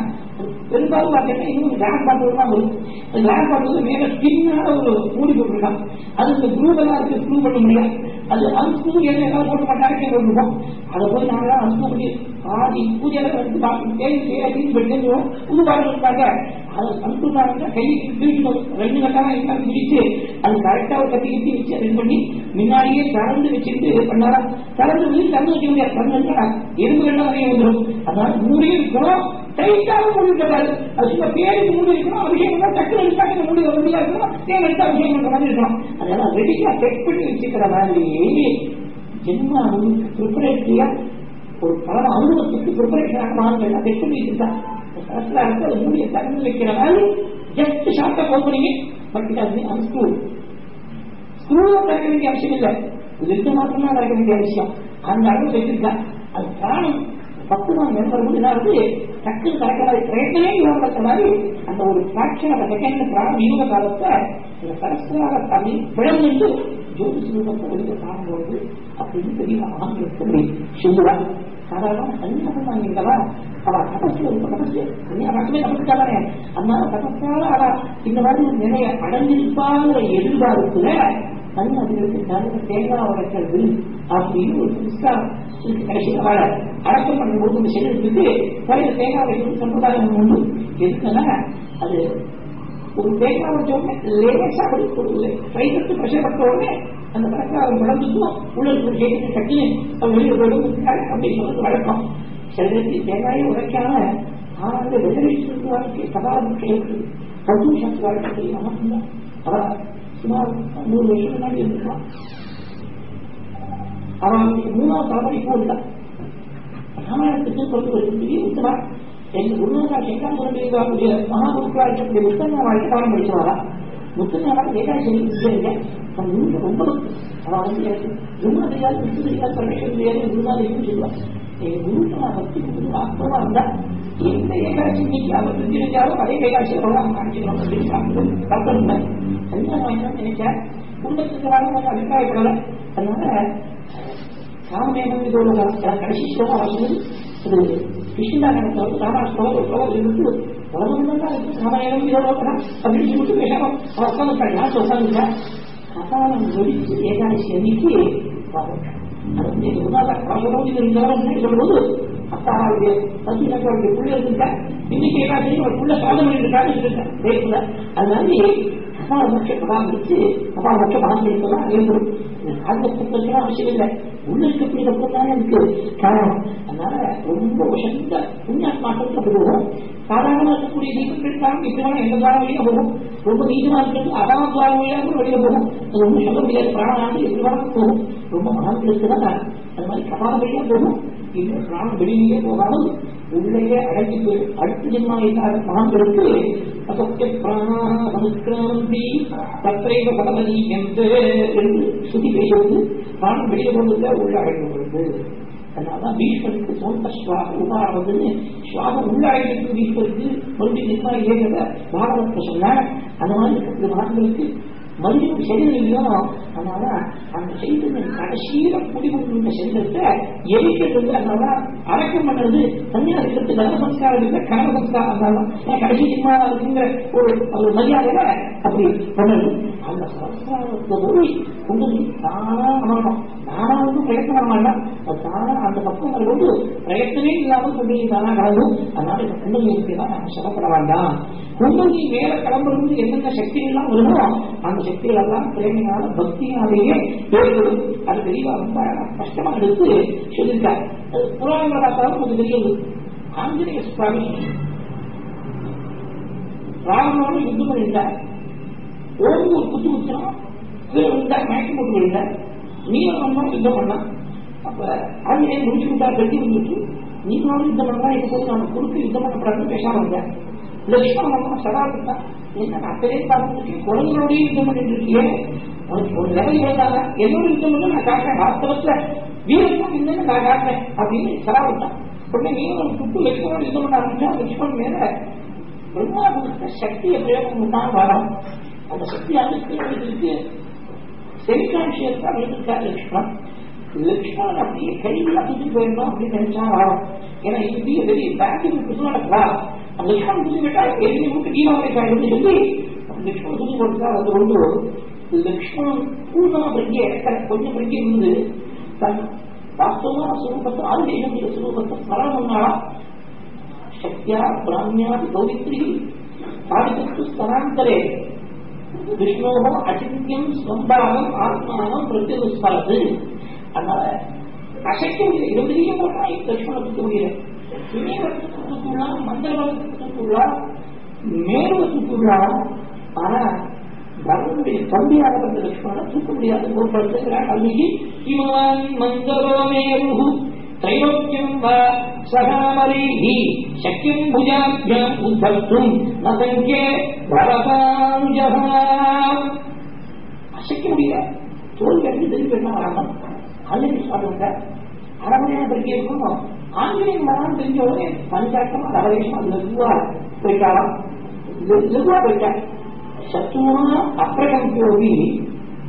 பெரும்பாலும் பார்த்தீங்கன்னா இன்னும் கிளாஸ் பாட்டில் தான் வரும் கிளாஸ் பாட்டில் மேல ஸ்கின்னால ஒரு மூடி போட்டிருக்கான் அது இந்த இருக்கு ப்ரூவ் பண்ண அது அனுப்பு என்ன எல்லாம் போட்டு மாட்டாங்க இருக்கும் அதை போய் நாங்கள் அனுப்ப முடியும் ஆதி பூஜையில வந்து பார்த்து தேடி தேடி பெற்றோம் புது பாடல் இருக்காங்க அது அனுப்புனாங்க கைக்கு ரெண்டு கட்டாக எல்லாம் பிரிச்சு அது கரெக்டா ஒரு கட்டி கட்டி வச்சு ரெடி பண்ணி முன்னாடியே திறந்து வச்சுட்டு பண்ணாரா? திறந்து வச்சு திறந்து வைக்க முடியாது. திறந்து எறும்புகள்லாம் நிறைய வந்துடும் அதனால மூடியும் இருக்கிறோம் டைட்டாக மூடி இருக்காது அது சும்மா பேருக்கு மூடி இருக்கணும் அபிஷேகம் டக்குனு எடுத்தாங்க மூடி வசதியா இருக்கணும் தேவை எடுத்து அபிஷேகம் பண்ற மாதிரி இருக்கணும். அதெல்லாம் ரெடியா செக் பண்ணி வச்சுக்கிற மாதிரி ஜென்மா ப்ரிப்பரேட்டரியா ஒரு பல அனுபவத்துக்கு ப்ரிப்பரேஷன் வாங்கல வெற்றி வைத்துட்டான் சரஸ்லாருக்கு அது மூடிய வைக்கிற மாதிரி ஜஸ்ட் ஷார்ட்டா போக பட் இட் ஹஸ் அன்ஸ்க்ரூ ஸ்க்ரூவா திறக்க வேண்டிய அவசியம் இல்லை. லிட்டு மாத்திரமா வேண்டிய அவசியம். அந்த அளவு வைத்திருக்கா அது காரணம் பத்து நாள் மேற்படும்போது என்ன ஆகுது டக்குன்னு திறக்கிறாரு பிரயத்தனமே மாதிரி அந்த ஒரு ஃபிராக்ஷன் ஆஃப் செகண்ட் பிராணம் யூக காலத்தை சரஸ்வராக தண்ணி பிழந்து ஜோதி அப்படின்னு பெரிய மகான்கள் சொல்லுவாங்க சாதாரண சன்னியாசம் இல்லவா அவ தபசு ஒரு தபசு அதனால தபசால அவ இந்த மாதிரி நிறைய நிலையை அடைஞ்சிருப்பாங்கிற எதிர்பார்ப்புல சன்னியாசிகளுக்கு நல்ல தேங்காய் உடைக்கிறது அப்படின்னு ஒரு புதுசா கடைசி அவளை அடக்கம் பண்ணும்போது இந்த சரீரத்துக்கு தலையில தேங்காய் வைக்கிறது சம்பிரதாயம் உண்டு எதுக்குன்னா அது ஒரு தேங்காய் வச்ச உடனே லேசா அப்படி ஒரு கைதத்து பிரஷர் பட்ட உடனே அந்த பிரசாரம் முடந்துக்கும் உள்ள இருக்கிற செய்தி டக்குன்னு அது வெளியே போயிடும் அப்படின்னு சொல்றது வழக்கம் சரீரத்தில் தேங்காயை உடைக்காம ஆனால் வெள்ளை வீட்டு வாழ்க்கை சதாரம் கேட்குது சந்தோஷத்து வாழ்க்கை தெரியாம அவன் சுமார் நூறு வருஷம் முன்னாடி இருந்திருக்கான் அவன் மூணாவது தலைமுறை போல ராமாயணத்துக்கு கொண்டு வருகிறது என் எங்க குருநாதா சங்கராபுரக்கூடிய மகாபுருக்கா இருக்கக்கூடிய முத்தண்ணா வாழ்க்கை பாடம் படிச்சவாரா முத்தண்ணா ஏகாட்சி சரிங்க ரொம்ப அவன் வந்து எனக்கு ரொம்ப தெரியாது விட்டு தெரியாது பரமேஸ்வரன் தெரியாது குருநாதையும் சொல்லுவான் என் நான் பக்தி கொடுத்து இருந்தா? எந்த ஏகாட்சி நீக்கி அவர் தெரிஞ்சிருந்தாலும் அதே ஏகாட்சி அவன் காமிச்சிடணும் அப்படின்னு கற்பனை அதுதான் என்ன நினைச்சேன். குடும்பத்துக்கு கொஞ்சம் அபிப்பிராயப்படலை. அதனால காமமேகம் இதோட கடைசி ஸ்லோகம் அவர் இது கிருஷ்ணாகரத்தோடு ராமாஸ்லோகம் ஒரு இருந்து உலகம் தான் இருக்கு அப்படின்னு சொல்லிட்டு பேசாம அவன் உட்காந்துருக்காங்க யார் உட்காந்துருக்கேன் ஏகாதசி அன்னைக்கு அது வந்து எங்க இன்னைக்கு ஏகாதசி ஒரு புள்ள சாதம் பண்ணிருக்காங்க இருக்கேன் அதனால கபால முக்கிய கபாலம் வச்சு கபால முக்கிய மனம் இருக்கலாம் ஏற்படும். ஆத்மத்துக்கு அவசியம் இல்லை. உள்ள இருக்கக்கூடிய தப்புதானே இருக்கு? காரணம் அதனால ரொம்ப உசந்த புண்ணியாத்மாக்கள் அப்படி போகும். சாதாரணமா இருக்கக்கூடிய தீபங்கள் காரணம் இப்படியான எந்த காரணம் வெளியே போகும்? ரொம்ப நீளமா இருக்கிறது அகால துவாரம் வழியாக கூட வெளியே போகும். அது ஒன்றும் சொல்ல முடியாது. பிராணாண்டு எப்படி போகும். ரொம்ப மனம் தான் அது. மாதிரி கபால வழியா போகும். இன்னும் பிராணம் வெளியிலேயே போகாமல் உள்ளே அடங்கி போய் அடுத்த மகான்களுக்கு அசத்திய பிராணா சமுத்திராந்தி தத்தைவ பதவதி என்று என்று பிராணம் வெளியே போனதுல உள்ள அடங்கி அதனாலதான் பீஷ்மருக்கு சொந்த சுவாக உபாரதுன்னு சுவாகம் உள்ள பீஷ்மருக்கு மறுபடியும் நிர்மா ஏகிறத பாரதத்தை சொன்ன அந்த மாதிரி மகான்களுக்கு மறுபடியும் சரீரம் அதனால அந்த சைத்தன்யம் கடைசியில குடிமொழிந்த சரீரத்தை எரிக்கிறது அதனால அடக்கம் பண்றது சன்னியாசத்துக்கு தர்ம சம்ஸ்காரம் இல்லை கர்ம சம்ஸ்காரம் அதனால கடைசி சினிமா இருக்குங்கிற ஒரு ஒரு மரியாதையில அப்படி பண்ணது. அந்த சம்ஸ்காரத்தை போய் தானா பண்ணணும் தானா வந்து பிரயத்தனம் பண்ணலாம் தானா அந்த பக்கம் கொண்டு பிரயத்தனே இல்லாமல் கொண்டு தானா கலந்தும் அதனால இந்த குண்டலிக்கு தான் நம்ம சிரமப்பட வேண்டாம். குண்டலி மேல கிளம்புறது என்னென்ன சக்தி எல்லாம் வருமோ அந்த சக்திகள் எல்லாம் பிரேமினால பக்தியினாலேயே ஏற்படும் அது தெளிவா ரொம்ப கஷ்டமா எடுத்து சொல்லியிருக்கார். அது புராணங்களை பார்த்தாலும் கொஞ்சம் தெரியுது. ஆஞ்சநேய சுவாமி ராவணோடு யுத்தம் பண்ணிட்டார் ஓடி ஒரு குத்து குத்துனா கீழே விழுந்தார் மயக்கம் போட்டு விழுந்தார். நீங்களும் யுத்தம் பண்ணான் அப்ப ஆஞ்சநேயர் முடிச்சு விட்டார் கட்டி வந்துட்டு நீங்களும் யுத்தம் பண்ணா இப்போ நம்ம குறுக்கு யுத்தம் பண்ணக்கூடாதுன்னு பேசாம இருந்தேன் லட்சுமணன் சதா என்ன அத்தனை பார்த்துட்டு குழந்தைகளோடய யுத்தம் பண்ணிட்டு இருக்கியே? உனக்கு ஒரு லெவல் இருந்தாங்க என்னோட யுத்தம் பண்ண நான் காட்டுறேன் வாஸ்தவத்துல வீரத்தும் இல்லைன்னு நான் காட்டுறேன் அப்படின்னு சதா உடனே நீங்களும் சுட்டு லட்சுமணன் யுத்தம் பண்ண ஆரம்பிச்சா லட்சுமணன் மேல பிரம்மாவுக்கு சக்தியை பிரயோகம் தான் வரும் அந்த சக்தி அமைக்கிறதுக்கு செல்கான்சியஸ் தான் இருக்கார் லட்சுமணன். லட்சுமணன் அப்படியே கையில் அசைச்சு போயிருந்தோம் அப்படின்னு நினைச்சா வரும் ஏன்னா இது பெரிய பேக்கிங் குசுமடா லட்சுமணன் புரிஞ்சு விட்டா எதிரி விட்டு கீழாமலைக்காய் சொல்லி லட்சுமணன் புரிஞ்சு கொடுத்தா அது கொண்டு லட்சுமணன் பூர்ணமா பிரிக்க கொஞ்சம் பிரிக்க இருந்து தன் வாஸ்தவமான சுரூபத்தை ஆதிதேவனுடைய சுரூபத்தை ஸ்மரணம்னா சக்தியா பிராமியாதி பௌரித்ரி சாதித்து ஸ்தனாந்தரே விஷ்ணோகோ அச்சித்யம் ஸ்வம்பாகம் ஆத்மானம் பிரத்யுஸ்மரது அதனால அசைக்க முடியல இருபதிலேயே போட்டா லட்சுமணத்துக்கு முடியல இணையத்துக்குள்ளா மந்திரத்துக்குள்ளா மேலுவத்துக்குள்ளா ஆனா பகவனுடைய தம்பியாக வந்த லட்சுமணன் தூக்க முடியாது ஒரு படுத்துகிறார் அன்னைக்கு இமான் மந்தரோ மேரு त्रैलोक्यम् वा सहामरैः शक्यम् भुजाभ्याम् उद्धर्तुम् न सङ्ख्ये भवताञ्जः அசைக்க முடியல தோல்வி அடிச்சு திருப்பி என்ன வராமல் அல்லது சொல்லுங்க அரை மணி நேரம் திருப்பி இருக்கணும் ஆங்கிலேயம் வரான்னு தெரிஞ்ச உடனே பஞ்சாட்டம் ரகவேஷம் அது போயிட்டாரா போயிட்டாராம் லகுவா போயிட்டா சத்துவா அப்பிரகம்போவி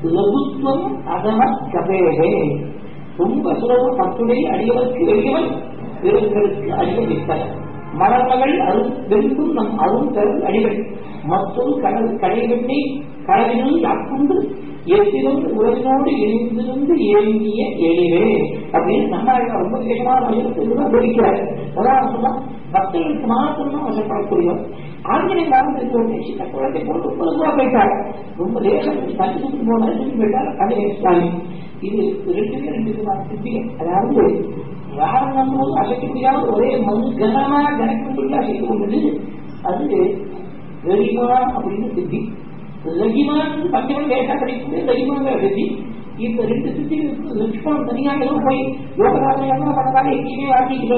லகுத்துவம் அதம கபேகே. ரொம்ப சுலபம் பத்துடைய அடியவருக்கு எளியவன் வீரர்களுக்கு அடிமை வித்தனர் அருள் வெறுக்கும் நம் அருள் தரும் அடிகள் மற்றொரு கடல் கடைவெட்டி கடலினுள் அக்குண்டு எத்திலும் உலகினோடு இணைந்திருந்து ஏங்கிய எளிவே அப்படின்னு நம்ம ரொம்ப விசேஷமான வசனத்தை போதிக்கிறார் அதான் பக்தர்களுக்கு மாத்திரம் வசப்படக்கூடியவர். ஆங்கிலேய காலத்திற்கு ஒரு குழந்தை போட்டு பொதுவா போயிட்டார். ரொம்ப லேசம் தண்ணி சுட்டு சொல்லி போயிட்டார். ஆங்கிலேய சுவாமி இது ரெண்டுமே ரெண்டு சித்திகள் அதாவது யாரும் நம்ம அசைக்க முடியாத ஒரே மண் கனமா கணக்கு சொல்லி அசைக்க அது லகிமா அப்படின்னு சித்தி லகிமான் பஞ்சமன் லேசா கிடைக்குது லகிமான் சித்தி இந்த ரெண்டு சித்தி லட்சுமணன் தனியாக போய் யோகராஜன் பண்ணதாக எங்கேயுமே வாங்கிட்டு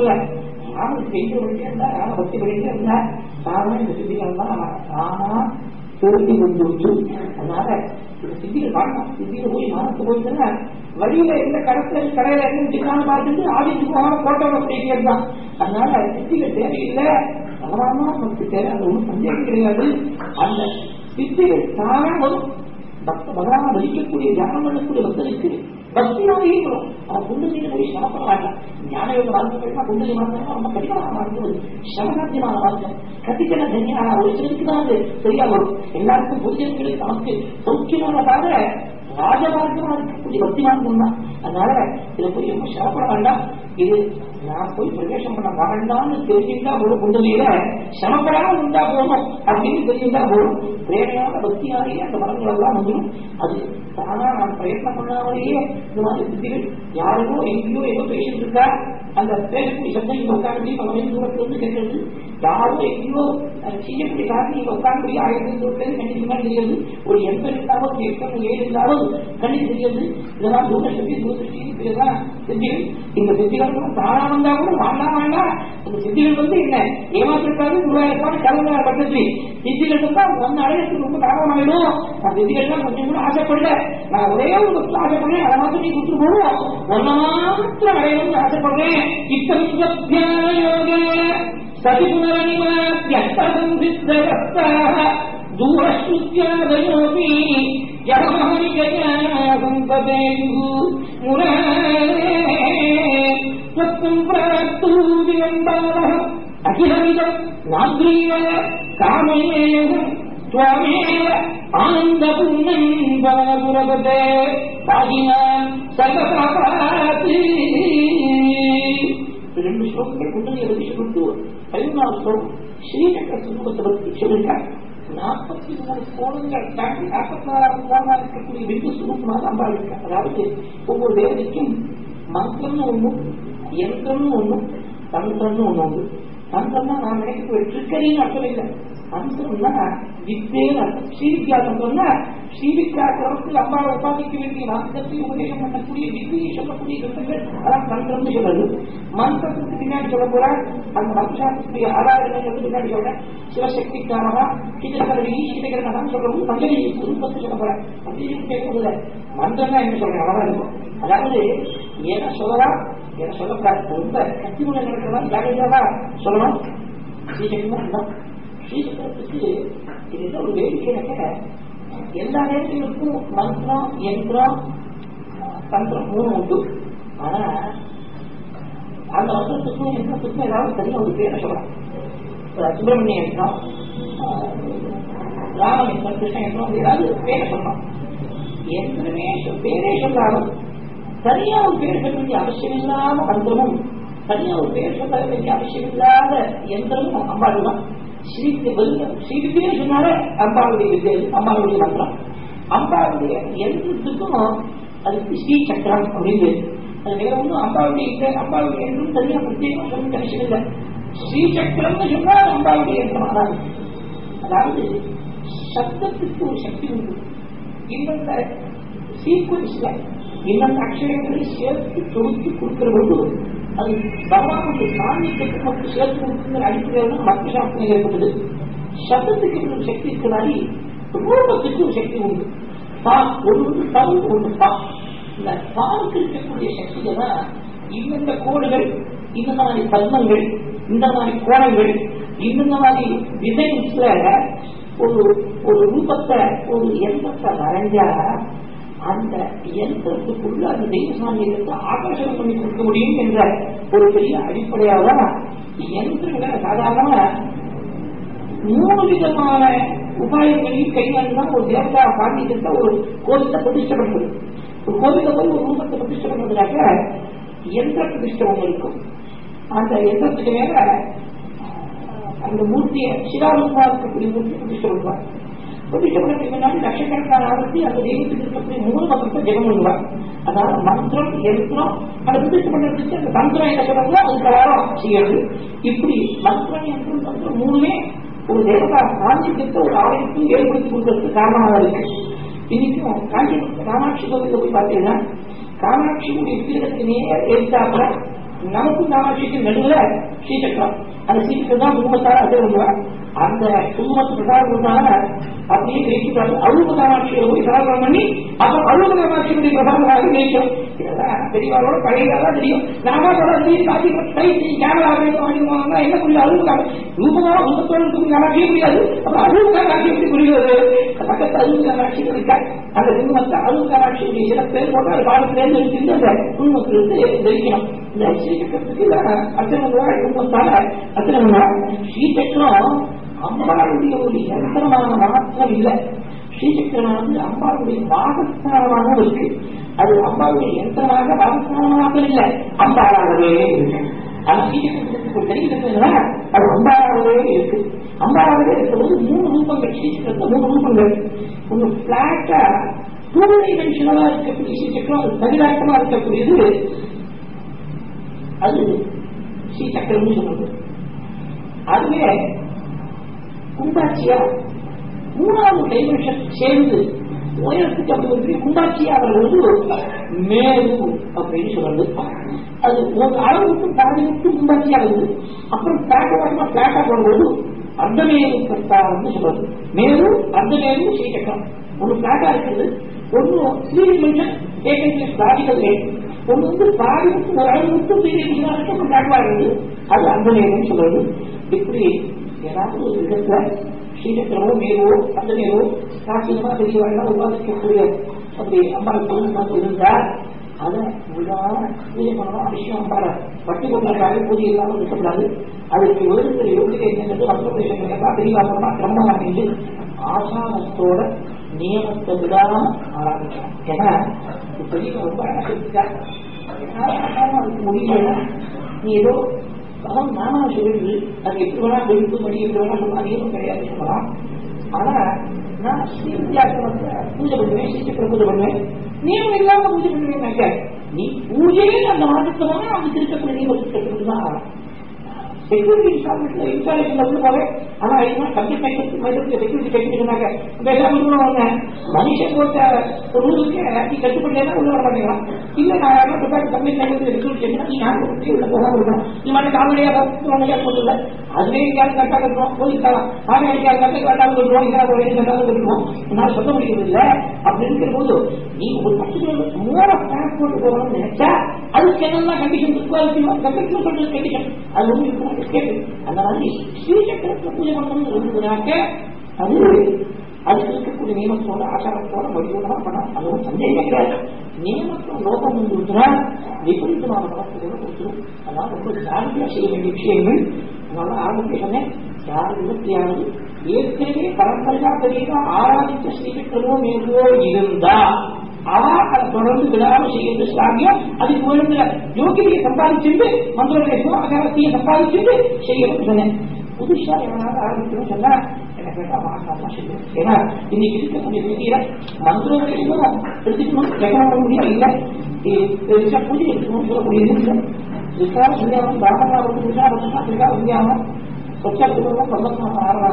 ராமன் செய்து பண்ணிட்டே ராம பக்தி பண்ணிட்டே இருந்தா சாதாரண இந்த சித்திகள் தான் ஆனா திருப்பி வந்துச்சு அதனால இந்த சித்திகள் வாங்கலாம் சித்தியில போய் மனசு போயிட்டுன்னா வழியில எந்த கடத்தல் கடையில என்ன சிக்கான்னு பார்த்துட்டு ஆதிக்கு போகாம போட்டோவை பேசியது தான் அதனால சித்திகள் தேவையில்லை. சாதாரணமா நமக்கு தேவை அது ஒன்றும் சந்தேகம் கிடையாது. அந்த வித்தைகள் தானே வரும் பக்த பகவான வலிக்கக்கூடிய தியானம் பண்ணக்கூடிய பக்தனுக்கு பக்தியாகவே வரும் அவன் போய் ஞான யோக வாழ்க்கை புண்டதி மார்க்கம் ரொம்ப கடினமான மார்க்கம் சிரமசாத்தியமான மார்க்கம் கட்டிக்கல தனியான ஒரு சிலருக்கு தான் அது சரியா வரும். எல்லாருக்கும் புரிஞ்சவங்களுக்கு நமக்கு சௌக்கியமான தவிர ராஜமார்க்கமா இருக்கக்கூடிய பக்தி மார்க்கம் தான். அதனால இதை போய் ரொம்ப சிறப்பட வேண்டாம் இது நான் போய் பிரவேசம் பண்ண வேண்டாம்னு தெரிஞ்சுட்டா போதும். குண்டலியில சிரமப்படாம உண்டா போகணும் அப்படின்னு தெரிஞ்சுட்டா போதும். பிரேமையான பக்தியாலேயே அந்த மரங்கள் எல்லாம் வந்துடும் அது தானா நான் பிரயத்னம் பண்ணாமலேயே இந்த மாதிரி சித்திகள் யாருக்கோ எங்கேயோ ஏதோ பேசிட்டு இருக்கா? அந்த பேசக்கூடிய சப்தம் இங்க உட்காந்து பல தூரத்துல இருந்து கேட்கறது யாரோ எங்கேயோ செய்யக்கூடிய காரணம் இங்க உட்காந்து ஆயிரத்தி தூரத்துல கண்டிப்பா தெரியாது ஒரு எண்பது இருந்தாலும் எட்டு ஏழு இருந்தாலும் கண்டிப்பா தெரியாது இதெல்லாம் தூர சக்தி தூர சக்தி இந்த சித்திகள் வித்தியாசம் தானா வந்தா கூட வாண்டா வாண்டா அந்த சித்திகள் வந்து என்ன ஏமாத்திருக்காது குருவாயிருப்பாடு கடவுளாக பட்டுச்சு சித்திகள் இருந்தா ஒன்னு அடையத்துக்கு ரொம்ப தாராளமாயிடும் நான் சித்திகள் தான் கொஞ்சம் கூட ஆசைப்படல நான் ஒரே ஒரு வசூல் ஆசைப்படுறேன் அதை மாத்திரம் நீ கொடுத்து போவோம் ஒன்ன மாத்திரம் அடையணும்னு ஆசைப்படுறேன் இத்தம் சதி புனரணிவாத்தியம் దూరశ్రుత్యాదయోపి జగమహరి జయ సంపదేందు మురే ప్రాప్తూదివంతారః అఖిలమిదం నాద్రీవ కామేన త్వమేవ ఆనందపూర్ణం భవపురపతే పాహినాం సర్వపాపాతి రెండు శ్లోకం కుండలి ఎదుగుతూ పరిణామంలో శ్రీచక్ర సుముఖతమని చెబుతారు ನಾಲ್ಪತ್ತಿ ಮೂರು ಕೋಣಗಳು ದಾಟಿ இருக்கா அதாவது ஒவ்வொரு தேவதைக்கும் மந்திரம்னு ஒண்ணு யந்திரம்னு ஒண்ணு தந்திரம்னு ஒண்ணு உண்டு தந்திரம்னா நான் நினைக்க ட்ரிக்கரின்னு அர்த்தம் இல்லை. தந்திரம்னா வித்தேன்னு அர்த்தம். ஸ்ரீவித்யா தந்திரம்னா ஸ்ரீவித்யா கிரமத்தில் அம்பாவை உபாதிக்க வேண்டிய மந்திரத்தை உபதேசம் பண்ணக்கூடிய வித்தியை சொல்லக்கூடிய கிருத்தங்கள் அதான் தந்திரம்னு சொல்றது. மந்திரத்துக்கு பின்னாடி சொல்ல போற அந்த மந்திரத்துடைய ஆதாரங்கள் பின்னாடி சொல்றேன் சிவசக்திக்கானவா சிதகரவி சிதகரனான்னு சொல்றது பஞ்சலி குடும்பத்தை சொல்ல போறேன் பஞ்சலி கேட்கறதுல மந்திரம்னா என்ன சொல்றேன்? அவ்வளவுதான் இருக்கும். அதாவது என்ன சொல்லலாம்? சொல்லக்கூடாது ரொம்ப கத்திமுறை நடக்கிறதா ஜாகிரதா சொல்லணும் இது என்ன ஒரு வேடிக்கை எல்லா நேரத்திலும் மந்திரம் யந்திரம் தந்திரம் மூணு உண்டு ஆனா அந்த மந்திரத்துக்கும் யந்திரத்துக்கும் ஏதாவது தனியாக ஒரு பேரை சொல்லலாம் சுப்பிரமணிய யந்திரம் ராம யந்திரம் கிருஷ்ண யந்திரம் ஏதாவது பேரை சொல்லலாம் எந்திரமே பேரே சொல்லாலும் சரியா ஒரு பேர் சொல்ல வேண்டிய அவசியம் இல்லாம மந்திரமும் சரியா ஒரு பேர் சொல்ல வேண்டிய அவசியம் இல்லாத யந்திரமும் அம்பாள் தான் ஸ்ரீ ஸ்ரீவித்யே சொன்னாலே அம்பாளுடைய வித்யை அம்பாளுடைய மந்திரம். அம்பாளுடைய யந்திரத்துக்கும் அதுக்கு ஸ்ரீ சக்கரம் அப்படின்னு அது வேற ஒன்றும் அம்பாளுடைய இல்லை. அம்பாளுடைய யந்திரம் சரியா பிரத்யேகம் சொல்லி கனெக்ஷன் இல்லை. ஸ்ரீ சக்கரம்னு சொன்னால் அம்பாளுடைய யந்திரமாக அதாவது அதாவது சப்தத்துக்கு ஒரு சக்தி உண்டு. இந்த சீக்வன்ஸ்ல இன்னும் அக்ஷரங்களை சேர்த்து தொகுத்து கொடுக்கிற பொழுது அது பகவானுடைய சாநியத்துக்கு நமக்கு சேர்த்து கொடுக்குங்கிற அடிப்படையான தான் சாஸ்திரம் ஏற்பட்டது. சத்தத்துக்கு ஒரு சக்தி இருக்கிறாரி ரூபத்துக்கு சக்தி உண்டு. பா ஒன்று வந்து ஒன்று பா. இந்த பாலுக்கு இருக்கக்கூடிய சக்தியை தான் இந்தந்த கோடுகள் இந்த மாதிரி பத்மங்கள் இந்த மாதிரி கோணங்கள் இந்த மாதிரி டிசைன்ஸ்ல ஒரு ஒரு ரூபத்தை ஒரு எண்ணத்தை வரைஞ்சா அந்த இயந்திரத்துக்குள்ள அந்த தெய்வசாமியத்தை ஆகர்ஷணம் பண்ணி கொடுக்க முடியும் என்ற ஒரு பெரிய அடிப்படையாக இயந்திரங்களை சாதாரண மூணு விதமான உபாயங்களையும் கையாண்டுதான் ஒரு தேவதா சாமியத்தை ஒரு கோவிலை பிரதிஷ்டை பண்றது ஒரு கோவில போய் ஒரு ரூபத்தை பிரதிஷ்டை பண்றதுக்காக எந்த பிரதிஷ்டை ஒன்று இருக்கும். அந்த எந்திரத்துக்கு மேல அந்த மூர்த்தியை சிதாரூபா இருக்கக்கூடிய மூர்த்தி பிரதிஷ்டை பண்ணுவார் பிரதிஷ்டை பண்ணதுக்கு முன்னாடி லட்சக்கணக்கான அந்த தெய்வத்துக்கு இருக்கக்கூடிய மூணு மந்திரத்தை ஜெகம் பண்ணுவார் அதாவது மந்திரம் யந்திரம் அந்த பிரதிஷ்டை பண்றதுக்கு அந்த தந்திரம் என்ன சொல்றாங்களோ அது பிரகாரம் செய்யறது இப்படி மந்திரம் தந்திரம் மூணுமே ஒரு தேவதா காஞ்சிக்கு ஒரு ஆலயத்தையும் ஏற்படுத்தி கொடுக்கறதுக்கு காரணமாக இருக்கு இன்னைக்கும் காமாட்சி கோவிலில் போய் பார்த்தீங்கன்னா காமாட்சியுடைய விக்கிரகத்துக்கு நேர் எடுத்தாப்புல நமக்கும் காமாட்சிக்கு நடுவில் ஸ்ரீசக்கரம் அந்த ஸ்ரீசக்கரம் தான் குடும்பத்தால் அது வருவார் அந்த குடும்பத்து பிரசாரம் பண்ணால அப்படியே கிரகிக்கிறாரு அழுவ காமாட்சியை போய் பிரசாரம் பண்ணி அப்ப அழுவ காமாட்சியுடைய பிரசாரமாக நினைக்கும் இதெல்லாம் பெரியவாரோட பழைய தான் தெரியும். நாம தொடர்ந்து காட்சி கை கேமரா வாங்கிடுவாங்க என்ன புரியல அழுவ ரூபமா ரூபத்தோடு இருக்கும் காமாட்சியே முடியாது அப்ப அழுவ காமாட்சி எப்படி புரிகிறது? பக்கத்து அழுவ காமாட்சி இருக்கா அந்த குடும்பத்தை அழுவ காமாட்சியுடைய சில பேர் போட்டு அது பாடத்திலேருந்து எடுத்து அந்த குடும்பத்திலிருந்து தெரிவிக்கணும். இந்த ஸ்ரீசக்கரத்துக்கு அத்தனை குடும்பத்தால அத்தனை ஸ்ரீசக்கரம் அம்பாளுடைய ஒரு யந்திரமான மாத்திரம் இல்லை. ஸ்ரீசக்கரமானது அம்பாளுடைய வாகஸ்தானமாக இருக்கு. அது அம்பாளுடைய யந்திரமாக வாகஸ்தானமாக இல்லை. அம்பாளாகவே இருக்கு. ஆனா ஸ்ரீசக்கரத்துக்கு தெரிவிக்கிறதுனா அது அம்பாளாகவே இருக்கு. அம்பாளாகவே இருக்கிறது மூணு ரூபங்கள். ஸ்ரீசக்கரத்துல மூணு ரூபங்கள். ஒன்று பிளாட்டா டூ டைமென்ஷனலா இருக்கக்கூடிய ஸ்ரீசக்கரம் அது தனிதாட்டமா இருக்கக்கூடியது. அது ஸ்ரீசக்கரம்னு சொல்றது. அதுவே கும்பாட்சியா மூணாவது டைமென்ஷன் சேர்ந்து உயரத்துக்கு அப்படி ஒரு பெரிய கும்பாட்சியா அவர்கள் வந்து மேரு அப்படின்னு சொல்றது அது ஒரு அளவு விட்டு பாதி விட்டு கும்பாட்சியா வருது அப்புறம் பிளாட்டா வாட்டமா பிளாட்டா போடும்போது அர்த்தமேரு பிரஸ்தாவம்னு சொல்றது மேரு அர்த்தமேரு ஸ்ரீசக்கரம் ஒன்று பிளாட்டா இருக்குது ஒன்று த்ரீ டிமென்ஷன் ஏகன்ஸ் பாதிகள் ஒன்று வந்து பாதி விட்டு ஒரு அளவு விட்டு த்ரீ டிமென்ஷன் பிளாட்டா இருக்குது அது அர்த்தமேருன்னு சொல்றது இப்படி ஏதாவது ஒரு விதத்துல ஸ்ரீசக்கரமோ மேவோ அந்த மேவோ சாட்சியமா தெரியவாங்க உருவாக்கக்கூடிய அப்படி அம்பாள் தொழில்நுட்பம் இருந்தா அதை விடாம பூஜை பண்ணணும் அவசியம் அம்பாளை பட்டி கொண்டாடுறாங்க பூஜை இல்லாமல் இருக்கக்கூடாது அதுக்கு வேறு யோகிதை என்னது மற்றவர்கள் தெரியவாசமா கிரமம் அப்படின்னு ஆசானத்தோட நியமத்தை விடாம ஆரம்பிக்கலாம் ஏன்னா பெரிய ரொம்ப அழகா முடியல நீ ஏதோ அவன் நானா சொல்லிட்டு அது எப்படி வேணா வெளுத்து மணி எப்படி வேணா சொல்லலாம் அது கிடையாது சொல்லலாம். ஆனா நான் ஸ்ரீ வித்யாசனத்தை பூஜை பண்ணுவேன் ஸ்ரீசக்கர பூஜை பண்ணுவேன். நீயும் இல்லாம பூஜை பண்ணுவேன் நீ பூஜையே அந்த மாற்றத்தமான அந்த இருக்கக்கூடிய நியமத்துக்கு தான் செக்யூரிட்டி டிபார்ட்மெண்ட்ல இன்ஸ்டாலேஷன்ல வந்து போவேன் ஆனா என்ன சப்ஜெக்ட் மேட்டருக்கு செக்யூரிட்டி கட்டிட்டு எல்லாம் உள்ள மனுஷன் போட்ட ரூலுக்கு நீ கட்டுப்படலாம் உள்ள வர மாட்டேங்கிறான் இல்ல நான் யாரும் டிபார்ட் சப்ஜெக்ட் மேட்டருக்கு செக்யூரிட்டி கட்டினா நீ நான் உள்ள போகாம இருக்கணும் நீ மட்டும் போட்டுல அதுவே எங்கேயாவது கரெக்டா கட்டுவோம் போலீஸ்காரன் ஆனா எங்கேயாவது கரெக்டாக கட்டாவது கட்டுவோம் எங்கேயாவது ஒரு என்னால் சொல்ல முடியறது இல்ல அப்படி இருக்கிற போது நீ ஒரு பர்டிகுலர் மோட டிரான்ஸ்போர்ட் போகணும்னு நினைச்சா அதுக்கு என்னெல்லாம் கண்டிஷன் குவாலிட்டி கண்டிஷன் சொல்றது கண்டிஷன் அது வந்து இருக்கும் கேட்டு. அந்த மாதிரி ஸ்ரீசக்கரத்தை பூஜை பண்ணணும்னு இருந்ததுனாக்க அது அதுக்கு இருக்கக்கூடிய நியமத்தோட ஆச்சாரத்தோட வழிபோட பண்ணலாம். அது ஒரு சந்தேகம் கிடையாது. நியமத்தோட லோகம் கொடுத்துனா விபரீதமான பலத்துகளை கொடுத்துரும் அதனால ரொம்ப ஜாலியாக செய்ய வேண்டிய விஷயங்கள். அதனால ஆரம்பிக்க சொன்னேன். யார் விதத்தியானது ஏற்கனவே பரம்பரையா தெரியல ஆராதித்து ஸ்ரீசக்கரமோ என்றோ இருந்தா அவா அதை தொடர்ந்து விடாம செய்யறது சாமியா அதுக்கு வேணுங்கிற யோகியை சம்பாதிச்சுட்டு மந்திரத்தையும் அகரத்தையும் சம்பாதிச்சுட்டு செய்யப்பட்டன புதுசா எவனாவது ஆரம்பிக்கணும் சொன்னா எனக்கு கேட்டா மாசாமா செய்யும் ஏன்னா இன்னைக்கு இருக்கக்கூடிய ஸ்திதியில மந்திரத்தையும் எடுத்துக்கணும் பண்ண முடியும் இல்ல பூஜை எடுத்துக்கணும் వచ్చాక సందర్శన సారా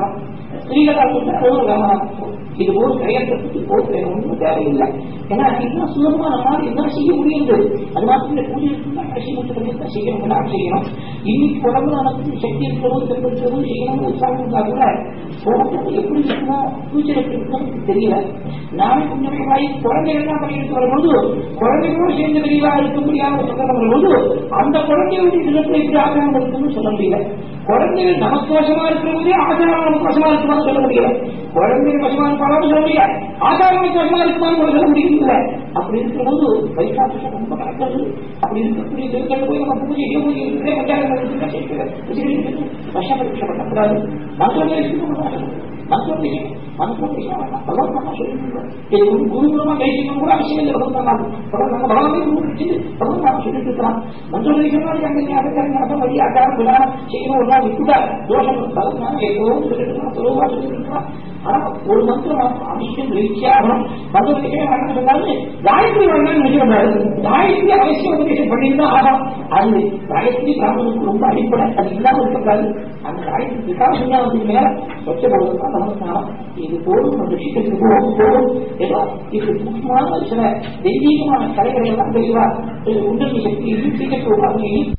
இது போல் கையெழுத்துக்கு போல் வேற தேவையில்லை ஏன்னா இன்னும் சுலபமா நம்மளால செய்ய முடியுது அது மாதிரி பூஜை இருக்குன்னா கடைசி மூச்சு செய்யணும் எல்லாம் செய்யணும் இன்னைக்கு உடம்புல நமக்கு சக்தி இருக்கிறதும் தெம்பு செய்யணும்னு உற்சாகம் இருந்தா கூட போகிறது எப்படி இருக்குமோ ஃபியூச்சர் எப்படி இருக்குமோ தெரியல நானே கொஞ்சம் பண்ணிட்டு வரும்போது குழந்தைகளோடு சேர்ந்து வெளியாக இருக்க முடியாத சொல்ல வரும்போது அந்த குழந்தைகளுடைய தினத்தில் எப்படி ஆகாரம் இருக்குன்னு சொல்ல முடியல குழந்தைகள் நமக்கு வசமா இருக்கிற போதே ஆசாரம் நமக்கு வசமா சொல்ல முடியல. குழந்தை வசமான இருப்பாலும் சொல்ல முடியாது ஆசாரம் வசமா இருக்குமான்னு சொல்ல முடியல அப்படி இருக்கும்போது வைகாசம் ரொம்ப கணக்கிறது அப்படி இருக்கக்கூடிய திருக்கல் போய் நம்ம பூஜை இடிய பூஜை இருக்கிறதே பஞ்சாயத்து வசப்படக்கூடாது மனசோட மனசோட மனசோட பகவத் நம்ம சொல்லிட்டு இது ஒரு குருகுலமா கைசிக்கணும் கூட அவசியம் இல்லை பகவத் நாமம் பகவத் நம்ம பகவானே குரு வச்சுட்டு பகவத் நாமம் சொல்லிட்டு இருக்கலாம் மனசோட அங்கே அதற்கான அர்த்தம் வழி ஆச்சாரம் விதானம் செய்யணும் ஒரு நாள் விட்டுட்டா தோஷம் பகவத் நாமம் ஏதோ சொல்லிட்டு இருக்கலாம் சுலபமா சொல்லிட்டு இருக்கலாம் ஆனா ஒரு மந்திரம் அவசியம் ரீச்சியாகணும் மந்திரம் சொன்னாலும் காயத்ரி வரணும்னு நினைக்கிறோம் காயத்ரி அவசியம் உபதேசம் பண்ணியிருந்தா ஆகும் அது காயத்ரி பிராமணனுக்கு ரொம்ப அடிப்படை. அது இல்லாமல் இருக்கக்கூடாது. அந்த காயத்ரி விகாசம் மேல சொச்சப்படுவதுதான் நமஸ்காரம் இது போதும் நம்ம விஷயத்துக்கு போகும் போதும் ஏதோ இது முக்கியமான சில தெய்வீகமான கலைகளை எல்லாம் தெளிவா உண்டல் சக்தி சீக்கிரத்தை உருவாக்கியையும்